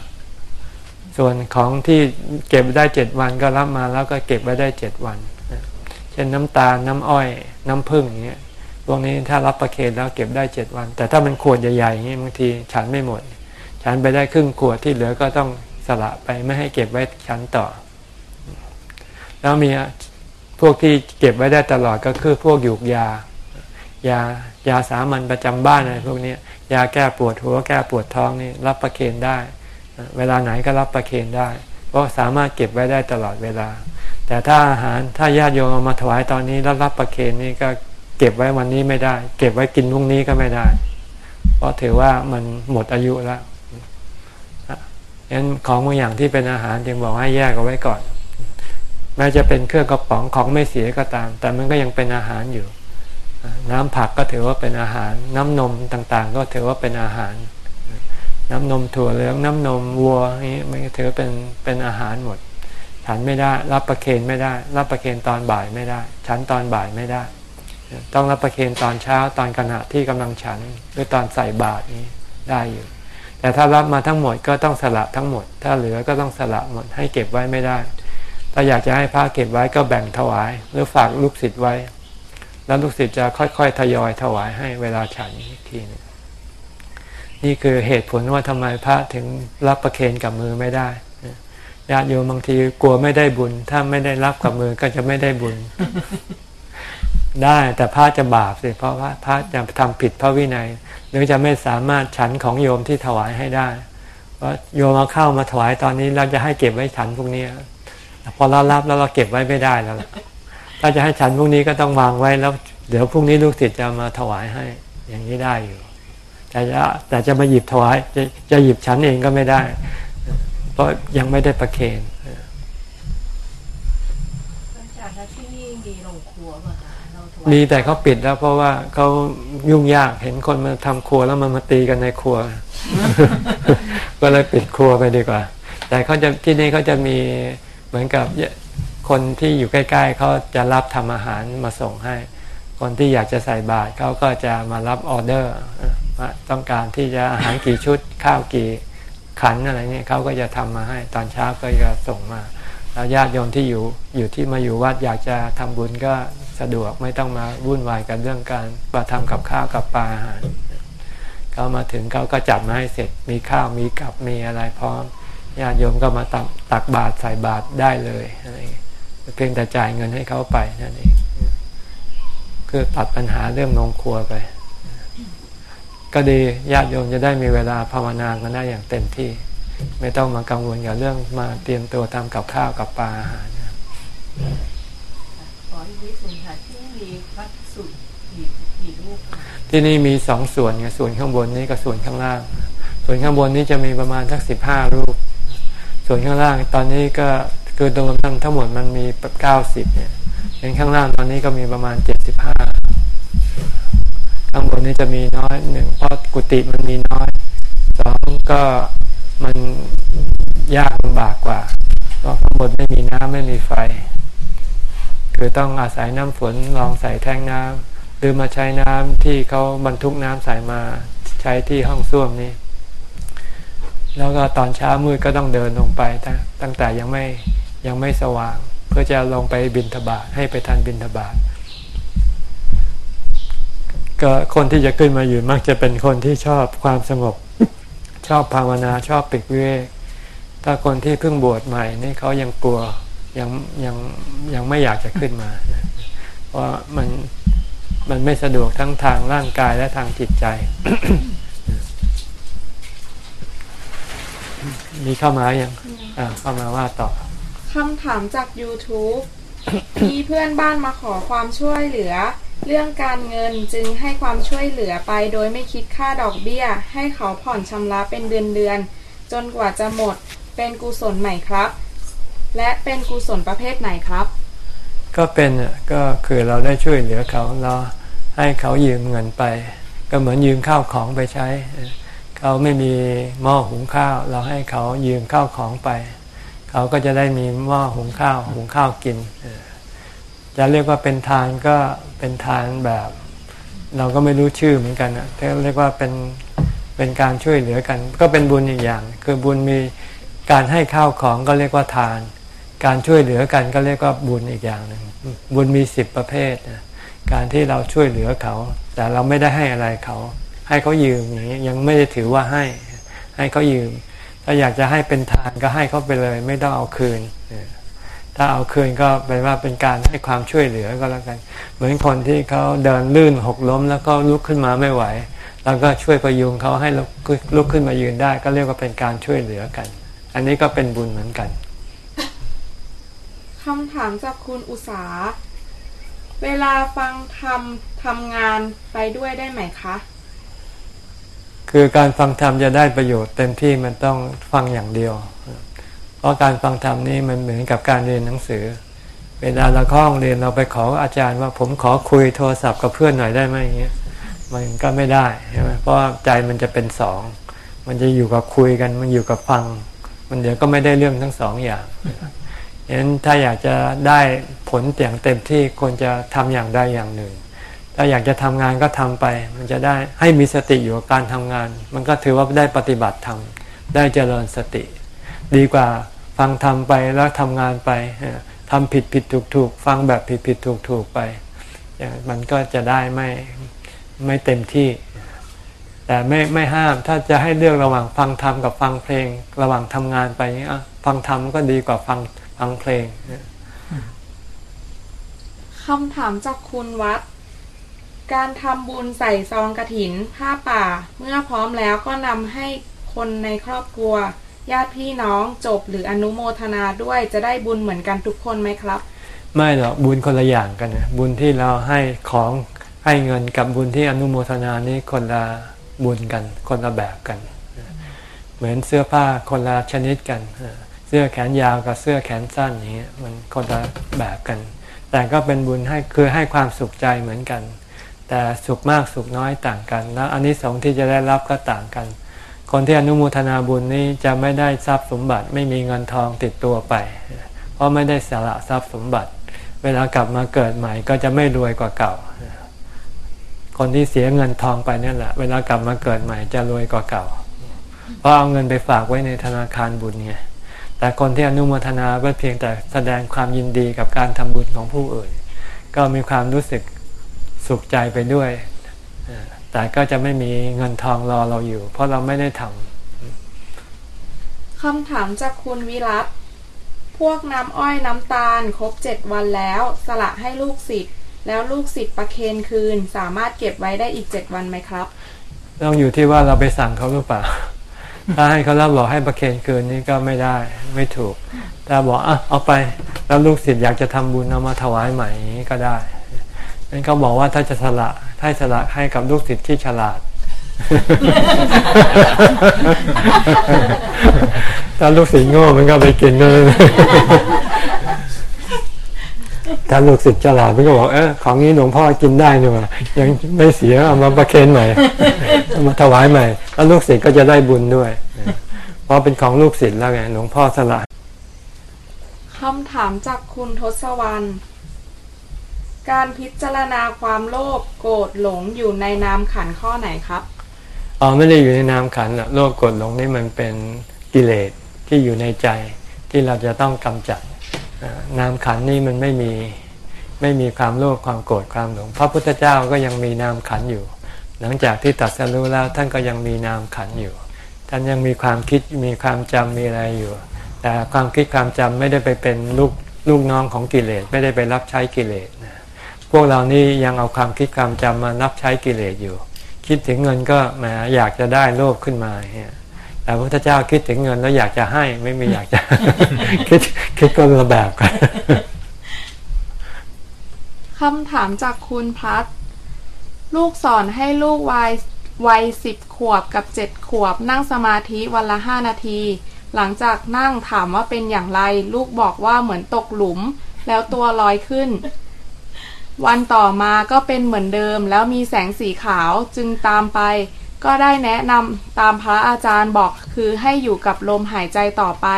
S1: ส่วนของที่เก็บได้เจ็ดวันก็รับมาแล้วก็เก็บไว้ได้เจ็ดวัน เช่นน้ำตาลน้ำอ้อย น้ำผึ้งอย่างเงี้ยพวกนี้ถ้ารับประเคนแล้วเก็บได้เจ็ดวัน แต่ถ้ามันขวดใหญ่ๆอย่างนี้บางทีฉันไม่หมด ฉันไปได้ครึ่งขวดที่เหลือก็ต้องสละไปไม่ให้เก็บไว้ฉันต่อ แล้วมีพวกที่เก็บไว้ได้ตลอดก็คือพวกหยูกยายายาสามัญประจำบ้านอะไรพวกนี้ยาแก้ปวดหัวแก้ปวดท้องนี่รับประเคนได้ เวลาไหนก็รับประเคนได้ เพราะสามารถเก็บไว้ได้ตลอดเวลา แต่ถ้าอาหารถ้าญาติโยมเอามาถวายตอนนี้แล้วรับประเคนนี่ก็เก็บไว้วันนี้ไม่ได้ เก็บไว้กินพรุ่งนี้ก็ไม่ได้ เพราะถือว่ามันหมดอายุแล้วงั้นของบางอย่างที่เป็นอาหารจึงบอกให้แยกเอาไว้ก่อน แม้จะเป็นเครื่องกระป๋องของไม่เสียก็ตาม แต่มันก็ยังเป็นอาหารอยู่ น้ำผักก็ถือว่าเป็นอาหาร น้ำนมต่างๆ ก็ถือว่าเป็นอาหาร น้ำนมถั่วเหลืองน้ำนมวัวนี้มันก็ถือเป็นเป็นอาหารหมด ฉันไม่ได้ รับประเคนไม่ได้ รับประเคนตอนบ่ายไม่ได้ ฉันตอนบ่ายไม่ได้ ต้องรับประเคนตอนเช้าตอนขณะที่กำลังฉันหรือตอนใส่บาตรนี้ได้อยู่ แต่ถ้ารับมาทั้งหมดก็ต้องสละทั้งหมด ถ้าเหลือก็ต้องสละหมดให้เก็บไว้ไม่ได้ ถ้าอยากจะให้พระเก็บไว้ก็แบ่งถวาย หรือฝากลูกศิษย์ไว้ แล้วลูกศิษย์จะค่อยๆทยอยถวายให้เวลาฉันทีนึงนี่คือเหตุผลว่าทำไมพระถึงรับประเคนกับมือไม่ได้ ญาติโยมบางทีกลัวไม่ได้บุญ ถ้าไม่ได้รับกับมือก็จะไม่ได้บุญ ได้แต่พระจะบาปสิเพราะว่าพระจะทำผิดพระวินัย หรือจะไม่สามารถฉันของโยมที่ถวายให้ได้เพราะโยมเอาเข้ามาถวายตอนนี้เราจะให้เก็บไว้ฉันพวกนี้พอเรารับแล้วเราเก็บไว้ไม่ได้แล้วล่ะถ้าจะให้ฉันพวกนี้ก็ต้องวางไว้แล้ว เดี๋ยวพรุ่งนี้ลูกศิษย์จะมาถวายให้ อย่างนี้ได้อยู่แต่จะแต่จะมาหยิบถวายจะจะหยิบฉันเองก็ไม่ได้เพ ราะยังไม่ได้ประเคนมีแต่เขาปิดแล้วเพราะว่าเขายุ่งยากเห็นคนมาทำครัวแล้วมันมาตีกันในครัว ก็เลยปิดครัวไปดีกว่า แต่เขาจะที่นี่เขาจะมีเหมือนกับคนที่อยู่ใกล้ ๆ เขาจะรับทำอาหารมาส่งให้ คนที่อยากจะใส่บาตรเขาก็จะมารับออเดอร์ ต้องการที่จะอาหารกี่ชุดข้าวกี่ ขันอะไรเนี่ยเขาก็จะทำมาให้ ตอนเช้าก็จะส่งมาแล้วญาติโยมที่อยู่อยู่ที่มาอยู่วัดอยากจะทำบุญก็สะดวกไม่ต้องมาวุ่นวายกันเรื่องการมาทำกับข้าวกับปลาอาหารเขามาถึงเขาก็จัดมาให้เสร็จมีข้าวมีกับมีอะไรพร้อมญาติโยมก็มาตักตักบาตรใส่บาตรได้เลยอะไรเงี้ยเพียงแต่จ่ายเงินให้เขาไปนั่นเองคือตัดปัญหาเรื่องโรงครัวไป ก็ดีญาติโยมจะได้มีเวลาภาวนากันได้อย่างเต็มที่ ไม่ต้องมากังวลกับเรื่องมาเตรียมตัวทำกับข้าวกับปลาอาหารนะ
S3: ขออีกนิดหนึ่งค่ะที่มีพระสุกี่กี่รูปค่ะ
S1: ที่นี่มีสองส่วนไงส่วนข้างบนนี้กับส่วนข้างล่าง ส่วนข้างบนนี้จะมีประมาณสักสิบห้ารูป ส่วนข้างล่างตอนนี้ก็คือรวมทั้งทั้งหมดมันมีเก้าสิบเนี่ยเห็นข้างล่างตอนนี้ก็มีประมาณเจ็ดสิบห้า ข้างบนนี้จะมีน้อยหนึ่งเพราะกุฏิมันมีน้อยสองก็มันยากลำบากกว่าเพราะข้างบนไม่มีน้ำไม่มีไฟ คือต้องอาศัยน้ำฝนลองใส่แท่งน้ำหรือมาใช้น้ำที่เขาบรรทุกน้ำใส่มาใช้ที่ห้องส้วมนี่แล้วก็ตอนเช้ามืดก็ต้องเดินลงไปตั้งตั้งแต่ยังไม่ยังไม่สว่าง เพื่อจะลงไปบินทบาทให้ไปทันบินทบาท ก็คนที่จะขึ้นมาอยู่มักจะเป็นคนที่ชอบความสงบ ชอบภาวนาชอบปิกเวกถ้าคนที่เพิ่งบวชใหม่นี่เขายังกลัวยังยังยังไม่อยากจะขึ้นมาเพราะมันมันไม่สะดวกทั้งทางร่างกายและทางจิตใจ มีเข้ามาอย่างอ่าเข้ามาว่าต่อ
S6: คำถามจาก YouTube มีเพื่อนบ้านมาขอความช่วยเหลือ เรื่องการเงินจึงให้ความช่วยเหลือไปโดยไม่คิดค่าดอกเบี้ย ให้เขาผ่อนชำระเป็นเดือนเดือนๆจนกว่าจะหมด เป็นกุศลใหม่ครับ และเป็นกุศลประเภทไหนครับ
S1: ก็เป็นก็คือเราได้ช่วยเหลือเขาเราให้เขายืมเงินไป ก็เหมือนยืมข้าวของไปใช้ เขาไม่มีหม้อหุงข้าว เราให้เขายืมข้าวของไป เขาก็จะได้มีหม้อหุงข้าวหุงข้าวกินเอ จะเรียกว่าเป็นทานก็เป็นทานแบบ เราก็ไม่รู้ชื่อเหมือนกันนะเรียกว่าเป็นเป็นการช่วยเหลือกัน ก็เป็นบุญอีกอย่าง คือบุญมีการให้ข้าวของก็เรียกว่าทาน การช่วยเหลือกันก็เรียกว่าบุญอีกอย่างหนึ่งบุญมีสิบประเภทนะการที่เราช่วยเหลือเขา แต่เราไม่ได้ให้อะไรเขา ให้เขายืมอย่างนี้ยังไม่ได้ถือว่าให้ให้เขายืม ถ้าอยากจะให้เป็นทานก็ให้เขาไปเลย ไม่ต้องเอาคืนเออ ถ้าเอาคืนก็แปลว่าเป็นการให้ความช่วยเหลือก็แล้วกัน เหมือนคนที่เขาเดินลื่นหกล้มแล้วก็ลุกขึ้นมาไม่ไหว แล้วก็ช่วยพยุงเขาให้ลุกลุกขึ้นมายืนได้ ก็เรียกว่าเป็นการช่วยเหลือกัน อันนี้ก็เป็นบุญเหมือนกัน
S6: คำถามจากคุณอุสาเวลาฟังทำทำงานไปด้วยได้ไหมคะ
S1: คือการฟังธรรมจะได้ประโยชน์เต็มที่มันต้องฟังอย่างเดียว เพราะการฟังธรรมนี่มันเหมือนกับการเรียนหนังสือ เวลาเราเข้องเรียนเราไปขออาจารย์ว่าผมขอคุยโทรศัพท์กับเพื่อนหน่อยได้ไหมอย่างเงี้ยมันก็ไม่ได้ใช่ไหมเพราะใจมันจะเป็นสอง มันจะอยู่กับคุยกัน มันอยู่กับฟัง มันเดี๋ยวก็ไม่ได้เรื่องทั้งสองอย่างฉะนั้นถ้าอยากจะได้ผลอย่างเต็มที่ควรจะทำอย่างใดอย่างหนึ่ง ถ้าอยากจะทำงานก็ทำไป มันจะได้ให้มีสติอยู่กับการทำงาน มันก็ถือว่าได้ปฏิบัติธรรมได้เจริญสติ ดีกว่าฟังทำไปแล้วทำงานไปทำผิดผิดถูกถูกฟังแบบผิดผิดถูกถูกไป มันก็จะได้ไม่ไม่เต็มที่ แต่ไม่ไม่ห้ามถ้าจะให้เลือกระหว่างฟังธรรมกับฟังเพลง ระหว่างทำงานไปเนี้ยฟังธรรมก็ดีกว่าฟังฟังเพลง
S6: คำถามจากคุณวัด การทำบุญใส่ซองกระถินผ้าป่า เมื่อพร้อมแล้วก็นำให้คนในครอบครัว ญาติพี่น้องจบหรืออนุโมทนาด้วยจะได้บุญเหมือนกันทุกคนไหมครับ
S1: ไม่หรอกบุญคนละอย่างกันนะบุญที่เราให้ของให้เงินกับบุญที่อนุโมทนานี้คนละบุญกัน คนละแบบกัน เหมือนเสื้อผ้าคนละชนิดกัน เสื้อแขนยาวกับเสื้อแขนสั้นอย่างเงี้ยมันคนละแบบกัน แต่ก็เป็นบุญให้คือให้ความสุขใจเหมือนกัน แต่สุขมากสุขน้อยต่างกัน แล้วอันนี้สองที่จะได้รับก็ต่างกัน คนที่อนุโมทนาบุญนี้จะไม่ได้ทรัพย์สมบัติ ไม่มีเงินทองติดตัวไป เพราะไม่ได้สละทรัพย์สมบัติ เวลากลับมาเกิดใหม่ก็จะไม่รวยกว่าเก่า คนที่เสียเงินทองไปนี่แหละเวลากลับมาเกิดใหม่จะรวยกว่าเก่า เพราะเอาเงินไปฝากไว้ในธนาคารบุญไงแต่คนที่อนุโมทนาก็เพียงแต่แสดงความยินดีกับการทำบุญของผู้อื่น ก็มีความรู้สึกสุขใจไปด้วย แต่ก็จะไม่มีเงินทองรอเราอยู่ เพราะเราไม่ได้ทำ
S6: คำถามจากคุณวิรัตพวกน้ำอ้อยน้ำตาล ครบเจ็ดวันแล้ว สละให้ลูกศิษย์แล้วลูกศิษย์ประเคนคืน สามารถเก็บไว้ได้อีกเจ็ดวันไหมครับ
S1: ต้องอยู่ที่ว่าเราไปสั่งเขาหรือเปล่า ถ้าให้เขารับบอกให้ประเคนคืนนี้ก็ไม่ได้ไม่ถูก แต่บอกอะเอาไปแล้วลูกศิษย์อยากจะทำบุญเอามาถวายใหม่อย่างนี้ก็ได้ นั่นเขาบอกว่าถ้าจะสละถ้าสละให้กับลูกศิษย์ที่ฉลาดถ้าลูกศิษย์โง่มันก็ไปกินเลยถ้าลูกศิษย์ฉลาดมันก็บอกเออของนี้หลวงพ่อกินได้นี่ว่ายังไม่เสียเอามาประเคนใหม่เอามาถวายใหม่ แล้วลูกศิษย์ก็จะได้บุญด้วย เพราะเป็นของลูกศิษย์แล้วไงหลวงพ่อสละ
S6: คำถามจากคุณทศวรรณ การพิจารณาความโลภโกรธหลงอยู่ในนามขันข้อไหนครับ
S1: อ๋อไม่ได้อยู่ในนามขันโลภโกรธหลงนี่มันเป็นกิเลสที่อยู่ในใจที่เราจะต้องกำจัดนามขันนี่มันไม่มีไม่มีความโลภความโกรธความหลง พระพุทธเจ้าก็ยังมีนามขันอยู่ หลังจากที่ตัดสรู้แล้วท่านก็ยังมีนามขันอยู่ ท่านยังมีความคิดมีความจำมีอะไรอยู่ แต่ความคิดความจำไม่ได้ไปเป็นลูกลูกน้องของกิเลสไม่ได้ไปรับใช้กิเลส พวกเรานี่ยังเอาความคิดความจำมารับใช้กิเลสอยู่ คิดถึงเงินก็แหมอยากจะได้โลภขึ้นมาเนี่ยแต่พระพุทธเจ้าคิดถึงเงินแล้วอยากจะให้ไม่มีอยากจะคิดคิดก็ระแบบกัน
S6: คำถามจากคุณพัทลูกสอนให้ลูกวัยวัยสิบขวบกับเจ็ดขวบ นั่งสมาธิวันละห้านาที หลังจากนั่งถามว่าเป็นอย่างไร ลูกบอกว่าเหมือนตกหลุม แล้วตัวลอยขึ้น วันต่อมาก็เป็นเหมือนเดิม แล้วมีแสงสีขาวจึงตามไป ก็ได้แนะนำตามพระอาจารย์บอกคือให้อยู่กับลมหายใจต่อไป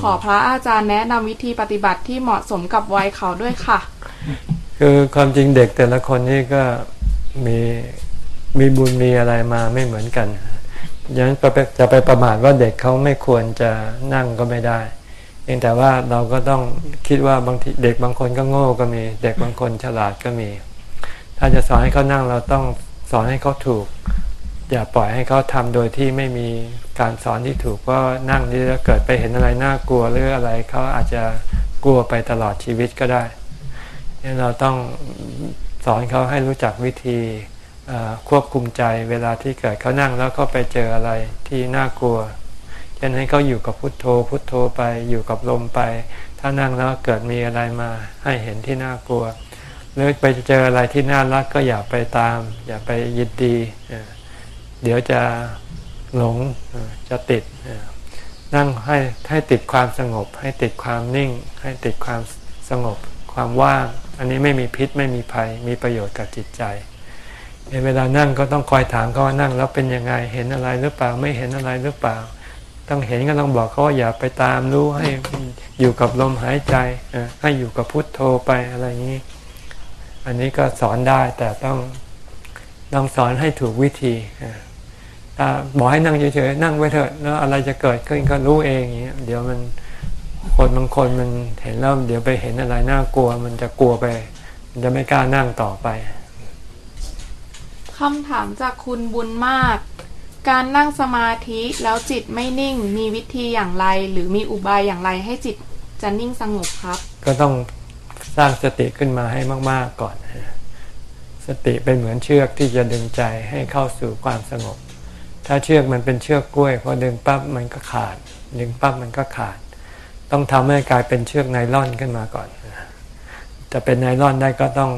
S6: ขอพระอาจารย์แนะนำวิธีปฏิบัติที่เหมาะสมกับวัยเขาด้วยค่ะ
S1: คือความจริงเด็กแต่ละคนนี่ก็มีมีบุญมีอะไรมาไม่เหมือนกันยันจะไปประมาทว่าเด็กเขาไม่ควรจะนั่งก็ไม่ได้ เองแต่ว่าเราก็ต้องคิดว่าบางทีเด็กบางคนก็โง่ก็มี เด็กบางคนฉลาดก็มี ถ้าจะสอนให้เขานั่งเราต้องสอนให้เขาถูก อย่าปล่อยให้เขาทำโดยที่ไม่มีการสอนที่ถูกก็นั่งนี่แล้วเกิดไปเห็นอะไรน่ากลัวหรืออะไรเขาอาจจะกลัวไปตลอดชีวิตก็ได้นี่เราต้องสอนเขาให้รู้จักวิธีควบคุมใจเวลาที่เกิดเขานั่งแล้วเขาไปเจออะไรที่น่ากลัว เช่นให้เขาอยู่กับพุทโธ พุทโธไปอยู่กับลมไป ถ้านั่งแล้วเกิดมีอะไรมาให้เห็นที่น่ากลัวหรือไปเจออะไรที่น่ารักก็อย่าไปตาม อย่าไปยินดีเดี๋ยวจะหลงจะติดนั่งให้ให้ติดความสงบ ให้ติดความนิ่ง ให้ติดความสงบ ความว่าง อันนี้ไม่มีพิษไม่มีภัย มีประโยชน์กับจิตใจในเวลานั่งก็ต้องคอยถามเขาว่านั่งแล้วเป็นยังไงเห็นอะไรหรือเปล่าไม่เห็นอะไรหรือเปล่า ต้องเห็นก็ต้องบอกเขาว่าอย่าไปตามรู้ให้อยู่กับลมหายใจให้อยู่กับพุทโธไปอะไรอย่างนี้ อันนี้ก็สอนได้แต่ต้องต้องสอนให้ถูกวิธีบอกให้นั่งเฉยๆนั่งไว้เถอะแล้วอะไรจะเกิดขึ้นก็รู้เองอย่างเงี้ยเดี๋ยวมันคนบางคนมันเห็นแล้วเดี๋ยวไปเห็นอะไรน่ากลัว มันจะกลัวไป มันจะไม่กล้านั่งต่อไป
S6: คำถามจากคุณบุญมาก การนั่งสมาธิแล้วจิตไม่นิ่ง มีวิธีอย่างไร หรือมีอุบายอย่างไรให้จิตจะนิ่งสงบครับ
S1: ก็ต้องสร้างสติขึ้นมาให้มาก ๆก่อน สติเป็นเหมือนเชือกที่จะดึงใจให้เข้าสู่ความสงบ ถ้าเชือกมันเป็นเชือกกล้วยพอดึงปั๊บมันก็ขาด ดึงปั๊บมันก็ขาด ต้องทำให้กลายเป็นเชือกไนล่อนขึ้นมาก่อนจะเป็นไนล่อนได้ก็ต้อง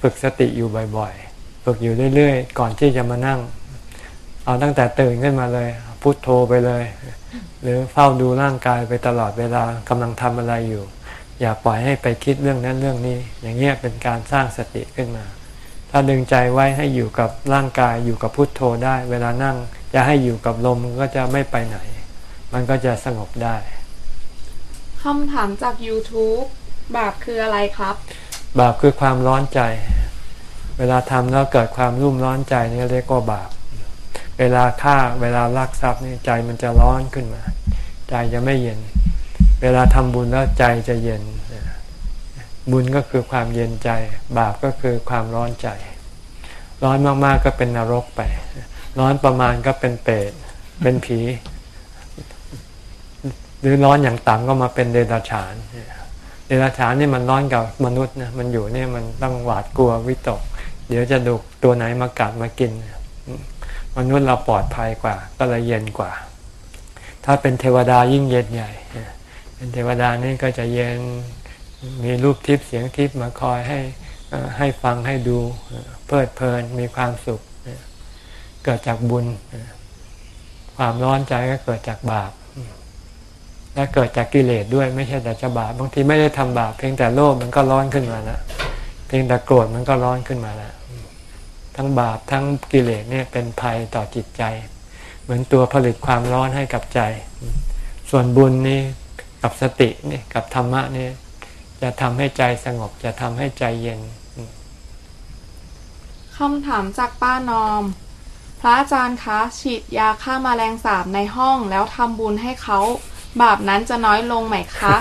S1: ฝึกสติอยู่บ่อยๆ ฝึกอยู่เรื่อยๆ ก่อนที่จะมานั่ง เอาตั้งแต่ตื่นขึ้นมาเลยพุโทโธไปเลย หรือเฝ้าดูร่างกายไปตลอดเวลากำลังทำอะไรอยู่ อย่าปล่อยให้ไปคิดเรื่องนั้นเรื่องนี้ อย่างเงี้ยเป็นการสร้างสติขึ้นมา ถ้าดึงใจไว้ให้อยู่กับร่างกายอยู่กับพุทโธได้ เวลานั่งจะให้อยู่กับลมมันก็จะไม่ไปไหน มันก็จะสงบได้
S6: คำถามจาก YouTube บาปคืออะไรครับ
S1: บาปคือความร้อนใจ เวลาทำแล้วเกิดความรุ่มร้อนใจนี่เรียกว่าบาป เวลาฆ่าเวลาลักทรัพย์นี่ใจมันจะร้อนขึ้นมา ใจจะไม่เย็น เวลาทำบุญแล้วใจจะเย็น บุญก็คือความเย็นใจ บาปก็คือความร้อนใจ ร้อนมากๆก็เป็นนรกไป ร้อนประมาณก็เป็นเปรตเป็นผี หรือร้อนอย่างต่ำก็มาเป็นเดรัจฉานเดรัจฉานนี่มันร้อนกับมนุษย์นะมันอยู่เนี่ยมันต้องหวาดกลัววิตก เดี๋ยวจะดูตัวไหนมากัดมากิน มนุษย์เราปลอดภัยกว่า ก็เลยเย็นกว่า ถ้าเป็นเทวดายิ่งเย็นใหญ่ เป็นเทวดานี่ก็จะเย็นมีรูปทิพย์เสียงทิพย์มาคอยให้ให้ฟังให้ดูเพลิดเพลินมีความสุข เกิดจากบุญ ความร้อนใจก็เกิดจากบาปและเกิดจากกิเลสด้วยไม่ใช่แต่จะบาปบางทีไม่ได้ทำบาปเพียงแต่โลภมันก็ร้อนขึ้นมาแล้วเพียงแต่โกรธมันก็ร้อนขึ้นมาแล้ว ทั้งบาปทั้งกิเลสเนี่ยเป็นภัยต่อจิตใจ เหมือนตัวผลิตความร้อนให้กับใจ ส่วนบุญนี่กับสตินี่กับธรรมะนี่จะทำให้ใจสงบจะทำให้ใจเย็น
S6: คำถามจากป้านอม พระอาจารย์คะฉีดยาฆ่ามาแมลงสาบในห้องแล้วทำบุญให้เขาบาปนั้นจะน้อยลงไหมคะ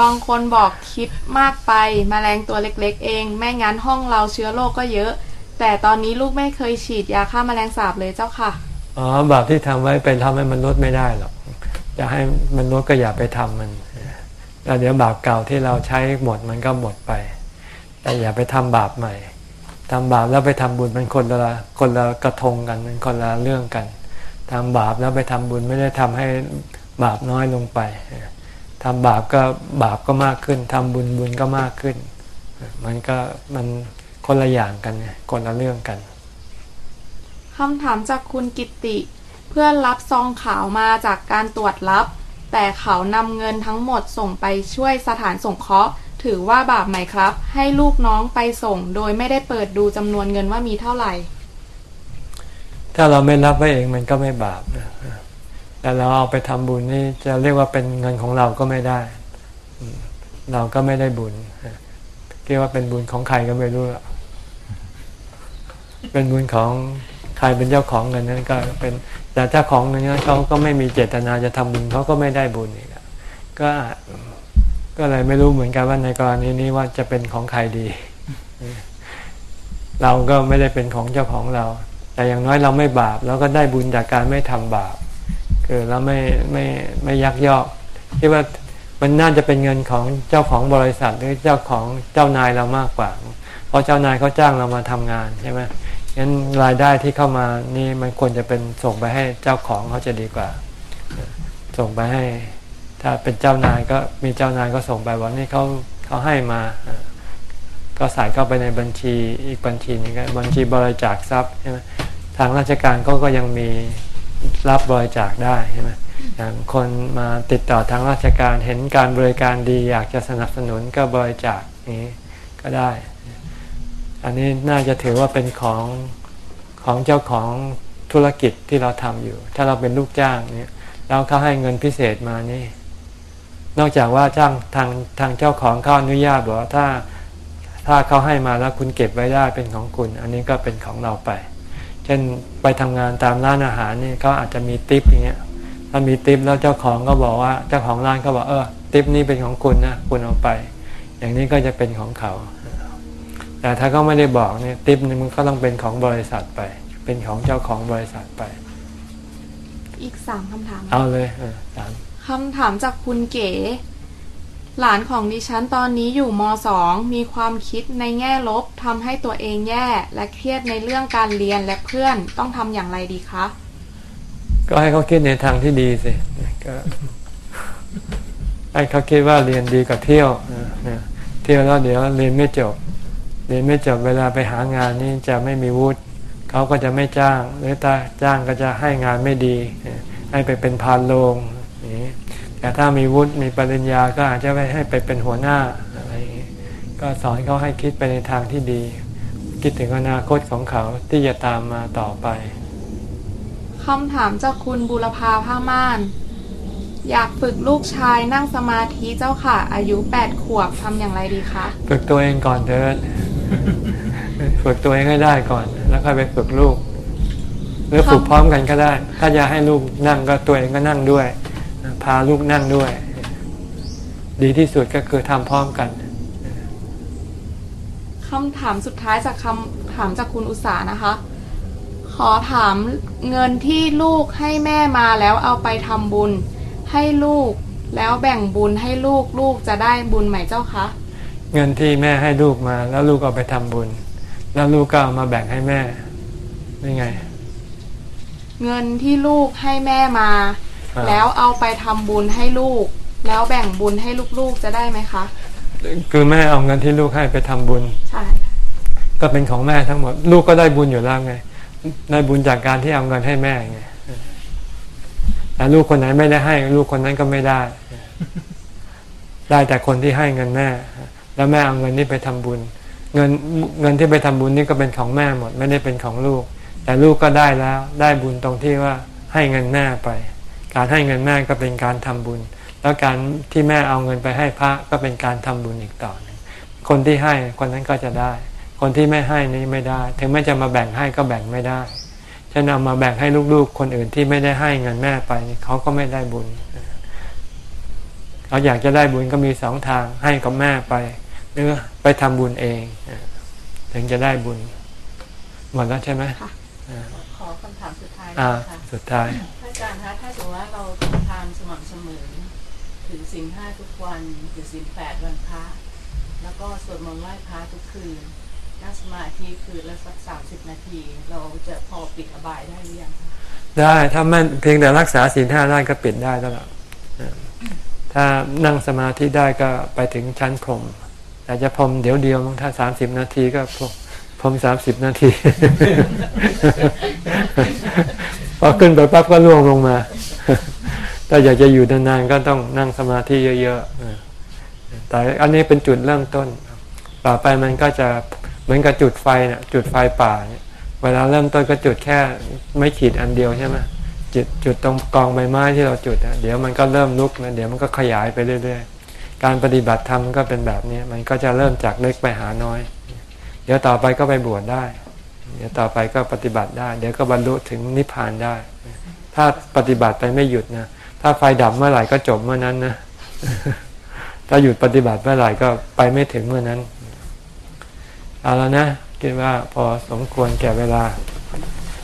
S6: บางคนบอกคิดมากไปมแมลงตัวเล็ก ๆ เอง ไม่งั้นห้องเราเชื้อโรคก็เยอะ แต่ตอนนี้ลูกไม่เคยฉีดยาฆ่ามาแมลงสาบเลยเจ้าค่ะ
S1: อ๋อบาปที่ทำไว้เป็นทำให้มันลดไม่ได้หรอกจะให้มันลดก็อย่าไปทำมันแล้วเดี๋ยวบาปเก่าที่เราใช้หมดมันก็หมดไป แต่อย่าไปทำบาปใหม่ทำบาปแล้วไปทำบุญมันคนละคนละกระทงกันมันคนละเรื่องกันทำบาปแล้วไปทำบุญไม่ได้ทำให้บาปน้อยลงไปทำบาปก็บาปก็มากขึ้นทำบุญบุญก็มากขึ้น มันก็มัน คนละอย่างกันคนละเรื่องกัน
S6: คำถามจากคุณกิติเพื่อนรับซองขาวมาจากการตรวจรับ แต่เขานำเงินทั้งหมดส่งไปช่วยสถานสงเคราะห์ ถือว่าบาปไหมครับ ให้ลูกน้องไปส่งโดยไม่ได้เปิดดูจำนวนเงินว่ามีเท่าไหร่
S1: ถ้าเราไม่รับไว้เองมันก็ไม่บาปนะแต่เราเอาไปทำบุญนี่จะเรียกว่าเป็นเงินของเราก็ไม่ได้ เราก็ไม่ได้บุญเรียกว่าเป็นบุญของใครก็ไม่รู้ เป็นบุญของใครเป็นเจ้าของเงินนั้นก็เป็นแต่เจ้าของเงินนั้นเขาก็ไม่มีเจตนาจะทำบุญเขาก็ไม่ได้บุญอีกก็ก็เลยไม่รู้เหมือนกันว่าในกรณีนี้ว่าจะเป็นของใครดี เราก็ไม่ได้เป็นของเจ้าของเรา แต่อย่างน้อยเราไม่บาปเราก็ได้บุญจากการไม่ทำบาปคือเราไม่ไม่ไม่ยักยอกที่ว่ามันน่าจะเป็นเงินของเจ้าของบริษัทหรือเจ้าของเจ้านายเรามากกว่า เพราะเจ้านายเขาจ้างเรามาทำงานใช่ไหม งั้นรายได้ที่เข้ามานี่มันควรจะเป็นส่งไปให้เจ้าของเขาจะดีกว่า ส่งไปให้ ถ้าเป็นเจ้านายก็มีเจ้านายก็ส่งไปว่านี่เขาเขาให้มา ก็ใส่เข้าไปในบัญชีอีกบัญชีนึงก็บัญชีบริจาคทรัพย์ใช่ไหมทางราชการเขาก็ยังมีรับบริจาคได้ใช่ไหมอย่างคนมาติดต่อทางราชการเห็นการบริการดีอยากจะสนับสนุนก็บริจาคนี้ก็ได้ อันนี้น่าจะถือว่าเป็นของของเจ้าของธุรกิจที่เราทำอยู่ ถ้าเราเป็นลูกจ้างเนี่ยแล้วเขาให้เงินพิเศษมานี่ นอกจากว่าจ้างทางทางเจ้าของเขาอนุญาตบอกว่าถ้าถ้าเขาให้มาแล้วคุณเก็บไว้ได้เป็นของคุณ อันนี้ก็เป็นของเราไป เช่นไปทำงานตามร้านอาหารนี่เขาอาจจะมีติปอย่างเงี้ยถ้ามีติปแล้วเจ้าของก็บอกว่าเจ้าของร้านก็บอกเออติปนี้เป็นของคุณนะคุณเอาไป อย่างนี้ก็จะเป็นของเขา แต่ถ้าเขาไม่ได้บอกเนี่ยติปนี่มันก็ต้องเป็นของบริษัทไป เป็นของเจ้าของบริษัทไป
S6: อีกสามคำถาม
S1: เอาเลยเออสาม
S6: คำถามจากคุณเก๋ หลานของดิฉันตอนนี้อยู่มสองมีความคิดในแง่ลบทำให้ตัวเองแย่ และเครียดในเรื่องการเรียนและเพื่อนต้องทำอย่างไรดีคะ
S1: ก็ให้เขาคิดในทางที่ดีสิก็ให้เขาคิดว่าเรียนดีกว่าเที่ยวนะเที่ยวแล้วเดี๋ยวเรียนไม่จบ เรียนไม่จบเวลาไปหางานนี่จะไม่มีวุฒิเขาก็จะไม่จ้าง หรือตาจ้างก็จะให้งานไม่ดี ให้ไปเป็นพานโรงนี่แทแต่ถ้ามีวุฒิมีปริญญาก็อาจจะไปให้ไปเป็นหัวหน้าอะไรอย่างนี้ก็สอนเขาให้คิดไปในทางที่ดี คิดถึงอนาคตของเขาที่จะตามมาต่อไป
S6: คำถามจากคุณบุรพาผ้าม่าน อยากฝึกลูกชายนั่งสมาธิเจ้าค่ะ อายุแปดขวบทำอย่างไรดีคะ
S1: ฝึกตัวเองก่อนเถิด ฝึกตัวเองให้ได้ก่อน แล้วค่อยไปฝึกลูก หรือฝึกพร้อมกันก็ได้ ถ้าจะให้ลูกนั่งก็ตัวเองก็นั่งด้วย พาลูกนั่งด้วย ดีที่สุดก็คือทำพร้อมกัน
S6: คำถามสุดท้ายจากคำถามจากคุณอุตสานะคะ ขอถามเงินที่ลูกให้แม่มาแล้วเอาไปทำบุญ ให้ลูกแล้วแบ่งบุญให้ลูกลูกจะได้บุญไหมเจ้าคะ
S1: เงินที่แม่ให้ลูกมา แล้วลูกเอาไปทำบุญ แล้วลูกก็เอามาแบ่งให้แม่นี่ไง
S6: เงินที่ลูกให้แม่มา
S1: อ่า
S6: แล้วเอาไปทำบุญให้ลูก แล้วแบ่งบุญให้ลูกๆจะได้ไหมคะ
S1: คือแม่เอาเงินที่ลูกให้ไปทำบุญ
S6: ใช่ค่ะ
S1: ก็เป็นของแม่ทั้งหมด ลูกก็ได้บุญอยู่แล้วไง ได้บุญจากการที่เอาเงินให้แม่ไงแต่ลูกคนไหนไม่ได้ให้ ลูกคนนั้นก็ไม่ได้ ได้แต่คนที่ให้เงินแม่ แล้วแม่เอาเงินนี้ไปทำบุญ เงินเงินที่ไปทำบุญนี่ก็เป็นของแม่หมด ไม่ได้เป็นของลูก แต่ลูกก็ได้แล้วได้บุญตรงที่ว่าให้เงินแม่ไป การให้เงินแม่ก็เป็นการทำบุญ แล้วการที่แม่เอาเงินไปให้พระก็เป็นการทำบุญอีกต่อหนึ่งคนที่ให้คนนั้นก็จะได้ คนที่ไม่ให้นี้ไม่ได้ ถึงแม้จะมาแบ่งให้ก็แบ่งไม่ได้ฉันเอามาแบ่งให้ลูกๆ คนอื่นที่ไม่ได้ให้เงินแม่ไปเขาก็ไม่ได้บุญ เขาอยากจะได้บุญก็มีสองทางให้กับแม่ไป หรือไปทำบุญเองถึงจะได้บุญ หมดแล้วใช่ไหม
S6: ค่ะ
S3: ขอคำถามสุดท้าย
S1: อ่า
S3: ค่ะ
S1: สุดท้าย
S3: พระอาจารย์คะถ้าสมมติว่าเราทานสม่ำเสมอถือศีลห้าทุกวันถือศีลแปดวันพระแล้วก็สวดมนต์ไหว้พระทุกคืนนั่งสมาธิคืนละสักสามสิบนาที เราจะพอปิดอบายได้หรือยังคะ
S1: ได้ถ้ามันเพียงแต่รักษาศีลห้าได้ก็ปิดได้แล้วล่ะ ถ้านั่งสมาธิได้ก็ไปถึงชั้นพรมแต่จะพรมเดี๋ยวเดียวมั้งถ้าสามสิบนาทีก็พรมพรมสามสิบนาที พอขึ้นไปปั๊บก็ล่วงลงมา ถ้าอยากจะอยู่นานๆก็ต้องนั่งสมาธิเยอะๆแต่อันนี้เป็นจุดเริ่มต้น ต่อไปมันก็จะเหมือนกับจุดไฟเนะ่ะจุดไฟป่าเนี่ยเวลาเริ่มต้นก็จุดแค่ไม่ขีดอันเดียวใช่ไหม จุดจุดตรงกองใบไม้ที่เราจุดอะเดี๋ยวมันก็เริ่มลุกนะเดี๋ยวมันก็ขยายไปเรื่อย ๆ การปฏิบัติธรรมก็เป็นแบบนี้มันก็จะเริ่มจากเล็กไปหาน้อย เดี๋ยวต่อไปก็ไปบวชได้ เดี๋ยวต่อไปก็ปฏิบัติได้ เดี๋ยวก็บรรลุถึงนิพพานได้ ถ้าปฏิบัติไปไม่หยุดนะถ้าไฟดับเมื่อไหร่ก็จบเมื่อนั้นนะถ้าหยุดปฏิบัติเมื่อไหร่ก็ไปไม่ถึงเมื่อนั้นเอาแล้วนะคิดว่าพอสมควรแก่เวลา